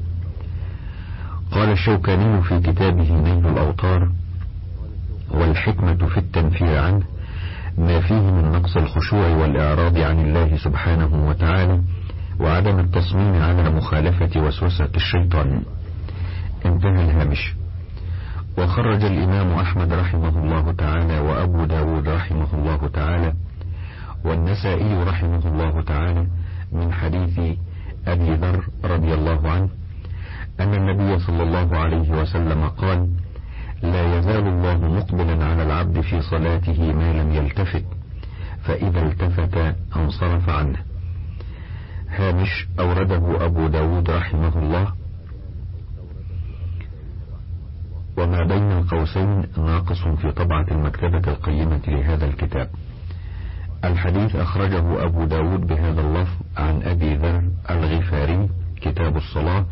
قال الشوكاني في كتابه نيل الأوطار والحكمة في التنفير عنه ما فيه من نقص الخشوع والإعراض عن الله سبحانه وتعالى وعدم التصميم على مخالفة وسوسة الشيطان. انتهى الهامش. وخرج الإمام أحمد رحمه الله تعالى وأبو داود رحمه الله تعالى والنسائي رحمه الله تعالى من حديث أبي ذر رضي الله عنه أن النبي صلى الله عليه وسلم قال لا يزال الله مقبلا على العبد في صلاته ما لم يلتفت فإذا التفت انصرف عنه. هامش أورده أبو داود رحمه الله. وما بين القوسين ناقص في طبعة المكتبة القيمة لهذا الكتاب. الحديث أخرجه أبو داود بهذا اللفظ عن أبي ذر الغفاري كتاب الصلاة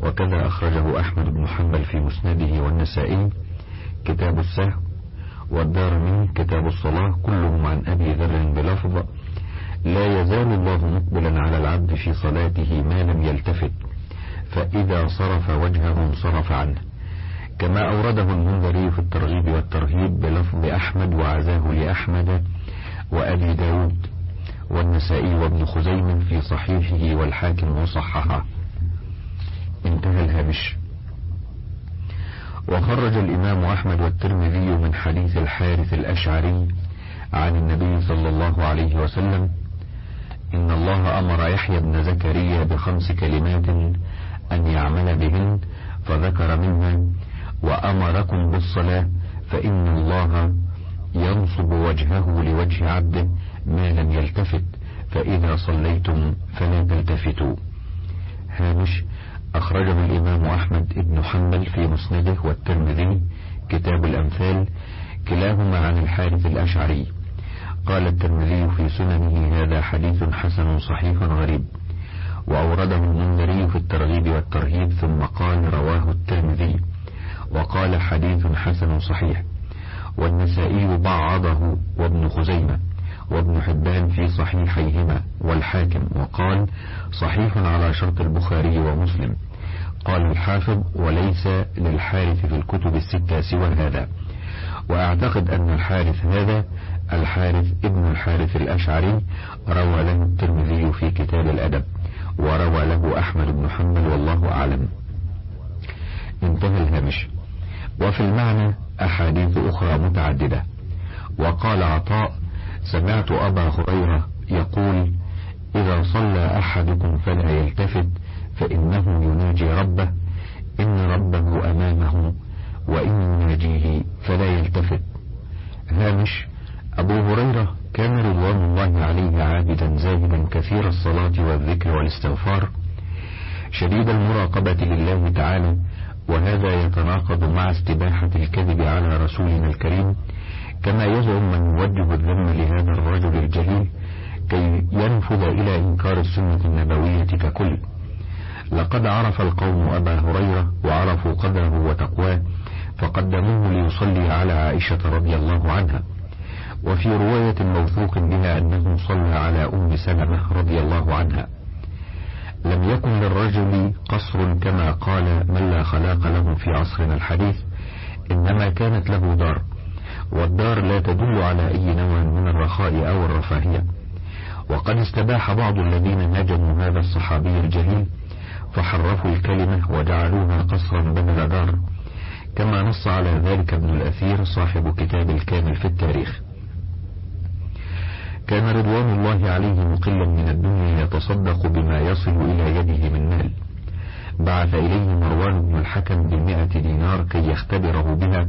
وكذا أخرجه أحمد بن حنبل في مسنده والنسائي كتاب السهو والدارمي كتاب الصلاة كلهم عن أبي ذر بلفظ. لا يزال الله مقبلا على العبد في صلاته ما لم يلتفت فإذا صرف وجهه انصرف عنه. كما أورده المنذري في الترغيب والترهيب بلفظ أحمد وعزاه لأحمد وأبي داود والنسائي وابن خزيم في صحيحه والحاكم وصححه. انتهى الهامش. وخرج الإمام أحمد والترمذي من حديث الحارث الأشعري عن النبي صلى الله عليه وسلم إن الله أمر يحيى بن زكريا بخمس كلمات أن يعمل بهن فذكر منها وأمركم بالصلاة فإن الله ينصب وجهه لوجه عبده ما لم يلتفت فإذا صليتم فلا تلتفتوا. هامش أخرجه الإمام أحمد بن حنبل في مسنده والترمذي كتاب الأمثال كلاهما عن الحارث الأشعري. قال الترمذي في سننه هذا حديث حسن صحيح غريب. وأورده المنذري في الترغيب والترهيب ثم قال رواه الترمذي. وقال حديث حسن صحيح. والنسائي بعضه وابن خزيمة وابن حبان في صحيحيهما. والحاكم وقال صحيح على شرط البخاري ومسلم. قال الحافظ وليس للحارث في الكتب الستة سوى هذا. وأعتقد أن الحارث هذا الحارث ابن الحارث الأشعري روى له الترمذي في كتاب الأدب وروى له أحمد بن حنبل والله أعلم. انتهى الهامش. وفي المعنى أحاديث أخرى متعددة. وقال عطاء سمعت أبا هريرة يقول إذا صلى أحدكم فلا يلتفت فإنه يناجي ربه إن ربه أمامه وإن يناجيه فلا يلتفت. هامش أبو هريرة كان رضوان الله عليه عابدا زاهدا كثير الصلاة والذكر والاستغفار شديد المراقبة لله تعالى وهذا يتناقض مع استباحة الكذب على رسولنا الكريم كما يزعم من يوجه الذم لهذا الرجل الجليل كي ينفذ إلى إنكار السنة النبوية ككل. لقد عرف القوم أبا هريرة وعرفوا قدره وتقواه فقدموه ليصلي على عائشة رضي الله عنها. وفي رواية موثوق بها أنه صلى على أم سلمة رضي الله عنها. لم يكن للرجل قصر كما قال من لا خلاق له في عصرنا الحديث إنما كانت له دار والدار لا تدل على أي نوع من الرخاء أو الرفاهية. وقد استباح بعض الذين نجموا هذا الصحابي الجليل فحرفوا الكلمة وجعلوها قصرا بدل دار كما نص على ذلك ابن الأثير صاحب كتاب الكامل في التاريخ. كان رضوان الله عليه مقلا من الدنيا يتصدق بما يصل إلى يده من مال. بعث إليه مروان بن الحكم بمئة دينار كي يختبره بها.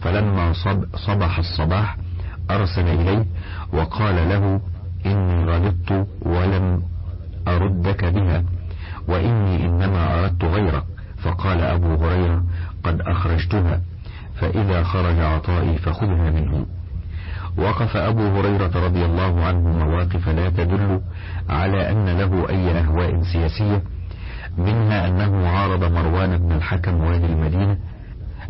فلما صب صبح الصباح أرسل إليه وقال له إني رددت ولم أردك بها وإني إنما أردت غيرك. فقال أبو هريرة قد أخرجتها فإذا خرج عطائي فخذها منه. وقف أبو هريرة رضي الله عنه مواقف لا تدل على أن له أي أهواء سياسية منها أنه عارض مروان بن الحكم والي المدينة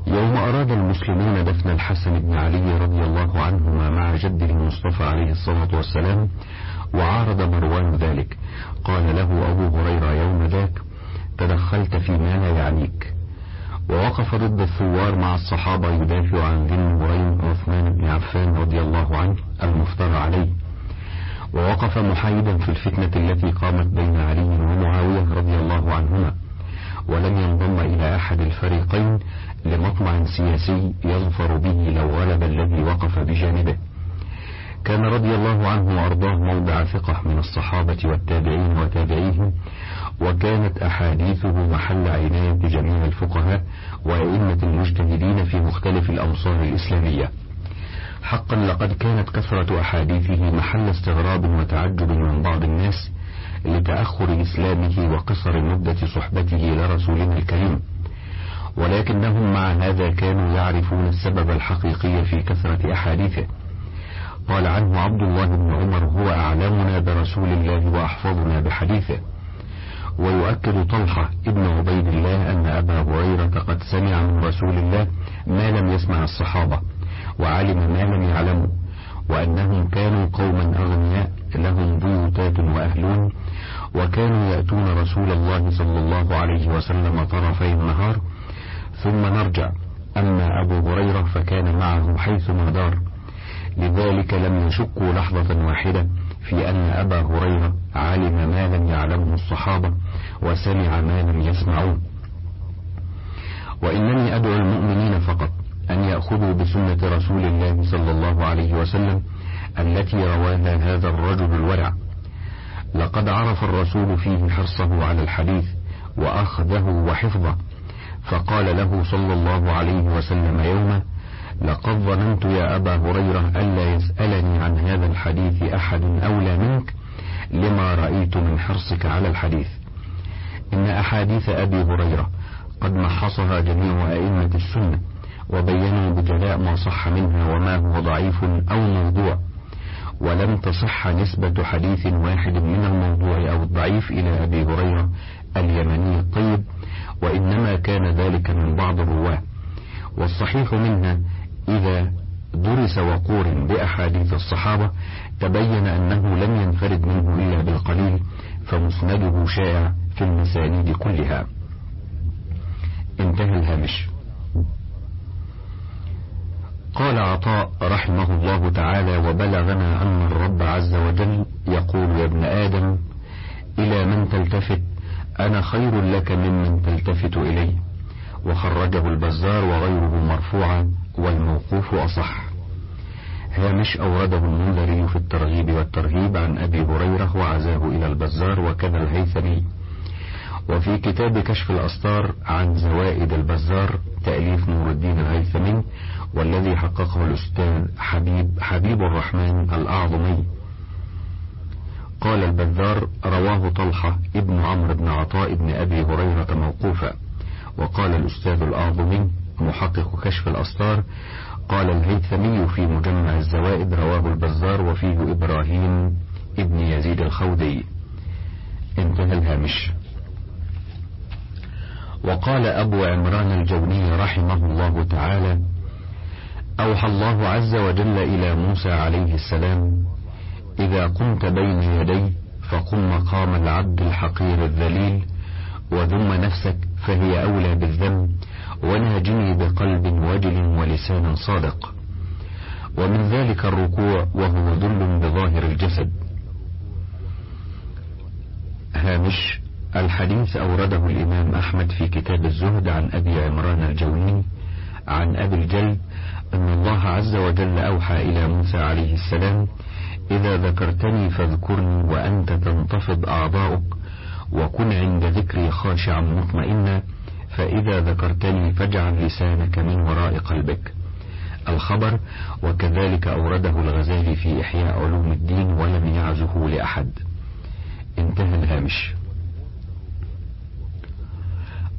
يوم أراد المسلمون دفن الحسن بن علي رضي الله عنهما مع جده المصطفى عليه الصلاة والسلام وعارض مروان ذلك. قال له أبو هريرة يوم ذاك تدخلت فيما لا يعنيك. ووقف ضد الثوار مع الصحابة يدافع عن ذي النورين عثمان بن عفان رضي الله عنه المفترى عليه. ووقف محايدا في الفتنة التي قامت بين علي ومعاوية رضي الله عنهما. ولم ينضم إلى أحد الفريقين لمطمع سياسي يظفر به لو غلب الذي وقف بجانبه. كان رضي الله عنه وأرضاه موضع ثقة من الصحابة والتابعين وتابعيهم وكانت أحاديثه محل عناية جميع الفقهاء وأئمة المجتهدين في مختلف الأمصار الإسلامية. حقا لقد كانت كثرة أحاديثه محل استغراب وتعجب من بعض الناس لتأخر إسلامه وقصر مدة صحبته لرسولنا الكريم. ولكنهم مع هذا كانوا يعرفون السبب الحقيقي في كثرة أحاديثه. قال عنه عبد الله بن عمر هو أعلمنا برسول الله وأحفظنا بحديثه. ويؤكد طلحة ابن عبيد الله أن أبا هريرة قد سمع من رسول الله ما لم يسمع الصحابة وعلم ما لم يعلموا وأنهم كانوا قوما أغنياء لهم بيوتات وأهلون وكانوا يأتون رسول الله صلى الله عليه وسلم طرفي النهار. ثم نرجع أما أبو هريرة فكان معه حيثما دار لذلك لم يشكوا لحظة واحدة في أن أبا هريرة علم ما لم يعلمه الصحابة. وسمع ما لم يسمعوه. وإنني أدعو المؤمنين فقط أن يأخذوا بسنة رسول الله صلى الله عليه وسلم التي رواها هذا الرجل الورع. لقد عرف الرسول فيه حرصه على الحديث وأخذه وحفظه فقال له صلى الله عليه وسلم يوما لقد ظننت يا أبا هريرة ألا يسألني عن هذا الحديث أحد أولى منك لما رأيت من حرصك على الحديث. إن أحاديث أبي هريرة قد محصها جميع أئمة السنة وبينوا بجلاء ما صح منها وما هو ضعيف أو موضوع ولم تصح نسبة حديث واحد من الموضوع أو الضعيف إلى أبي هريرة اليمني الطيب وإنما كان ذلك من بعض الرواة. والصحيح منها إذا درس وقورن بأحاديث الصحابة تبين أنه لم ينفرد منه إلا بالقليل فمسنده شائع في المسانيد كلها. انتهى الهامش. قال عطاء رحمه الله تعالى وبلغنا أن الرب عز وجل يقول يا ابن آدم إلى من تلتفت؟ أنا خير لك ممن تلتفت إلي. وخرجه البزار وغيره مرفوعا والموقوف أصح. هامش أورده المنذري في الترغيب والترهيب عن أبي هريرة وعزاه إلى البزار وكذا الهيثمي. وفي كتاب كشف الأسطار عن زوائد البزار تأليف نور الدين الهيثمي والذي حققه الأستاذ حبيب حبيب الرحمن الأعظمي. قال البذار رواه طلحة ابن عمرو بن عطاء بن أبي هريرة موقوفا. وقال الأستاذ الأعظمي محقق كشف الأسطار. قال الهيثمي في مجمع الزوائد رواه البزار وفيه إبراهيم ابن يزيد الخودي. انتهى الهامش. وقال أبو عمران الجوني رحمه الله تعالى أوحى الله عز وجل إلى موسى عليه السلام إذا قمت بين يدي فقم مقام العبد الحقير الذليل وذم نفسك فهي أولى بالذم وناجني بقلب وجل ولسان صادق. ومن ذلك الركوع وهو ذل بظاهر الجسد. هامش الحديث أورده الإمام أحمد في كتاب الزهد عن أبي عمران الجوني عن أبي الجلد أن الله عز وجل أوحى إلى موسى عليه السلام إذا ذكرتني فاذكرني وأنت تنتفض أعضاؤك وكن عند ذكري خاشعا مطمئنا فإذا ذكرتني فاجعل لسانك من وراء قلبك. الخبر وكذلك أورده الغزالي في إحياء علوم الدين ولم يعزه لأحد. انتهى الهامش.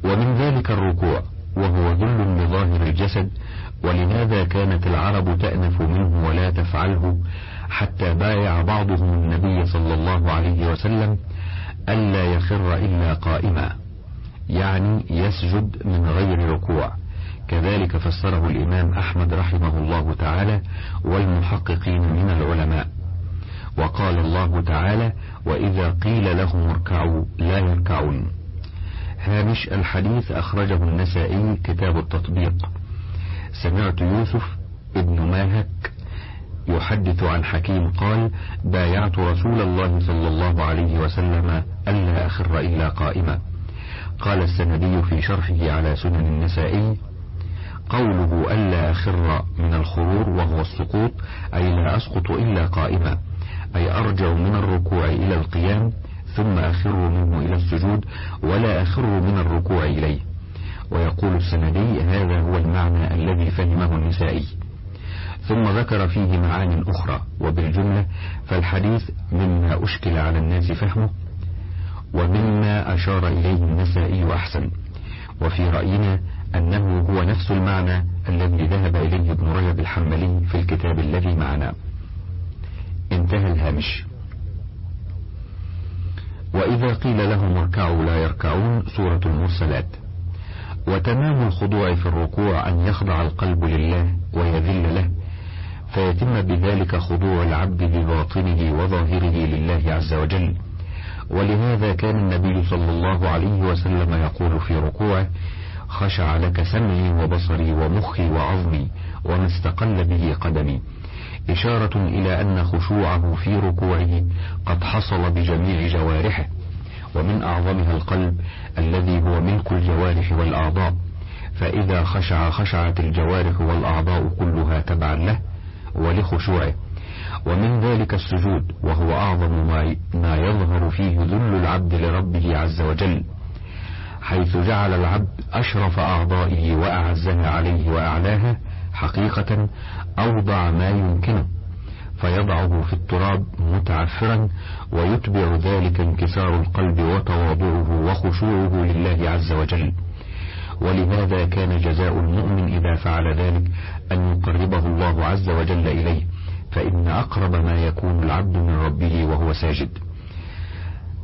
ومن ذلك الركوع وهو ذل بظاهر الجسد ولهذا كانت العرب تأنف منه ولا تفعله حتى بايع بعضهم النبي صلى الله عليه وسلم ألا يخر إلا قائما يعني يسجد من غير ركوع. كذلك فسره الإمام أحمد رحمه الله تعالى والمحققين من العلماء. وقال الله تعالى وإذا قيل لهم اركعوا لا يركعون. هامش الحديث أخرجه النسائي كتاب التطبيق. سمعت يوسف ابن ماهك يحدث عن حكيم قال بايعت رسول الله صلى الله عليه وسلم ألا أخر إلا قائما. قال السندي في شرحه على سنن النسائي قوله ألا أخر من الخرور وهو السقوط أي لا أسقط إلا قائما أي أرجع من الركوع إلى القيام ثم أخر منه إلى السجود ولا أخر من الركوع إليه. ويقول السندي هذا هو المعنى الذي فهمه النسائي. ثم ذكر فيه معان أخرى وبالجملة فالحديث مما أشكل على الناس فهمه ومما أشار إليه النسائي أحسن. وفي رأينا أنه هو نفس المعنى الذي ذهب إليه ابن رجب الحنبلي في الكتاب الذي معنا. انتهى الهامش. وإذا قيل لهم اركعوا لا يركعون سورة المرسلات. وتمام الخضوع في الركوع أن يخضع القلب لله ويذل له فيتم بذلك خضوع العبد بباطنه وظاهره لله عز وجل. ولهذا كان النبي صلى الله عليه وسلم يقول في ركوعه خشع لك سمعي وبصري ومخي وعظمي وما استقل به قدمي. إشارة إلى أن خشوعه في ركوعه قد حصل بجميع جوارحه ومن أعظمها القلب الذي هو ملك الجوارح والأعضاء. فإذا خشع خشعت الجوارح والأعضاء كلها تبعا له ولخشوعه. ومن ذلك السجود وهو أعظم ما يظهر فيه ذل العبد لربه عز وجل حيث جعل العبد أشرف أعضائه وأعزها عليه وأعلاها حقيقة أوضع ما يمكنه فيضعه في التراب متعفرا ويتبع ذلك انكسار القلب وتواضعه وخشوعه لله عز وجل. ولهذا كان جزاء المؤمن إذا فعل ذلك أن يقربه الله عز وجل إليه فإن أقرب ما يكون العبد من ربه وهو ساجد.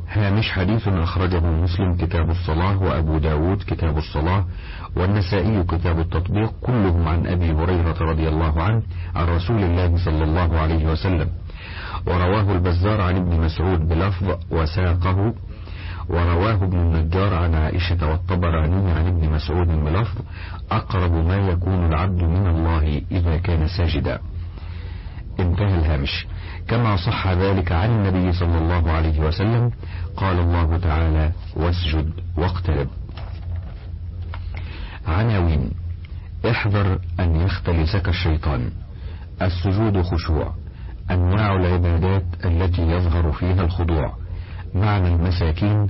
هامش حديث أخرجه مسلم كتاب الصلاة وأبو داود كتاب الصلاة والنسائي كتاب التطبيق كلهم عن أبي هريرة رضي الله عنه عن رسول الله صلى الله عليه وسلم. ورواه البزار عن ابن مسعود بلفظ وساقه. ورواه ابن النجار عن عائشة والطبراني عن ابن مسعود بلفظ أقرب ما يكون العبد من الله إذا كان ساجدا. انتهى الهامش. كما صح ذلك عن النبي صلى الله عليه وسلم قال الله تعالى واسجد واقترب. عناوين احذر أن يختلسك الشيطان. السجود خشوع. أنواع العبادات التي يظهر فيها الخضوع. معنى المساكين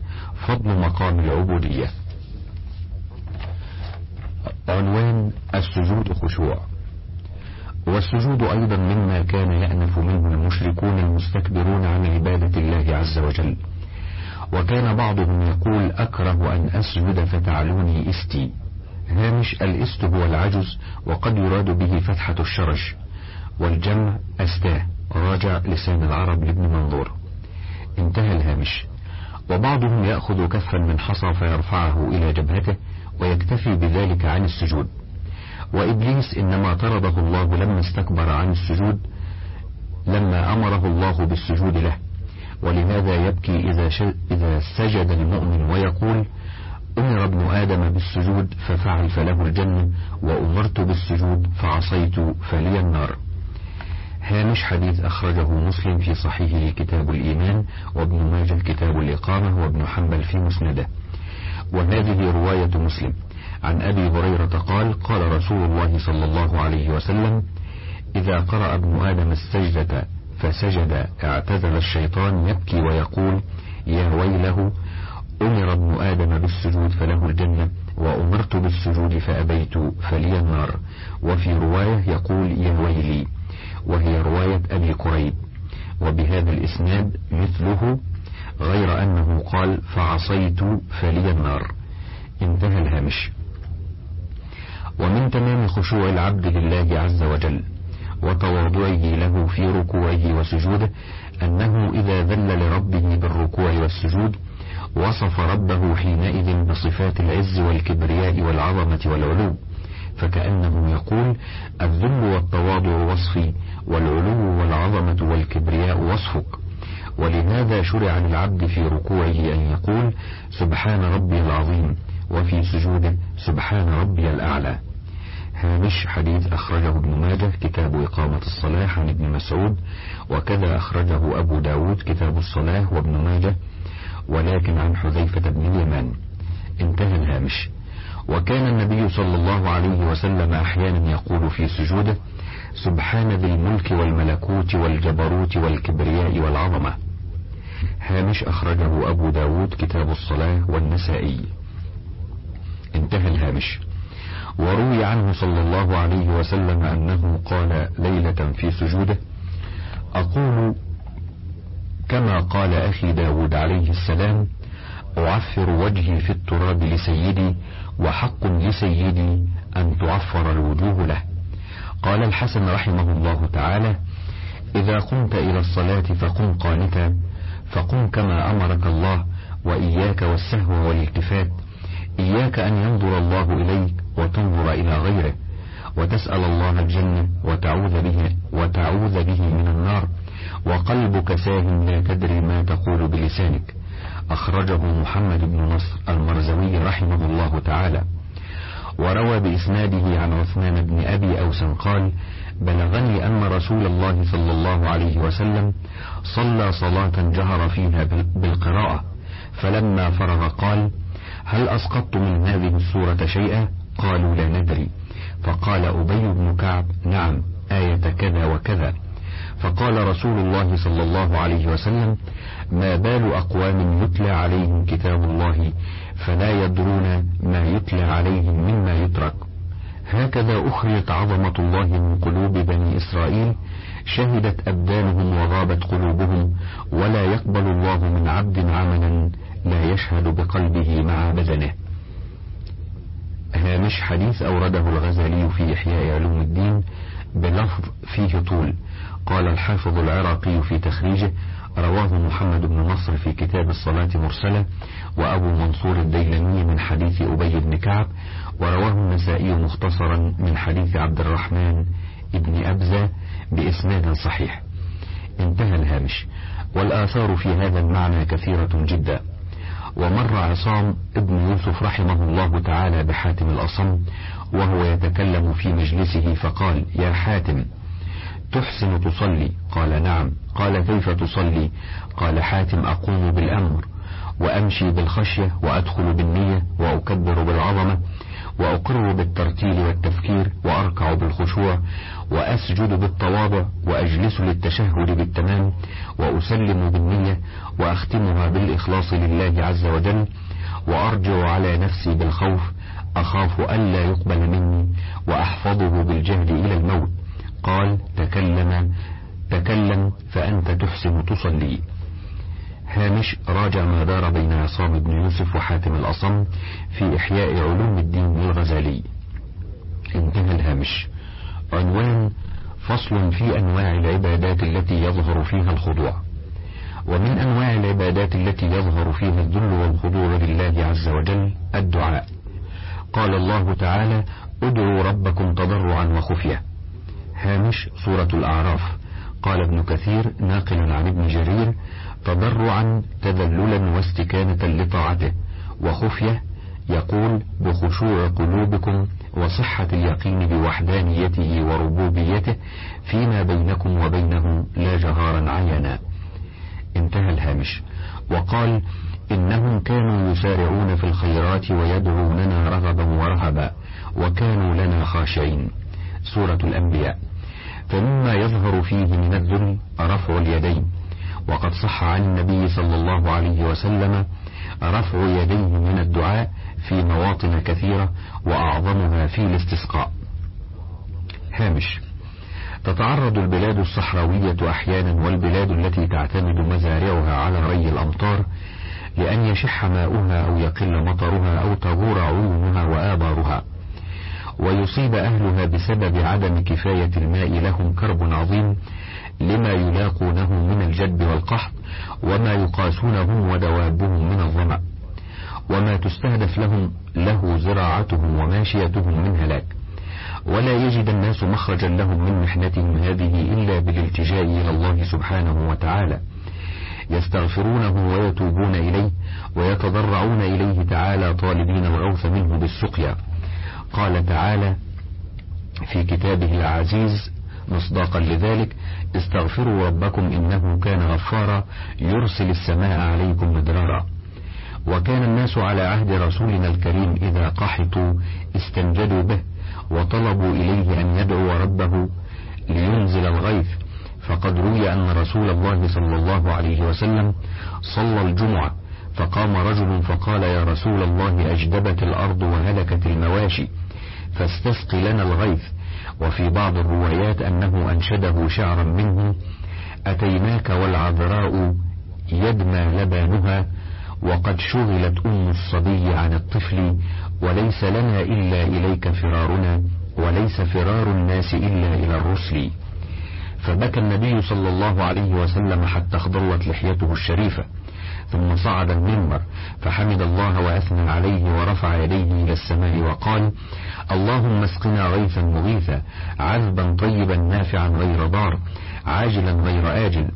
فضل مقام العبودية. عنوان السجود خشوع. والسجود أيضا مما كان يأنف منه المشركون المستكبرون عن عبادة الله عز وجل. وكان بعضهم يقول أكره أن أسجد فتعلوني إستي. هامش الإست هو العجز وقد يراد به فتحة الشرج والجمع أستاه. راجع لسان العرب لابن منظور. انتهى الهامش. وبعضهم يأخذ كفا من حصى فيرفعه إلى جبهته ويكتفي بذلك عن السجود. وإبليس إنما طرده الله لما استكبر عن السجود لما أمره الله بالسجود له. ولماذا يبكي إذا, إذا سجد المؤمن ويقول أمر ابن آدم بالسجود ففعل فله الجنة وأمرت بالسجود فعصيت فلي النار. هامش حديث أخرجه مسلم في صحيحه كتاب الإيمان وابن ماجه كتاب الإقامة وابن حنبل في مسنده. وهذه رواية مسلم. عن أبي هريرة قال قال رسول الله صلى الله عليه وسلم إذا قرأ ابن آدم السجدة فسجد اعتزل الشيطان يبكي ويقول يا ويله أمر ابن آدم بالسجود فله الجنة وأمرت بالسجود فأبيت فلي النار. وفي رواية يقول يا ويلي وهي رواية أبي كريب وبهذا الإسناد مثله غير أنه قال فعصيت فلي النار. انتهى الهامش. ومن تمام خشوع العبد لله عز وجل وتواضعه له في ركوعه وسجوده أنه إذا ذل لربه بالركوع والسجود وصف ربه حينئذ بصفات العز والكبرياء والعظمة والعلو فكأنه يقول الذل والتواضع وصفي والعلو والعظمة والكبرياء وصفك. ولهذا شرع للعبد في ركوعه أن يقول سبحان ربي العظيم وفي سجوده سبحان ربي الأعلى. هامش حديث أخرجه ابن ماجه كتاب إقامة الصلاة عن ابن مسعود وكذا أخرجه أبو داود كتاب الصلاة وابن ماجه ولكن عن حذيفة بن اليمان. انتهى الهامش. وكان النبي صلى الله عليه وسلم أحيانا يقول في سجوده سبحان ذي الملك والملكوت والجبروت والكبرياء والعظمة. هامش أخرجه أبو داود كتاب الصلاة والنسائي. انتهى الهامش. وروي عنه صلى الله عليه وسلم أنه قال ليلة في سجوده أقول كما قال أخي داود عليه السلام أعفر وجهي في التراب لسيدي وحق لسيدي أن تعفر الوجوه له. قال الحسن رحمه الله تعالى إذا قمت إلى الصلاة فقم قانتا فقم كما أمرك الله وإياك والسهو والالتفات. إياك أن ينظر الله إليك وتنظر إلى غيره وتسأل الله الجنة وتعوذ به وتعوذ به من النار. وقلبك ساه لا تدري ما تقول بلسانك. أخرجه محمد بن نصر المرزوي رحمه الله تعالى. وروى بإسناده عن عثمان بن أبي أوس قال بلغني أن رسول الله صلى الله عليه وسلم صلى صلاة جهر فيها بالقراءة فلما فرغ قال هل أسقطت من هذه السورة شيئا؟ قالوا لا ندري. فقال أبي بن كعب نعم آية كذا وكذا. فقال رسول الله صلى الله عليه وسلم ما بال أقوام يتلى عليهم كتاب الله فلا يدرون ما يتلى عليهم مما يترك. هكذا أخرجت عظمة الله من قلوب بني إسرائيل شهدت أبدانهم وغابت قلوبهم ولا يقبل الله من عبد عملا لا يشهد بقلبه مع بدنه. هامش حديث أورده الغزالي في إحياء علوم الدين بلفظ فيه طول. قال الحافظ العراقي في تخريجه رواه محمد بن نصر في كتاب الصلاة مرسلة وأبو منصور الديلمي من حديث أبي بن كعب ورواه النسائي مختصرا من حديث عبد الرحمن بن أبزة بإسناد صحيح. انتهى الهامش. والآثار في هذا المعنى كثيرة جدا. ومر عصام ابن يوسف رحمه الله تعالى بحاتم الأصم وهو يتكلم في مجلسه فقال يا حاتم تحسن تصلي؟ قال نعم. قال كيف تصلي؟ قال حاتم أقوم بالأمر وأمشي بالخشية وأدخل بالنية وأكبر بالعظمة وأقر بالترتيل والتفكير وأركع بالخشوع وأسجد بالتواضع وأجلس للتشهد بالتمام وأسلم بالنية وأختمها بالإخلاص لله عز وجل وأرجع على نفسي بالخوف أخاف ألا يقبل مني وأحفظه بالجهد إلى الموت قال تكلم تكلم فأنت تحسن تصلي هامش راجع ما دار بين عصام بن يوسف وحاتم الأصم في إحياء علوم الدين للغزالي انتهى الهامش. عنوان فصل في أنواع العبادات التي يظهر فيها الخضوع. ومن أنواع العبادات التي يظهر فيها الذل والخضوع لله عز وجل الدعاء. قال الله تعالى ادعوا ربكم تضرعا وخفية. هامش سورة الأعراف. قال ابن كثير ناقلا عن ابن جرير تضرعا تذللا واستكانة لطاعته. وخفية يقول بخشوع قلوبكم وصحة اليقين بوحدانيته وربوبيته فيما بينكم وبينه لا جهارا عينا انتهى الهامش. وقال إنهم كانوا يسارعون في الخيرات ويدعوننا رغبا ورهبا وكانوا لنا خاشعين. سورة الأنبياء. فمما يظهر فيه من الذل رفع اليدين. وقد صح عن النبي صلى الله عليه وسلم رفع يديه من الدعاء في مواطن كثيرة وأعظمها في الاستسقاء. هامش تتعرض البلاد الصحراوية أحيانا والبلاد التي تعتمد مزارعها على ري الأمطار لأن يشح ماؤها أو يقل مطرها أو تغور عيونها وآبارها ويصيب أهلها بسبب عدم كفاية الماء لهم كرب عظيم لما يلاقونه من الجدب والقحط وما يقاسونه ودوابهم من الظمأ. وما تستهدف لهم له زراعتهم وماشيتهم من هلاك. ولا يجد الناس مخرجا لهم من محنتهم هذه إلا بالالتجاء إلى الله سبحانه وتعالى. يستغفرونه ويتوبون إليه ويتضرعون إليه تعالى طالبين الغوث منه بالسقيا. قال تعالى في كتابه العزيز مصداقا لذلك استغفروا ربكم إنه كان غفارا يرسل السماء عليكم مدرارا. وكان الناس على عهد رسولنا الكريم إذا قحطوا استنجدوا به وطلبوا إليه أن يدعو ربه لينزل الغيث. فقد روي أن رسول الله صلى الله عليه وسلم صلى الجمعة فقام رجل فقال يا رسول الله أجدبت الأرض وهلكت المواشي فاستسق لنا الغيث. وفي بعض الروايات أنه أنشده شعرا منه أتيناك والعذراء يدمى لبانها وقد شغلت أم الصبي عن الطفل وليس لنا إلا إليك فرارنا وليس فرار الناس إلا إلى الرسل. فبكى النبي صلى الله عليه وسلم حتى اخضلت لحيته الشريفة. ثم صعد المنبر فحمد الله وأثنى عليه ورفع يديه إلى السماء وقال اللهم اسقنا غيثا مغيثا عذبا طيبا نافعا غير ضار عاجلا غير آجل.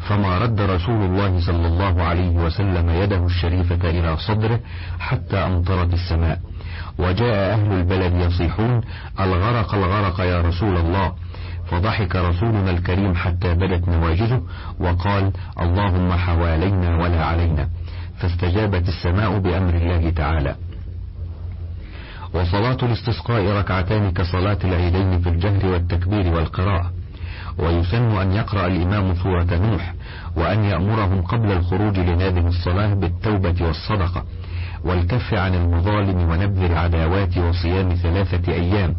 فما رد رسول الله صلى الله عليه وسلم يده الشريفة إلى صدره حتى أمطرت السماء. وجاء أهل البلد يصيحون الغرق الغرق يا رسول الله. فضحك رسولنا الكريم حتى بدت نواجذه وقال اللهم حوالينا ولا علينا. فاستجابت السماء بأمر الله تعالى. وصلاة الاستسقاء ركعتان كصلاة العيدين في الجهر والتكبير والقراءة. ويسن أن يقرأ الإمام سورة نوح وأن يأمرهم قبل الخروج لهذه الصلاة بالتوبة والصدقة. والكف عن المظالم ونبذ العداوات وصيام ثلاثة أيام.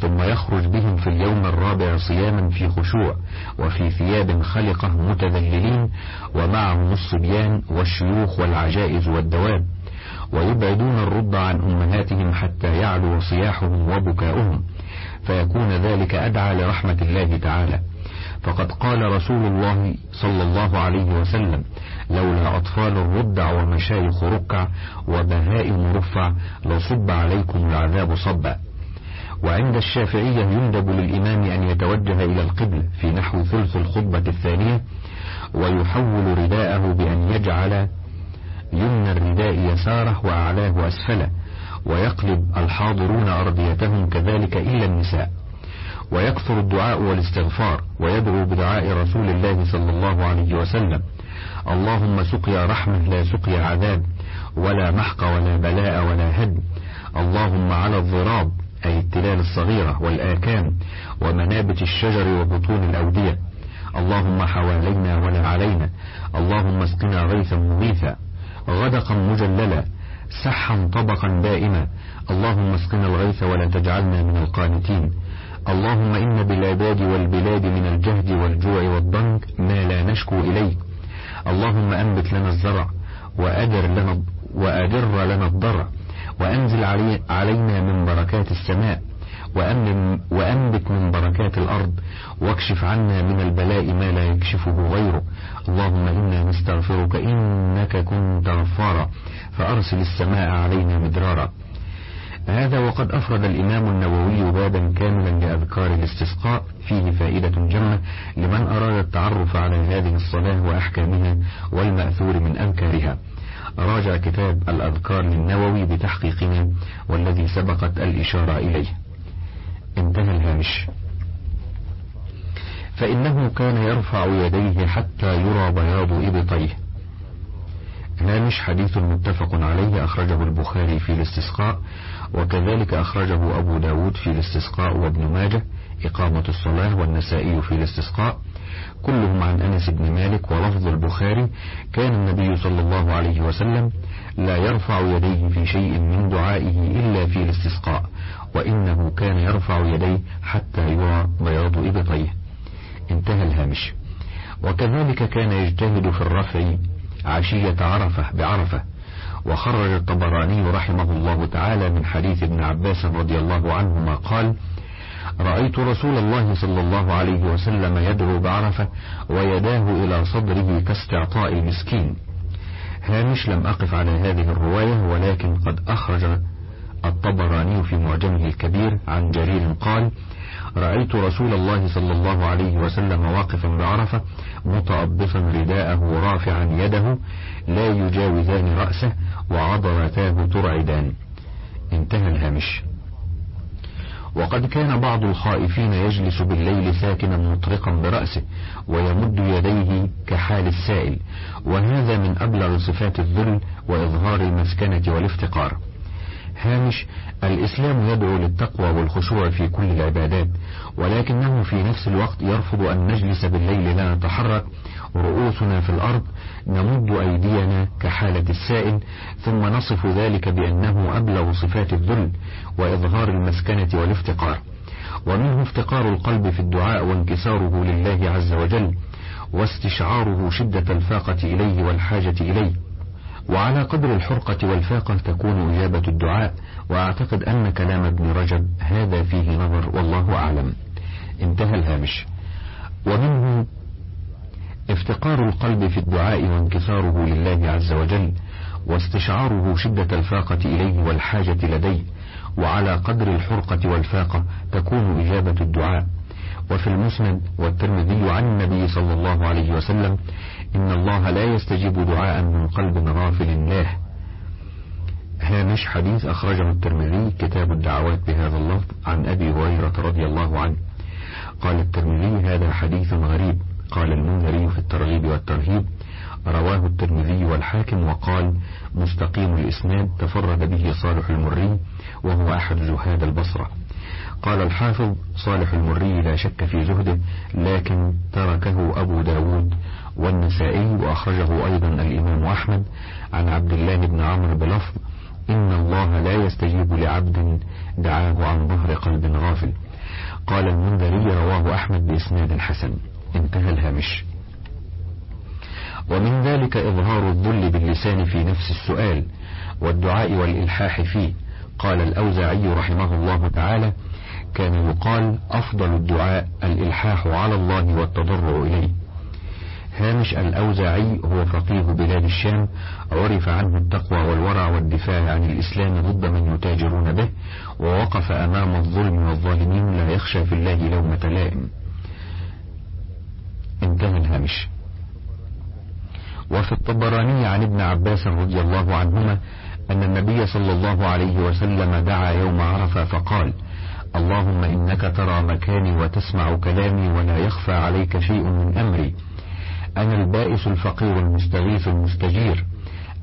ثم يخرج بهم في اليوم الرابع صياما في خشوع وفي ثياب خلقة متذللين ومعهم الصبيان والشيوخ والعجائز والدواب ويبعدون الرد عن أمهاتهم حتى يعلو صياحهم وبكاؤهم فيكون ذلك أدعى لرحمة الله تعالى. فقد قال رسول الله صلى الله عليه وسلم لولا أطفال الرضع ومشايخ ركع وبهائم رفع لصب عليكم العذاب صبا. وعند الشافعية يندب للإمام أن يتوجه إلى القبل في نحو ثلث الخطبة الثانية ويحول رداءه بأن يجعل يمنى الرداء يساره وأعلاه أسفله ويقلب الحاضرون أرضيتهم كذلك إلا النساء. ويكثر الدعاء والاستغفار ويدعو بدعاء رسول الله صلى الله عليه وسلم. اللهم سقيا رحمة لا سقيا عذاب ولا محق ولا بلاء ولا هد اللهم على الضراب أي التلال الصغيرة والآكام ومنابت الشجر وبطون الأودية. اللهم حوالينا ولا علينا اللهم اسقنا غيثا مغيثا. غدقا مجللا. سحا طبقا دائما. اللهم اسقنا الغيث ولا تجعلنا من القانتين. اللهم إن بالعباد والبلاد من الجهد والجوع والضنك ما لا نشكو إليك. اللهم أنبت لنا الزرع وأدر لنا وأدر لنا الضرع. وأنزل علي علينا من بركات السماء وأنبت من بركات الأرض واكشف عنا من البلاء ما لا يكشفه غيره. اللهم إنا نستغفرك إنك كنت غفارا. فأرسل السماء علينا مدرارا. هذا وقد أفرد الإمام النووي بابا كاملا لأذكار الاستسقاء. فيه فائدة جمة لمن أراد التعرف على هذه الصلاة وأحكامها والمأثور من أنكارها. راجع كتاب الأذكار للنووي بتحقيقنا والذي سبقت الإشارة إليه. انتهى الهامش. فإنه كان يرفع يديه حتى يرى بياض إبطيه. هامش حديث متفق عليه أخرجه البخاري في الاستسقاء وكذلك أخرجه أبو داود في الاستسقاء وابن ماجه إقامة الصلاة والنسائي في الاستسقاء كلهم عن أنس بن مالك ولفظ البخاري كان النبي صلى الله عليه وسلم لا يرفع يديه في شيء من دعائه إلا في الاستسقاء وإنه كان يرفع يديه حتى يرى بياض إبطيه. انتهى الهامش. وكذلك كان يجتهد في الرفع عشية عرفة بعرفة وخرج الطبراني رحمه الله تعالى من حديث ابن عباس رضي الله عنهما قال رأيت رسول الله صلى الله عليه وسلم يدعو بعرفة ويداه إلى صدره كاستعطاء المسكين. هامش لم أقف على هذه الرواية ولكن قد أخرج الطبراني في معجمه الكبير عن جرير قال رأيت رسول الله صلى الله عليه وسلم واقفا بعرفة متأبصا رداءه رافعا يده لا يجاوزان رأسه وعضلتاه ترعدان. انتهى الهامش. وقد كان بعض الخائفين يجلس بالليل ساكنا مطرقا برأسه ويمد يديه كحال السائل. وهذا من أبلغ صفات الذل وإظهار المسكنة والافتقار. هامش الإسلام يدعو للتقوى والخشوع في كل العبادات ولكنه في نفس الوقت يرفض أن نجلس بالليل لا نتحرك رؤوسنا في الأرض نمد أيدينا كحالة السائل ثم نصف ذلك بأنه أبلغ صفات الذل وإظهار المسكنة والافتقار. ومنه افتقار القلب في الدعاء وانكساره لله عز وجل واستشعاره شدة الفاقة إليه والحاجة إليه. وعلى قدر الحرقة والفاقة تكون إجابة الدعاء وأعتقد أن كلام ابن رجب هذا فيه نظر والله أعلم. انتهى الهامش. ومنه افتقار القلب في الدعاء وانكساره لله عز وجل واستشعاره شدة الفاقة إليه والحاجة لديه وعلى قدر الحرقة والفاقة تكون إجابة الدعاء. وفي المسند والترمذي عن النبي صلى الله عليه وسلم إن الله لا يستجيب دعاء من قلب غافل له هامش حديث أخرجه الترمذي كتاب الدعوات بهذا اللفظ عن أبي هريرة رضي الله عنه. قال الترمذي هذا حديث غريب. قال المنذري في الترغيب والترهيب. رواه الترمذي والحاكم وقال مستقيم الإسناد تفرد به صالح المري وهو أحد زهاد البصرة. قال الحافظ صالح المري لا شك في زهده لكن تركه أبو داود والنسائي وأخرجه أيضا الإمام أحمد عن عبد الله بن عمرو بلفظ إن الله لا يستجيب لعبد دعاه عن ظهر قلب غافل. قال المنذري رواه أحمد بإسناد حسن. انتهى الهامش. ومن ذلك إظهار الذل باللسان في نفس السؤال والدعاء والإلحاح فيه. قال الأوزاعي رحمه الله تعالى كان يقال أفضل الدعاء الإلحاح على الله والتضرع إليه. هامش الأوزاعي هو فقيه بلاد الشام عرف عنه التقوى والورع والدفاع عن الإسلام ضد من يتاجرون به ووقف أمام الظلم والظالمين لا يخشى في الله لومة لائم. انتهى الهامش. وفي الطبراني عن ابن عباس رضي الله عنهما أن النبي صلى الله عليه وسلم دعا يوم عرفة فقال اللهم إنك ترى مكاني وتسمع كلامي ولا يخفى عليك شيء من أمري. أنا البائس الفقير المستغيث المستجير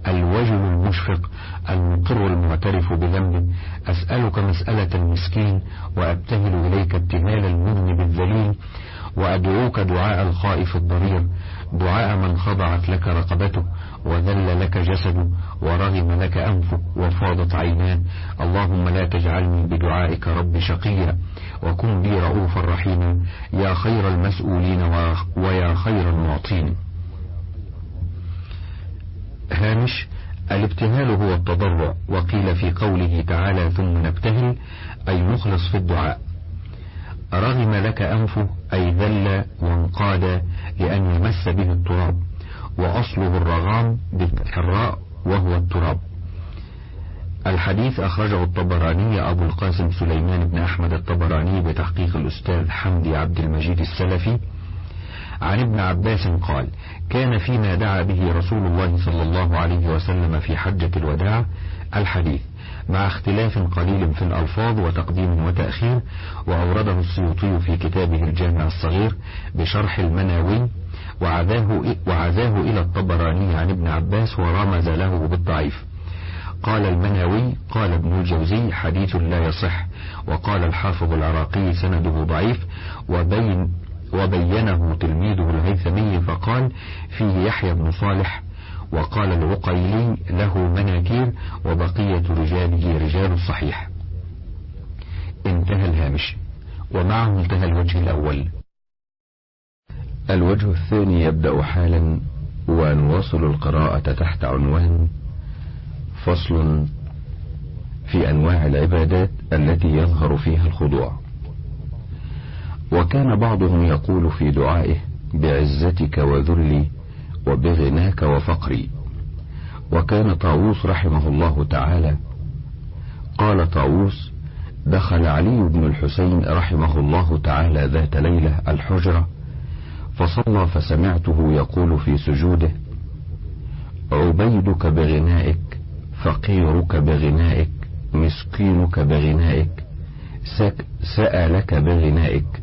الوجل المشفق المقر المعترف بذنبه أسألك مسألة المسكين وأبتهل إليك ابتهال المذنب الذليل. وأدعوك دعاء الخائف الضرير دعاء من خضعت لك رقبته. وذل لك جسده ورغم لك أنفه وفاضت عيناه. اللهم لا تجعلني بدعائك رب شقيا. وكن بي رؤوفا رحيما. يا خير المسؤولين ويا خير المعطين. هامش الابتهال هو التضرع. وقيل في قوله تعالى ثم نبتهل أي نخلص في الدعاء. رغم لك أنفه أي ذل وانقاد لأن يمس به التراب. وأصله الرغام بفتح الراء وهو التراب. الحديث أخرجه الطبراني أبو القاسم سليمان بن أحمد الطبراني بتحقيق الأستاذ حمدي عبد المجيد السلفي. عن ابن عباس قال كان فيما دعا به رسول الله صلى الله عليه وسلم في حجة الوداع الحديث مع اختلاف قليل في الألفاظ وتقديم وتأخير وأورده السيوطي في كتابه الجامع الصغير بشرح المناوي وعزاه, وعزاه إلى الطبراني عن ابن عباس ورمز له بالضعيف. قال المناوي قال ابن الجوزي حديث لا يصح. وقال الحافظ العراقي سنده ضعيف وبين وبينه تلميذه الهيثمي فقال فيه يحيى بن صالح وقال العقيلي له مناكير وبقية رجاله رجال الصحيح انتهى الهامش. ومعه انتهى الوجه الأول. الوجه الثاني يبدأ حالا ونواصل القراءة تحت عنوان فصل في أنواع العبادات التي يظهر فيها الخضوع. وكان بعضهم يقول في دعائه بعزتك وذلي وبغناك وفقري. وكان طاووس رحمه الله تعالى قال طاووس دخل علي بن الحسين رحمه الله تعالى ذات ليلة الحجرة فصلى فسمعته يقول في سجوده عبيدك بغنائك فقيرك بغنائك مسكينك بغنائك سألك بغنائك.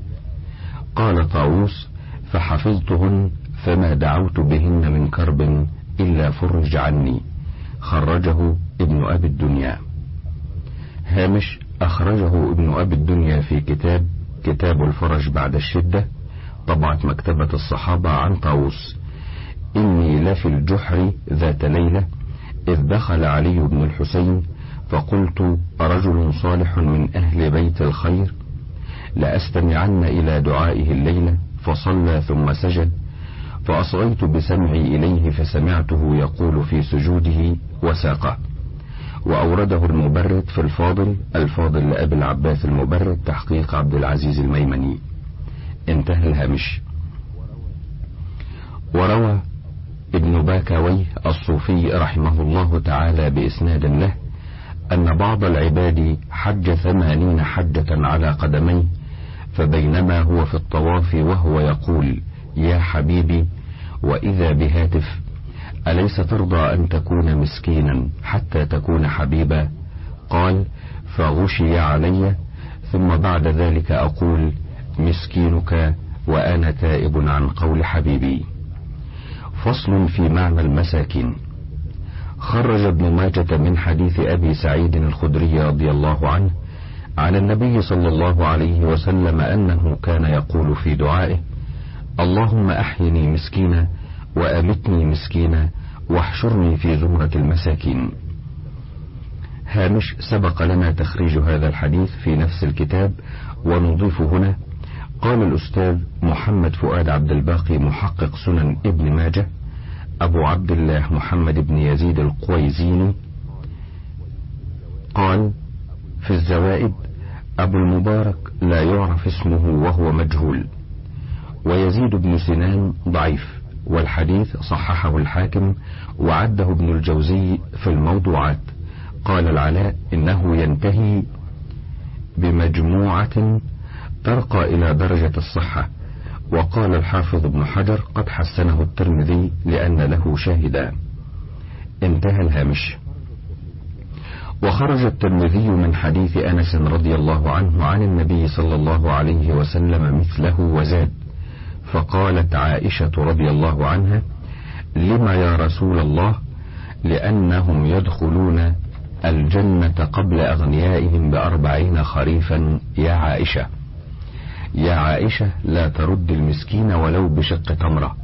قال طاووس فحفظتهن فما دعوت بهن من كرب إلا فرج عني. خرجه ابن أبي الدنيا. هامش أخرجه ابن أبي الدنيا في كتاب كتاب الفرج بعد الشدة. طبعة مكتبة الصحابة عن طاووس. إني لفي الجحر ذات ليلة إذ دخل علي بن الحسين فقلت رجل صالح من أهل بيت الخير؟ لأستمعن إلى دعائه الليلة فصلى ثم سجد فأصغيت بسمعي إليه فسمعته يقول في سجوده وساقه. وأورده المبرد في الفاضل الفاضل لأبي العباس المبرد تحقيق عبد العزيز الميمني. انتهى الهامش. وروى ابن باكوي الصوفي رحمه الله تعالى بإسناد له أن بعض العباد حج ثمانين حجة على قدميه فبينما هو في الطواف وهو يقول يا حبيبي وإذا بهاتف أليس ترضى أن تكون مسكينا حتى تكون حبيبا؟ قال فغشي علي ثم بعد ذلك أقول مسكينك وأنا تائب عن قول حبيبي. فصل في معنى المساكين. خرج ابن ماجة من حديث أبي سعيد الخدري رضي الله عنه عن النبي صلى الله عليه وسلم أنه كان يقول في دعائه اللهم أحيني مسكينا وأمتني مسكينا واحشرني في زمرة المساكين. هامش سبق لنا تخريج هذا الحديث في نفس الكتاب ونضيف هنا قال الأستاذ محمد فؤاد عبد الباقي محقق سنن ابن ماجه أبو عبد الله محمد بن يزيد القويزيني. قال في الزوائد أبو المبارك لا يعرف اسمه وهو مجهول ويزيد بن سنان ضعيف والحديث صححه الحاكم وعده ابن الجوزي في الموضوعات. قال العلاء إنه ينتهي بمجموعة ترقى إلى درجة الصحة. وقال الحافظ ابن حجر قد حسنه الترمذي لأن له شاهدا. انتهى الهامش. وخرج الترمذي من حديث أنس رضي الله عنه عن النبي صلى الله عليه وسلم مثله وزاد. فقالت عائشة رضي الله عنها لما يا رسول الله؟ لأنهم يدخلون الجنة قبل أغنيائهم بأربعين خريفا يا عائشة. يا عائشة لا ترد المسكين ولو بشق تمرة.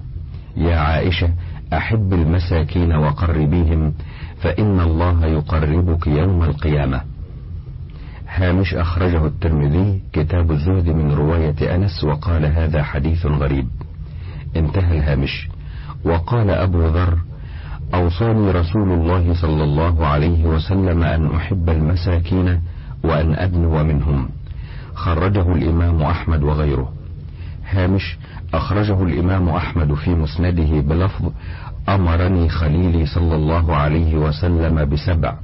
يا عائشة أحب المساكين وقربيهم فإن الله يقربك يوم القيامة. هامش أخرجه الترمذي كتاب الزهد من رواية أنس وقال هذا حديث غريب. انتهى الهامش. وقال أبو ذر أوصاني رسول الله صلى الله عليه وسلم أن أحب المساكين وأن أدنو منهم. خرجه الإمام أحمد وغيره. هامش أخرجه الإمام أحمد في مسنده بلفظ أمرني خليلي صلى الله عليه وسلم بسبع.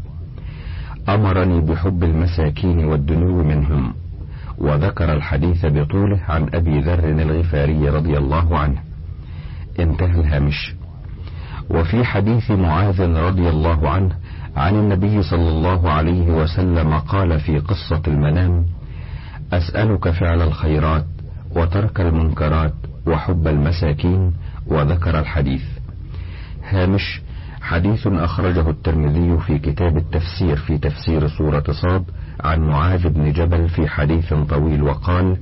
أمرني بحب المساكين والدنو منهم. وذكر الحديث بطوله عن أبي ذر الغفاري رضي الله عنه. انتهى الهامش. وفي حديث معاذ رضي الله عنه عن النبي صلى الله عليه وسلم قال في قصة المنام أسألك فعل الخيرات وترك المنكرات وحب المساكين وذكر الحديث. هامش حديث أخرجه الترمذي في كتاب التفسير في تفسير سورة صاد عن معاذ بن جبل في حديث طويل وقال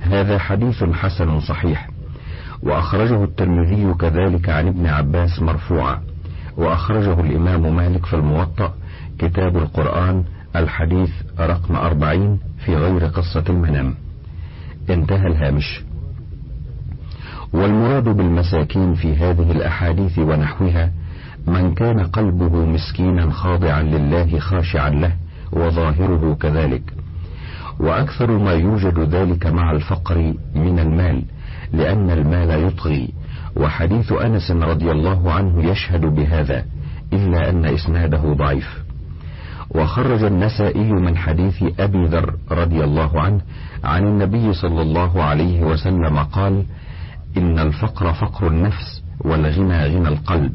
هذا حديث حسن صحيح. وأخرجه الترمذي كذلك عن ابن عباس مرفوعا. وأخرجه الإمام مالك في الموطأ كتاب القرآن الحديث رقم أربعين في غير قصة المنام انتهى الهامش. والمراد بالمساكين في هذه الأحاديث ونحوها من كان قلبه مسكينا خاضعا لله خاشعا له وظاهره كذلك. وأكثر ما يوجد ذلك مع الفقر من المال لأن المال يطغي. وحديث أنس رضي الله عنه يشهد بهذا إلا أن إسناده ضعيف. وخرج النسائي من حديث أبي ذر رضي الله عنه عن النبي صلى الله عليه وسلم قال إن الفقر فقر النفس والغنى غنى القلب.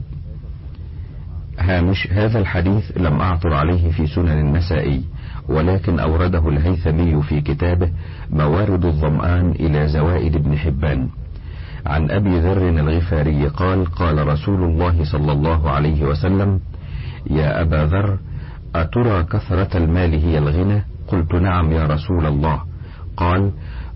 هامش هذا الحديث لم أعثر عليه في سنن النسائي ولكن أورده الهيثمي في كتابه موارد الظمآن إلى زوائد ابن حبان. عن أبي ذر الغفاري قال قال رسول الله صلى الله عليه وسلم يا أبا ذر أترى كثرة المال هي الغنى؟ قلت نعم يا رسول الله. قال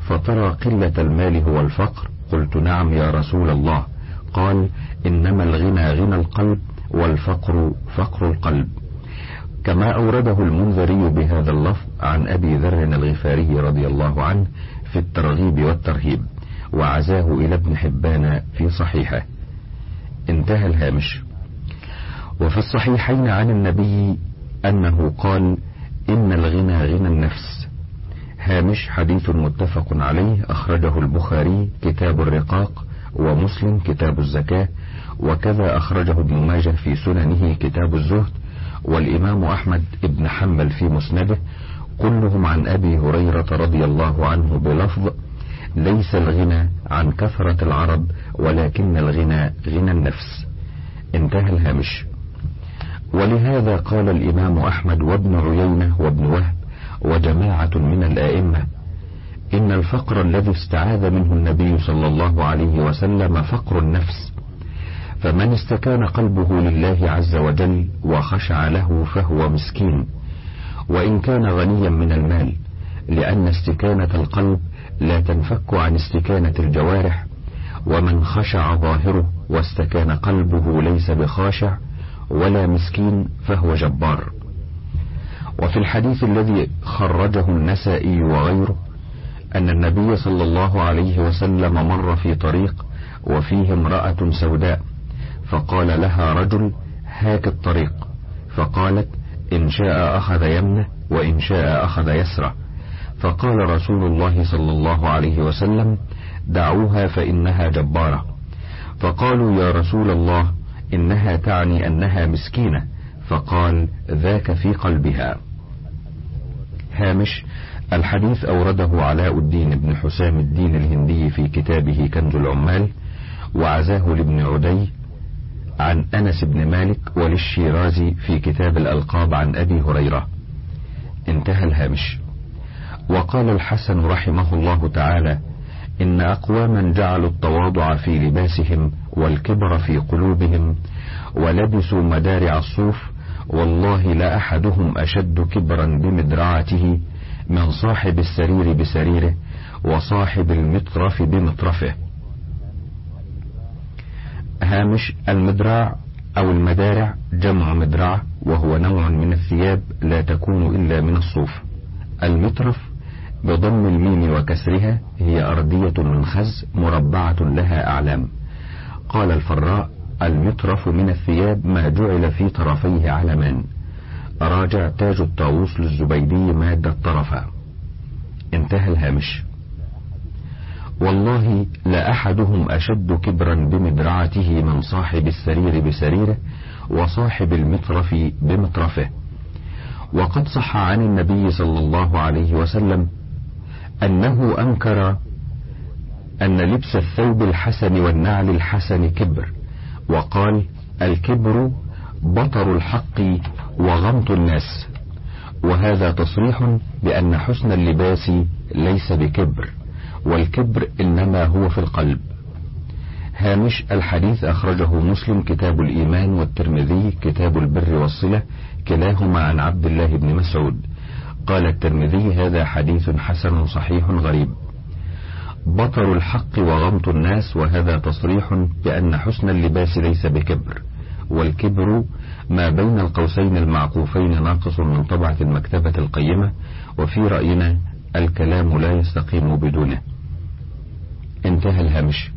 فترى قلة المال هو الفقر؟ قلت نعم يا رسول الله. قال إنما الغنى غنى القلب والفقر فقر القلب. كما أورده المنذري بهذا اللفظ عن أبي ذر الغفاري رضي الله عنه في الترغيب والترهيب وعزاه إلى ابن حبان في صحيحه. انتهى الهامش. وفي الصحيحين عن النبي أنه قال إن الغنى غنى النفس. هامش حديث متفق عليه أخرجه البخاري كتاب الرقاق ومسلم كتاب الزكاة وكذا أخرجه ابن ماجه في سننه كتاب الزهد والإمام أحمد بن حنبل في مسنده كلهم عن أبي هريرة رضي الله عنه بلفظ ليس الغنى عن كثرة العرب ولكن الغنى غنى النفس. انتهى الهامش. ولهذا قال الإمام أحمد وابن عيينة وابن وهب وجماعة من الآئمة إن الفقر الذي استعاذ منه النبي صلى الله عليه وسلم فقر النفس فمن استكان قلبه لله عز وجل وخشع له فهو مسكين وإن كان غنيا من المال لأن استكانة القلب لا تنفك عن استكانة الجوارح ومن خشع ظاهره واستكان قلبه ليس بخاشع ولا مسكين فهو جبار. وفي الحديث الذي خرجه النسائي وغيره أن النبي صلى الله عليه وسلم مر في طريق وفيه امرأة سوداء فقال لها رجل هاك الطريق. فقالت إن شاء أخذ يمنة وإن شاء أخذ يسرة. فقال رسول الله صلى الله عليه وسلم دعوها فإنها جبارة. فقالوا يا رسول الله إنها تعني أنها مسكينة فقال ذاك في قلبها. هامش الحديث أورده علاء الدين بن حسام الدين الهندي في كتابه كنز العمال وعزاه لابن عدي عن أنس بن مالك وللشيرازي في كتاب الألقاب عن أبي هريرة. انتهى الهامش. وقال الحسن رحمه الله تعالى إن أقواما جعلوا التواضع في لباسهم والكبر في قلوبهم ولبسوا مدارع الصوف والله لأحدهم أشد كبرا بمدرعته من صاحب السرير بسريره وصاحب المطرف بمطرفه هامش المدراع أو المدارع جمع مدرعة وهو نوع من الثياب لا تكون إلا من الصوف. المطرف بضم الميم وكسرها هي أردية من خز مربعة لها أعلام. قال الفراء المطرف من الثياب ما جعل في طرفيه علمان راجع تاج الطاووس للزبيدي مادة طرفا انتهى الهامش. والله لأحدهم أشد كبرا بمدرعته من صاحب السرير بسريره وصاحب المطرف بمطرفه وقد صح عن النبي صلى الله عليه وسلم أنه أنكر أن لبس الثوب الحسن والنعل الحسن كبر. وقال الكبر بطر الحق وغمط الناس. وهذا تصريح بأن حسن اللباس ليس بكبر والكبر إنما هو في القلب. هامش الحديث أخرجه مسلم كتاب الإيمان والترمذي كتاب البر والصلة كلاهما عن عبد الله بن مسعود. قال الترمذي هذا حديث حسن صحيح غريب. بطر الحق وغمط الناس وهذا تصريح بأن حسن اللباس ليس بكبر والكبر ما بين القوسين المعقوفين ناقص من طبعة المكتبة القيمة وفي رأينا الكلام لا يستقيم بدونه. انتهى الهامش.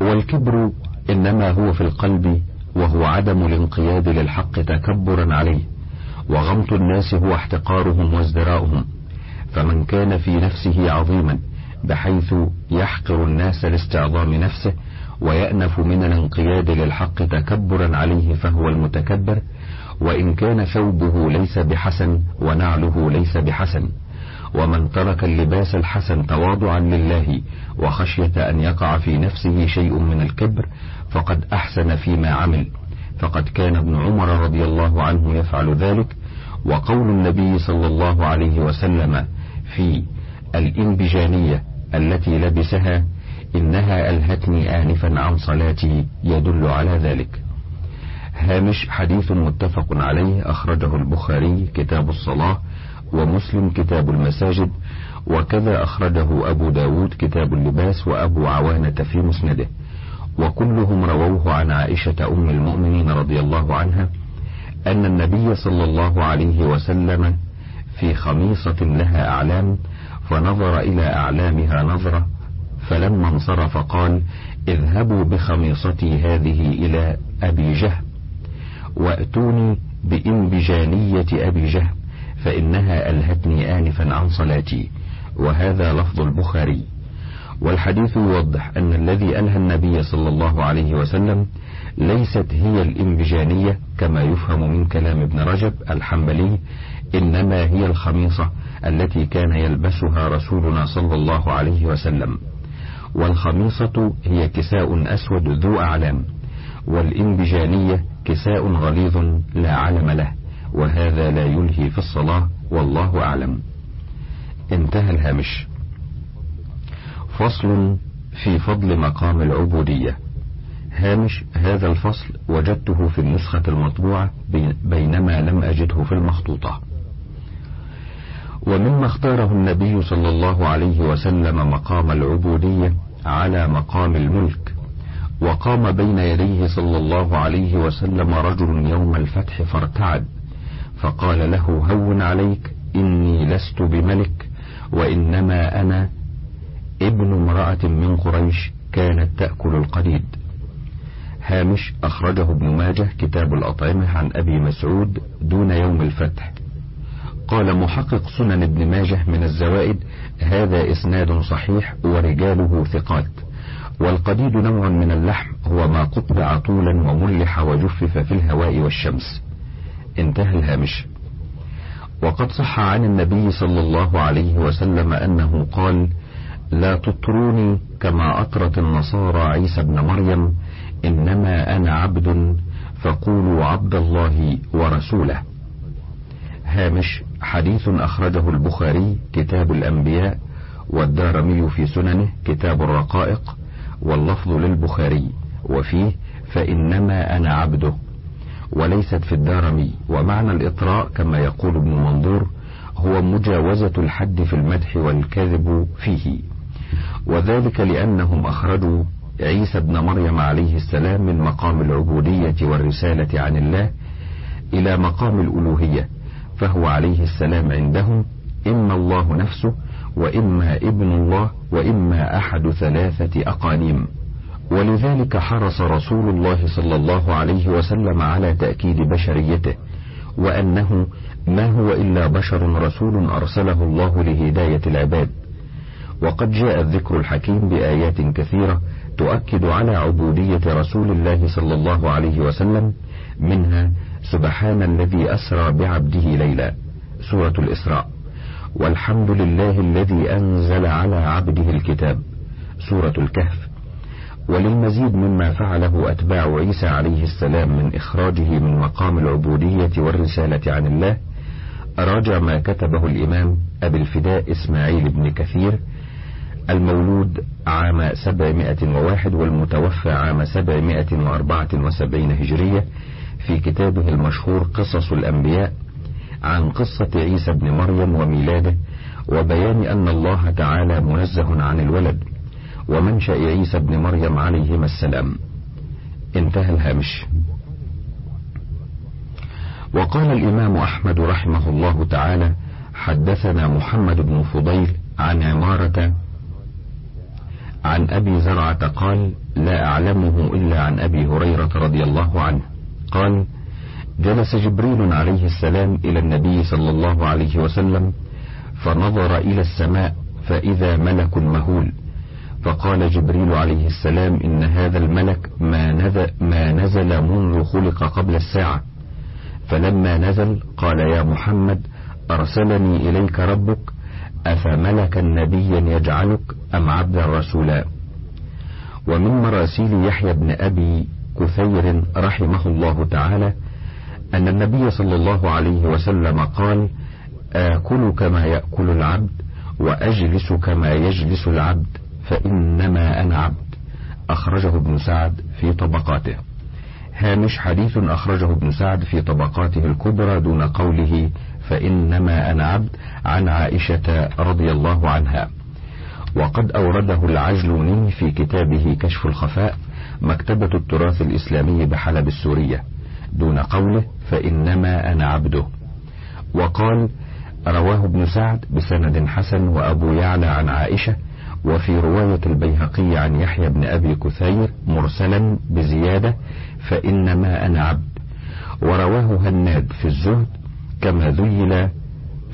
والكبر إنما هو في القلب وهو عدم الانقياد للحق تكبرا عليه وغمط الناس هو احتقارهم وازدراؤهم. فمن كان في نفسه عظيما بحيث يحقر الناس لاستعظام نفسه ويأنف من الانقياد للحق تكبرا عليه فهو المتكبر وإن كان ثوبه ليس بحسن ونعله ليس بحسن. ومن ترك اللباس الحسن تواضعا لله وخشية أن يقع في نفسه شيء من الكبر فقد أحسن فيما عمل. فقد كان ابن عمر رضي الله عنه يفعل ذلك وقول النبي صلى الله عليه وسلم في الإنبجانية التي لبسها إنها ألهتني آنفا عن صلاتي يدل على ذلك. هامش حديث متفق عليه أخرجه البخاري كتاب الصلاة ومسلم كتاب المساجد وكذا أخرجه أبو داود كتاب اللباس وأبو عوانة في مسنده. وكلهم رووه عن عائشة أم المؤمنين رضي الله عنها أن النبي صلى الله عليه وسلم في خميصة لها أعلام فنظر إلى أعلامها نظرة فلما انصرف قال اذهبوا بخميصتي هذه إلى أبي جهم وأتوني بإنبجانية أبي جهم فإنها ألهتني آنفا عن صلاتي. وهذا لفظ البخاري. والحديث يوضح أن الذي ألهى النبي صلى الله عليه وسلم ليست هي الإنبجانية كما يفهم من كلام ابن رجب الحنبلي إنما هي الخميصة التي كان يلبسها رسولنا صلى الله عليه وسلم. والخميصة هي كساء أسود ذو أعلام والإنبجانية كساء غليظ لا علم له وهذا لا يلهي في الصلاة والله أعلم. انتهى الهامش. فصل في فضل مقام العبودية. هامش هذا الفصل وجدته في النسخة المطبوعة بينما لم أجده في المخطوطة. ومما اختاره النبي صلى الله عليه وسلم مقام العبودية على مقام الملك. وقام بين يديه صلى الله عليه وسلم رجل يوم الفتح فارتعد فقال له هون عليك إني لست بملك وإنما أنا ابن امرأة من قريش كانت تأكل القديد. هامش أخرجه ابن ماجه كتاب الأطعمة عن أبي مسعود دون يوم الفتح. قال محقق سنن ابن ماجه من الزوائد هذا إسناد صحيح ورجاله ثقات. والقديد نوع من اللحم هو ما قطع طولا وملح وجفف في الهواء والشمس. انتهى الهامش. وقد صح عن النبي صلى الله عليه وسلم أنه قال لا تطروني كما أطرت النصارى عيسى ابن مريم إنما أنا عبد فقولوا عبد الله ورسوله. هامش. حديث أخرجه البخاري كتاب الأنبياء والدارمي في سننه كتاب الرقائق واللفظ للبخاري وفيه فإنما أنا عبده وليست في الدارمي ومعنى الإطراء كما يقول ابن منظور هو مجاوزة الحد في المدح والكذب فيه. وذلك لأنهم أخرجوا عيسى ابن مريم عليه السلام من مقام العبودية والرسالة عن الله إلى مقام الألوهية. فهو عليه السلام عندهم إما الله نفسه وإما ابن الله وإما أحد ثلاثة أقانيم ولذلك حرص رسول الله صلى الله عليه وسلم على تأكيد بشريته وأنه ما هو إلا بشر رسول أرسله الله لهداية العباد. وقد جاء الذكر الحكيم بآيات كثيرة تؤكد على عبودية رسول الله صلى الله عليه وسلم منها سبحان الذي أسرى بعبده ليلا. سورة الإسراء. والحمد لله الذي أنزل على عبده الكتاب. سورة الكهف. وللمزيد مما فعله أتباع عيسى عليه السلام من إخراجه من مقام العبودية والرسالة عن الله راجع ما كتبه الإمام أبي الفداء إسماعيل بن كثير المولود عام 701 والمتوفى عام 774 هجرية في كتابه المشهور قصص الأنبياء عن قصة عيسى بن مريم وميلاده وبيان أن الله تعالى منزه عن الولد ومنشأ عيسى بن مريم عليهما السلام. انتهى الهامش. وقال الإمام أحمد رحمه الله تعالى حدثنا محمد بن فضيل عن عمارة عن أبي زرعة قال لا أعلمه إلا عن أبي هريرة رضي الله عنه. قال جلس جبريل عليه السلام إلى النبي صلى الله عليه وسلم فنظر إلى السماء فإذا ملك مهول فقال جبريل عليه السلام إن هذا الملك ما نزل, ما نزل منذ خلق قبل الساعة. فلما نزل قال يا محمد أرسلني إليك ربك أفملكا نبيا يجعلك أم عبدا رسولا ومن مراسيل يحيى بن أبي كثير رحمه الله تعالى أن النبي صلى الله عليه وسلم قال آكل كما يأكل العبد وأجلس كما يجلس العبد فإنما أنا عبد. أخرجه ابن سعد في طبقاته. هامش حديث أخرجه ابن سعد في طبقاته الكبرى دون قوله فإنما أنا عبد عن عائشة رضي الله عنها. وقد أورده العجلوني في كتابه كشف الخفاء مكتبة التراث الإسلامي بحلب السورية. دون قوله فإنما أنا عبده. وقال رواه ابن سعد بسند حسن وأبو يعلى عن عائشة وفي رواية البيهقي عن يحيى بن أبي كثير مرسلا بزيادة فإنما أنا عبد. ورواه هناد في الزهد كما ذيل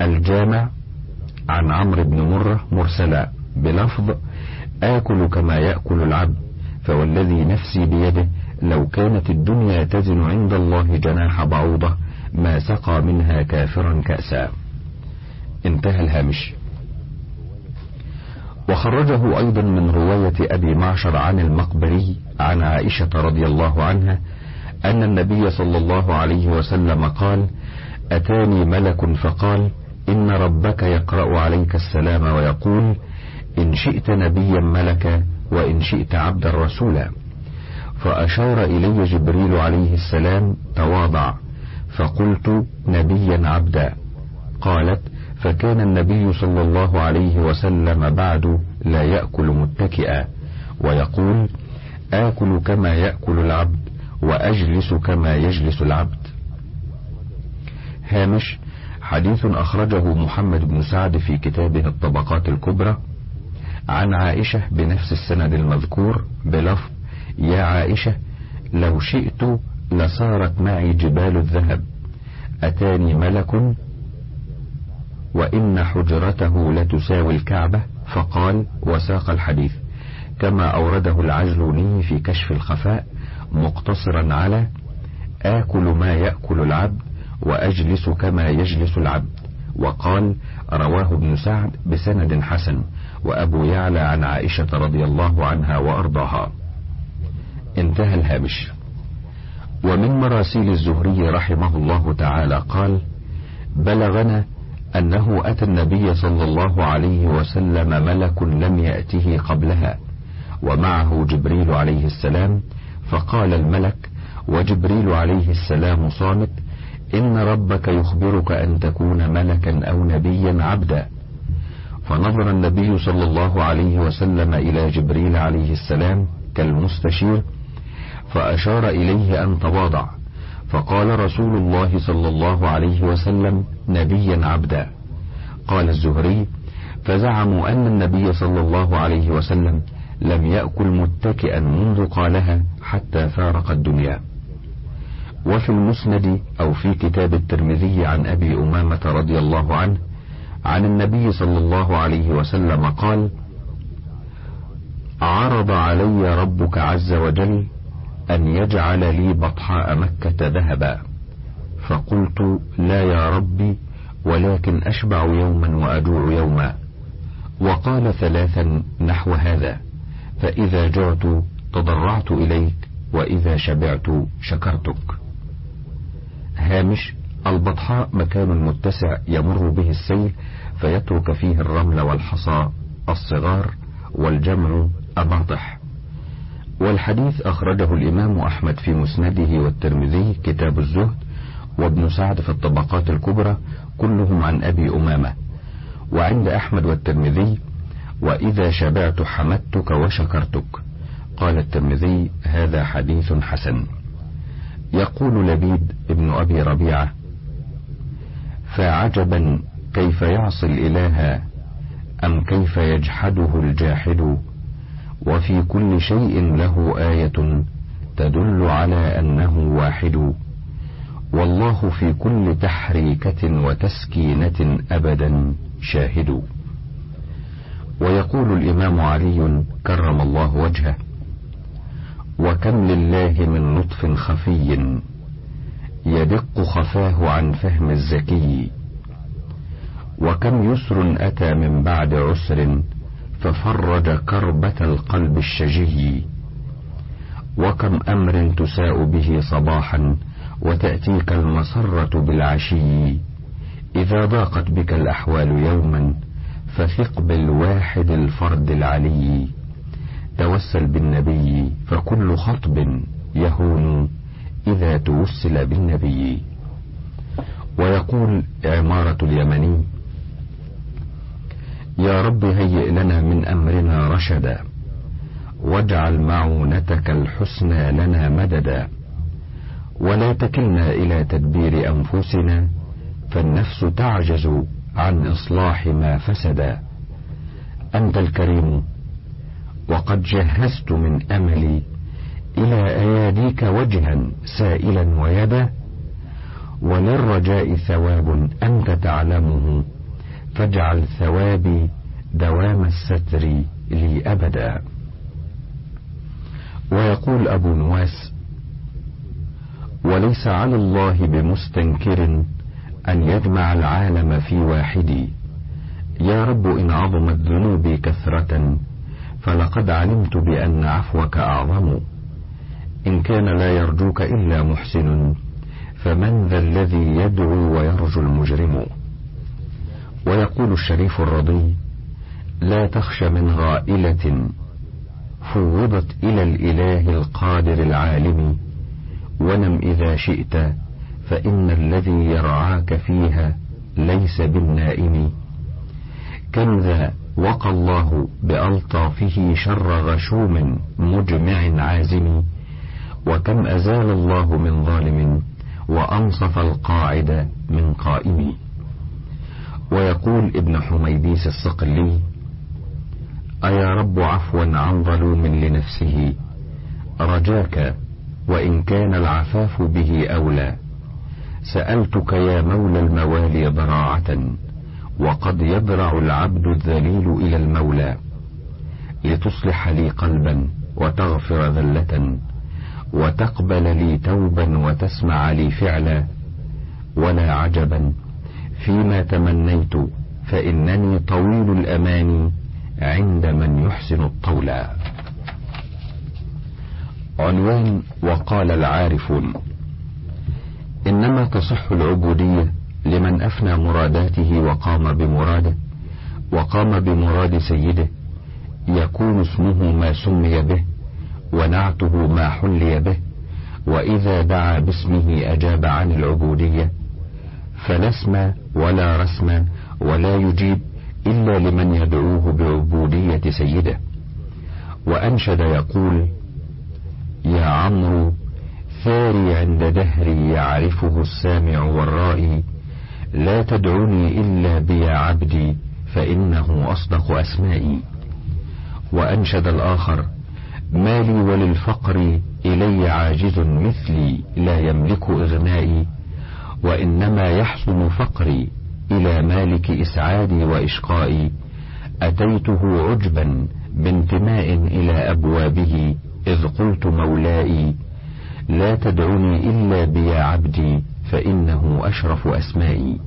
الجامع عن عمرو بن مرة مرسلا بلفظ آكل كما يأكل العبد. فوالذي نفسي بيده لو كانت الدنيا تزن عند الله جناح بعوضة ما سقى منها كافرا كأسا. انتهى الهامش. وخرجه أيضا من رواية أبي معشر عن المقبري عن عائشة رضي الله عنها أن النبي صلى الله عليه وسلم قال أتاني ملك فقال إن ربك يقرأ عليك السلام ويقول إن شئت نبيا ملكا وإن شئت عبدا رسولا فأشار إلي جبريل عليه السلام تواضع فقلت نبيا عبدا. قالت فكان النبي صلى الله عليه وسلم بعد لا يأكل متكئا ويقول آكل كما يأكل العبد وأجلس كما يجلس العبد. هامش حديث أخرجه محمد بن سعد في كتابه الطبقات الكبرى. عن عائشة بنفس السند المذكور بلفظ يا عائشة لو شئت لصارت معي جبال الذهب أتاني ملك وإن حجرته لتساوي الكعبة. فقال وساق الحديث كما أورده العجلوني في كشف الخفاء مقتصرا على آكل ما يأكل العبد وأجلس كما يجلس العبد. وقال رواه ابن سعد بسند حسن. وأبو يعلى عن عائشة رضي الله عنها وأرضاها. انتهى الهامش ومن مراسيل الزهري رحمه الله تعالى قال بلغنا أنه أتى النبي صلى الله عليه وسلم ملك لم يأته قبلها ومعه جبريل عليه السلام فقال الملك وجبريل عليه السلام صامت إن ربك يخبرك أن تكون ملكا أو نبيا عبدا. فنظر النبي صلى الله عليه وسلم إلى جبريل عليه السلام كالمستشير فأشار إليه أن تواضع. فقال رسول الله صلى الله عليه وسلم نبيا عبدا. قال الزهري فزعموا أن النبي صلى الله عليه وسلم لم يأكل متكئا منذ قالها حتى فارق الدنيا. وفي المسند أو في كتاب الترمذي عن أبي أمامة رضي الله عنه عن النبي صلى الله عليه وسلم قال عرض علي ربك عز وجل أن يجعل لي بطحاء مكة ذهبا. فقلت لا يا ربي ولكن أشبع يوما وأجوع يوما. وقال ثلاثا نحو هذا فإذا جعت تضرعت إليك وإذا شبعت شكرتك. هامش البطحاء مكان متسع يمر به السيل فيترك فيه الرمل والحصى الصغار والجمع أباطح. والحديث أخرجه الإمام أحمد في مسنده والترمذي كتاب الزهد وابن سعد في الطبقات الكبرى كلهم عن أبي أمامة. وعند أحمد والترمذي وإذا شبعت حمدتك وشكرتك. قال الترمذي هذا حديث حسن. يقول لبيد ابن أبي ربيعة فعجبا كيف يعصي الإله؟ أم كيف يجحده الجاحد؟ وفي كل شيء له آية تدل على أنه واحد. والله في كل تحريكة وتسكينة أبدا شاهد. ويقول الإمام علي كرم الله وجهه وكم لله من لطف خفي يدق خفاه عن فهم الذكي وكم يسر أتى من بعد عسر ففرج كربة القلب الشجي. وكم أمر تساء به صباحا وتأتيك المسرة بالعشي. إذا ضاقت بك الأحوال يوما فثق بالواحد الفرد العلي. توسل بالنبي فكل خطب يهون. إذا توسل بالنبي. ويقول عمارة اليمني يا رب هيئ لنا من أمرنا رشدا واجعل معونتك الحسنى لنا مددا ولا تكلنا إلى تدبير أنفسنا فالنفس تعجز عن إصلاح ما فسدا. أنت الكريم وقد جهزت من أملي إلى أياديك وجها سائلا ويدا وللرجاء ثواب أنت تعلمه فاجعل ثوابي دوام الستر لي أبدا. ويقول أبو نواس وليس على الله بمستنكر أن يجمع العالم في واحد. يا رب إن عظمت ذنوبي كثرة فلقد علمت بأن عفوك أعظم. إن كان لا يرجوك إلا محسن فمن ذا الذي يدعو ويرجو المجرم؟ ويقول الشريف الرضي لا تخش من غائلة فوضت إلى الإله القادر العالم ونم إذا شئت فإن الذي يرعاك فيها ليس بالنائم. كم ذا وقى الله بألطافه شر غشوم مجمع عازم؟ وكم أزال الله من ظالم وأنصف القاعد من قائم. ويقول ابن حميديس الصقلي أيا رب عفوا عن ظلوم لنفسه رجاك وإن كان العفاف به أولى. سألتك يا مولى الموالي ضراعة وقد يضرع العبد الذليل إلى المولى. لتصلح لي قلبا وتغفر ذلة. وتقبل لي توبا وتسمع لي فعلا ولا عجبا. فيما تمنيت فإنني طويل الأمان عند من يحسن الطول. عنوان وقال العارفون إنما تصح العبودية لمن أفنى مراداته وقام بمراده وقام بمراد سيده يكون اسمه ما سمي به ونعته ما حلي به وإذا دعا باسمه أجاب عن العبودية. فلا اسم ولا رسم ولا يجيب إلا لمن يدعوه بعبودية سيده. وأنشد يقول يا عمرو ثاري عند دهري يعرفه السامع والرائي لا تدعني إلا بيا عبدي فإنه أصدق أسمائي. وأنشد الآخر مالي وللفقر إلي عاجز مثلي لا يملك إغنائي وإنما يحسن فقري إلى مالك إسعادي وإشقائي. أتيته عجبا بانتماء إلى أبوابه إذ قلت مولائي لا تدعني إلا بيا عبدي فإنه أشرف أسمائي.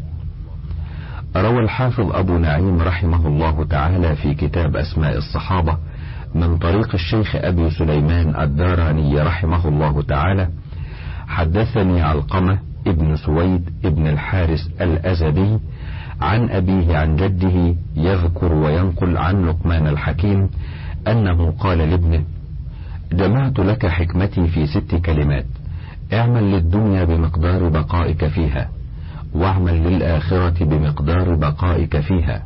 روى الحافظ أبو نعيم رحمه الله تعالى في كتاب أسماء الصحابة من طريق الشيخ أبي سليمان الداراني رحمه الله تعالى حدثني علقمة ابن سويد ابن الحارس الأزدي عن أبيه عن جده يذكر وينقل عن لقمان الحكيم أنه قال لابنه جمعت لك حكمتي في ست كلمات اعمل للدنيا بمقدار بقائك فيها واعمل للآخرة بمقدار بقائك فيها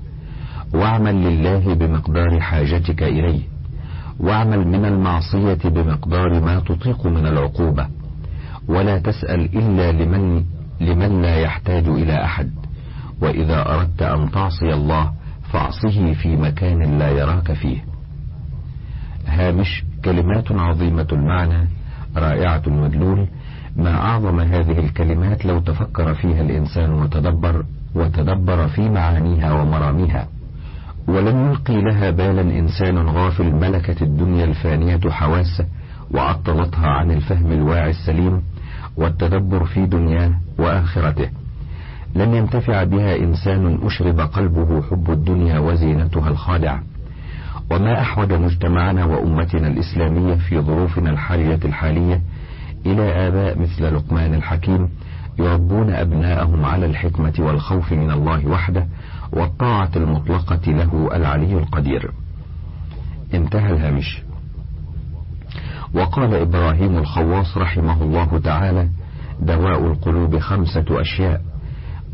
واعمل لله بمقدار حاجتك إليه. واعمل من المعصية بمقدار ما تطيق من العقوبة ولا تسأل إلا لمن لمن لا يحتاج إلى أحد. وإذا أردت أن تعصي الله فاعصه في مكان لا يراك فيه. هامش كلمات عظيمة المعنى رائعة المدلول. ما أعظم هذه الكلمات لو تفكر فيها الإنسان وتدبر وتدبر في معانيها ومراميها. ولم يلقي لها بالا إنسان غافل ملكت الدنيا الفانية حواسه وعطلتها عن الفهم الواعي السليم والتدبر في دنياه وآخرته. لن ينتفع بها إنسان أشرب قلبه حب الدنيا وزينتها الخادعة. وما أحوج مجتمعنا وأمتنا الإسلامية في ظروفنا الحرجة الحالية إلى آباء مثل لقمان الحكيم يربون أبناءهم على الحكمة والخوف من الله وحده والطاعة المطلقة له العلي القدير. انتهى الهامش. وقال إبراهيم الخواص رحمه الله تعالى دواء القلوب خمسة أشياء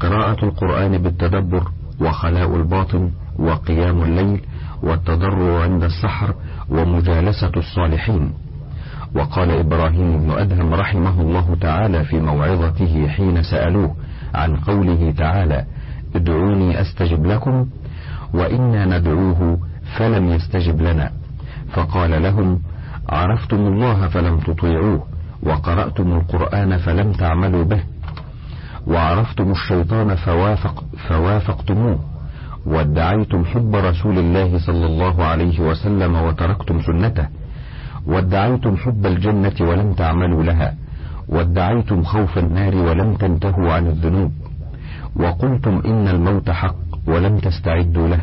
قراءة القرآن بالتدبر وخلاء الباطن وقيام الليل والتضرع عند السحر ومجالسة الصالحين وقال إبراهيم بن أدهم رحمه الله تعالى في موعظته حين سألوه عن قوله تعالى ادعوني أستجب لكم وإنا ندعوه فلم يستجب لنا. فقال لهم عرفتم الله فلم تطيعوه وقرأتم القرآن فلم تعملوا به وعرفتم الشيطان فوافق فوافقتموه وادعيتم حب رسول الله صلى الله عليه وسلم وتركتم سنته وادعيتم حب الجنة ولم تعملوا لها وادعيتم خوف النار ولم تنتهوا عن الذنوب. وقلتم إن الموت حق ولم تستعدوا له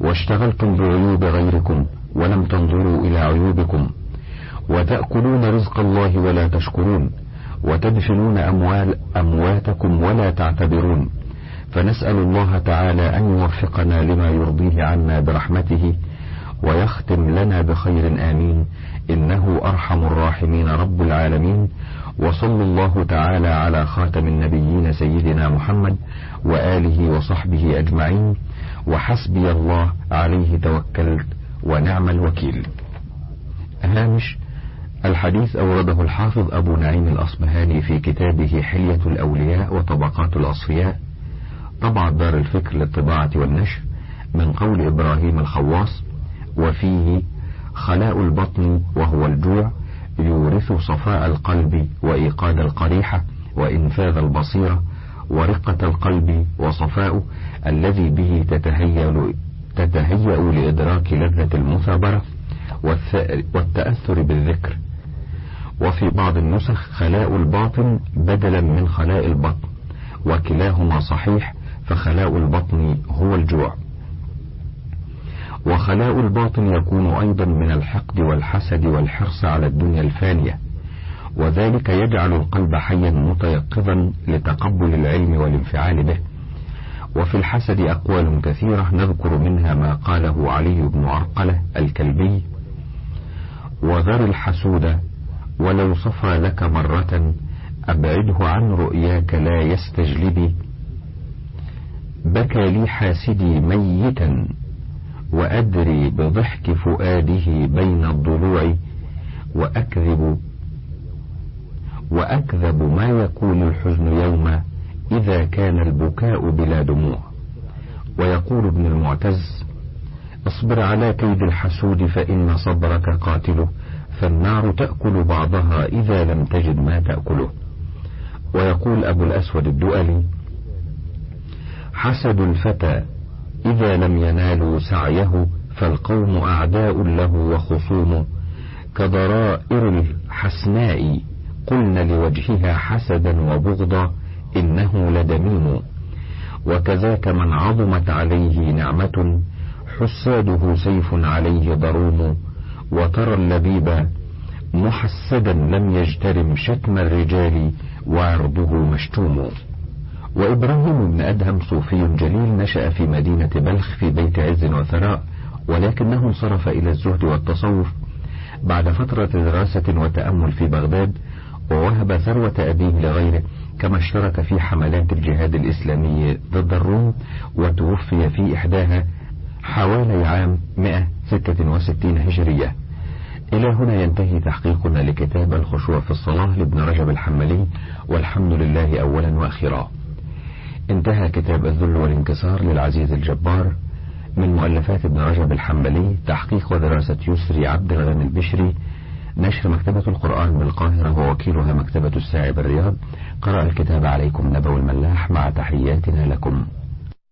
واشتغلتم بعيوب غيركم ولم تنظروا إلى عيوبكم وتأكلون رزق الله ولا تشكرون وتدفنون أموال أمواتكم ولا تعتبرون فنسأل الله تعالى أن يوفقنا لما يرضيه عنا برحمته ويختم لنا بخير آمين إنه أرحم الراحمين رب العالمين وصلى الله تعالى على خاتم النبيين سيدنا محمد وآله وصحبه أجمعين وحسبي الله عليه توكلت ونعم الوكيل. هامش الحديث أورده الحافظ أبو نعيم الأصبهاني في كتابه حلية الأولياء وطبقات الأصفياء طبع دار الفكر للطباعة والنشر من قول إبراهيم الخواص وفيه خلاء البطن وهو الجوع يورث صفاء القلب وإيقاد القريحة وإنفاذ البصيرة ورقة القلب وصفاؤه الذي به تتهيأ تتهيأ لإدراك لذة المثابرة والتأثر بالذكر. وفي بعض النسخ خلاء الباطن بدلا من خلاء البطن وكلاهما صحيح فخلاء البطن هو الجوع. وخلاء الباطن يكون أيضا من الحقد والحسد والحرص على الدنيا الفانية وذلك يجعل القلب حيا متيقظا لتقبل العلم والانفعال به. وفي الحسد أقوال كثيرة نذكر منها ما قاله علي بن عرقلة الكلبي وذر الحسود ولو صفى لك مرة أبعده عن رؤياك لا يستجلبي بكى لي حاسدي ميتا وأدري بضحك فؤاده بين الضلوع وأكذب وأكذب ما يكون الحزن يوما إذا كان البكاء بلا دموع. ويقول ابن المعتز أصبر على كيد الحسود فإن صبرك قاتله فالنار تأكل بعضها إذا لم تجد ما تأكله. ويقول أبو الأسود الدؤلي حسد الفتى إذا لم ينالوا سعيه فالقوم أعداء له وخصوم. كضرائر الحسناء قلن لوجهها حسدا وبغضا إنه لدميم. وكذاك من عظمت عليه نعمة حساده سيف عليه ضروم. وترى اللبيب محسدا لم يجترم شتم الرجال وعرضه مشتوم. وإبراهيم بن أدهم صوفي جليل نشأ في مدينة بلخ في بيت عز وثراء ولكنه انصرف إلى الزهد والتصوف. بعد فترة دراسة وتأمل في بغداد ووهب ثروة أبيه لغيره كما اشترك في حملات الجهاد الإسلامي ضد الروم وتوفي في إحداها حوالي عام 166 هجرية. إلى هنا ينتهي تحقيقنا لكتاب الخشوع في الصلاة لابن رجب الحملي والحمد لله أولا وأخيرا. انتهى كتاب الذل والانكسار للعزيز الجبار من مؤلفات ابن رجب الحنبلي تحقيق ودراسة يسري عبد الغني البشري نشر مكتبة القرآن بالقاهرة ووكيلها مكتبة الساعي بالرياض. قرأ الكتاب عليكم نبوي الملاح مع تحياتنا لكم.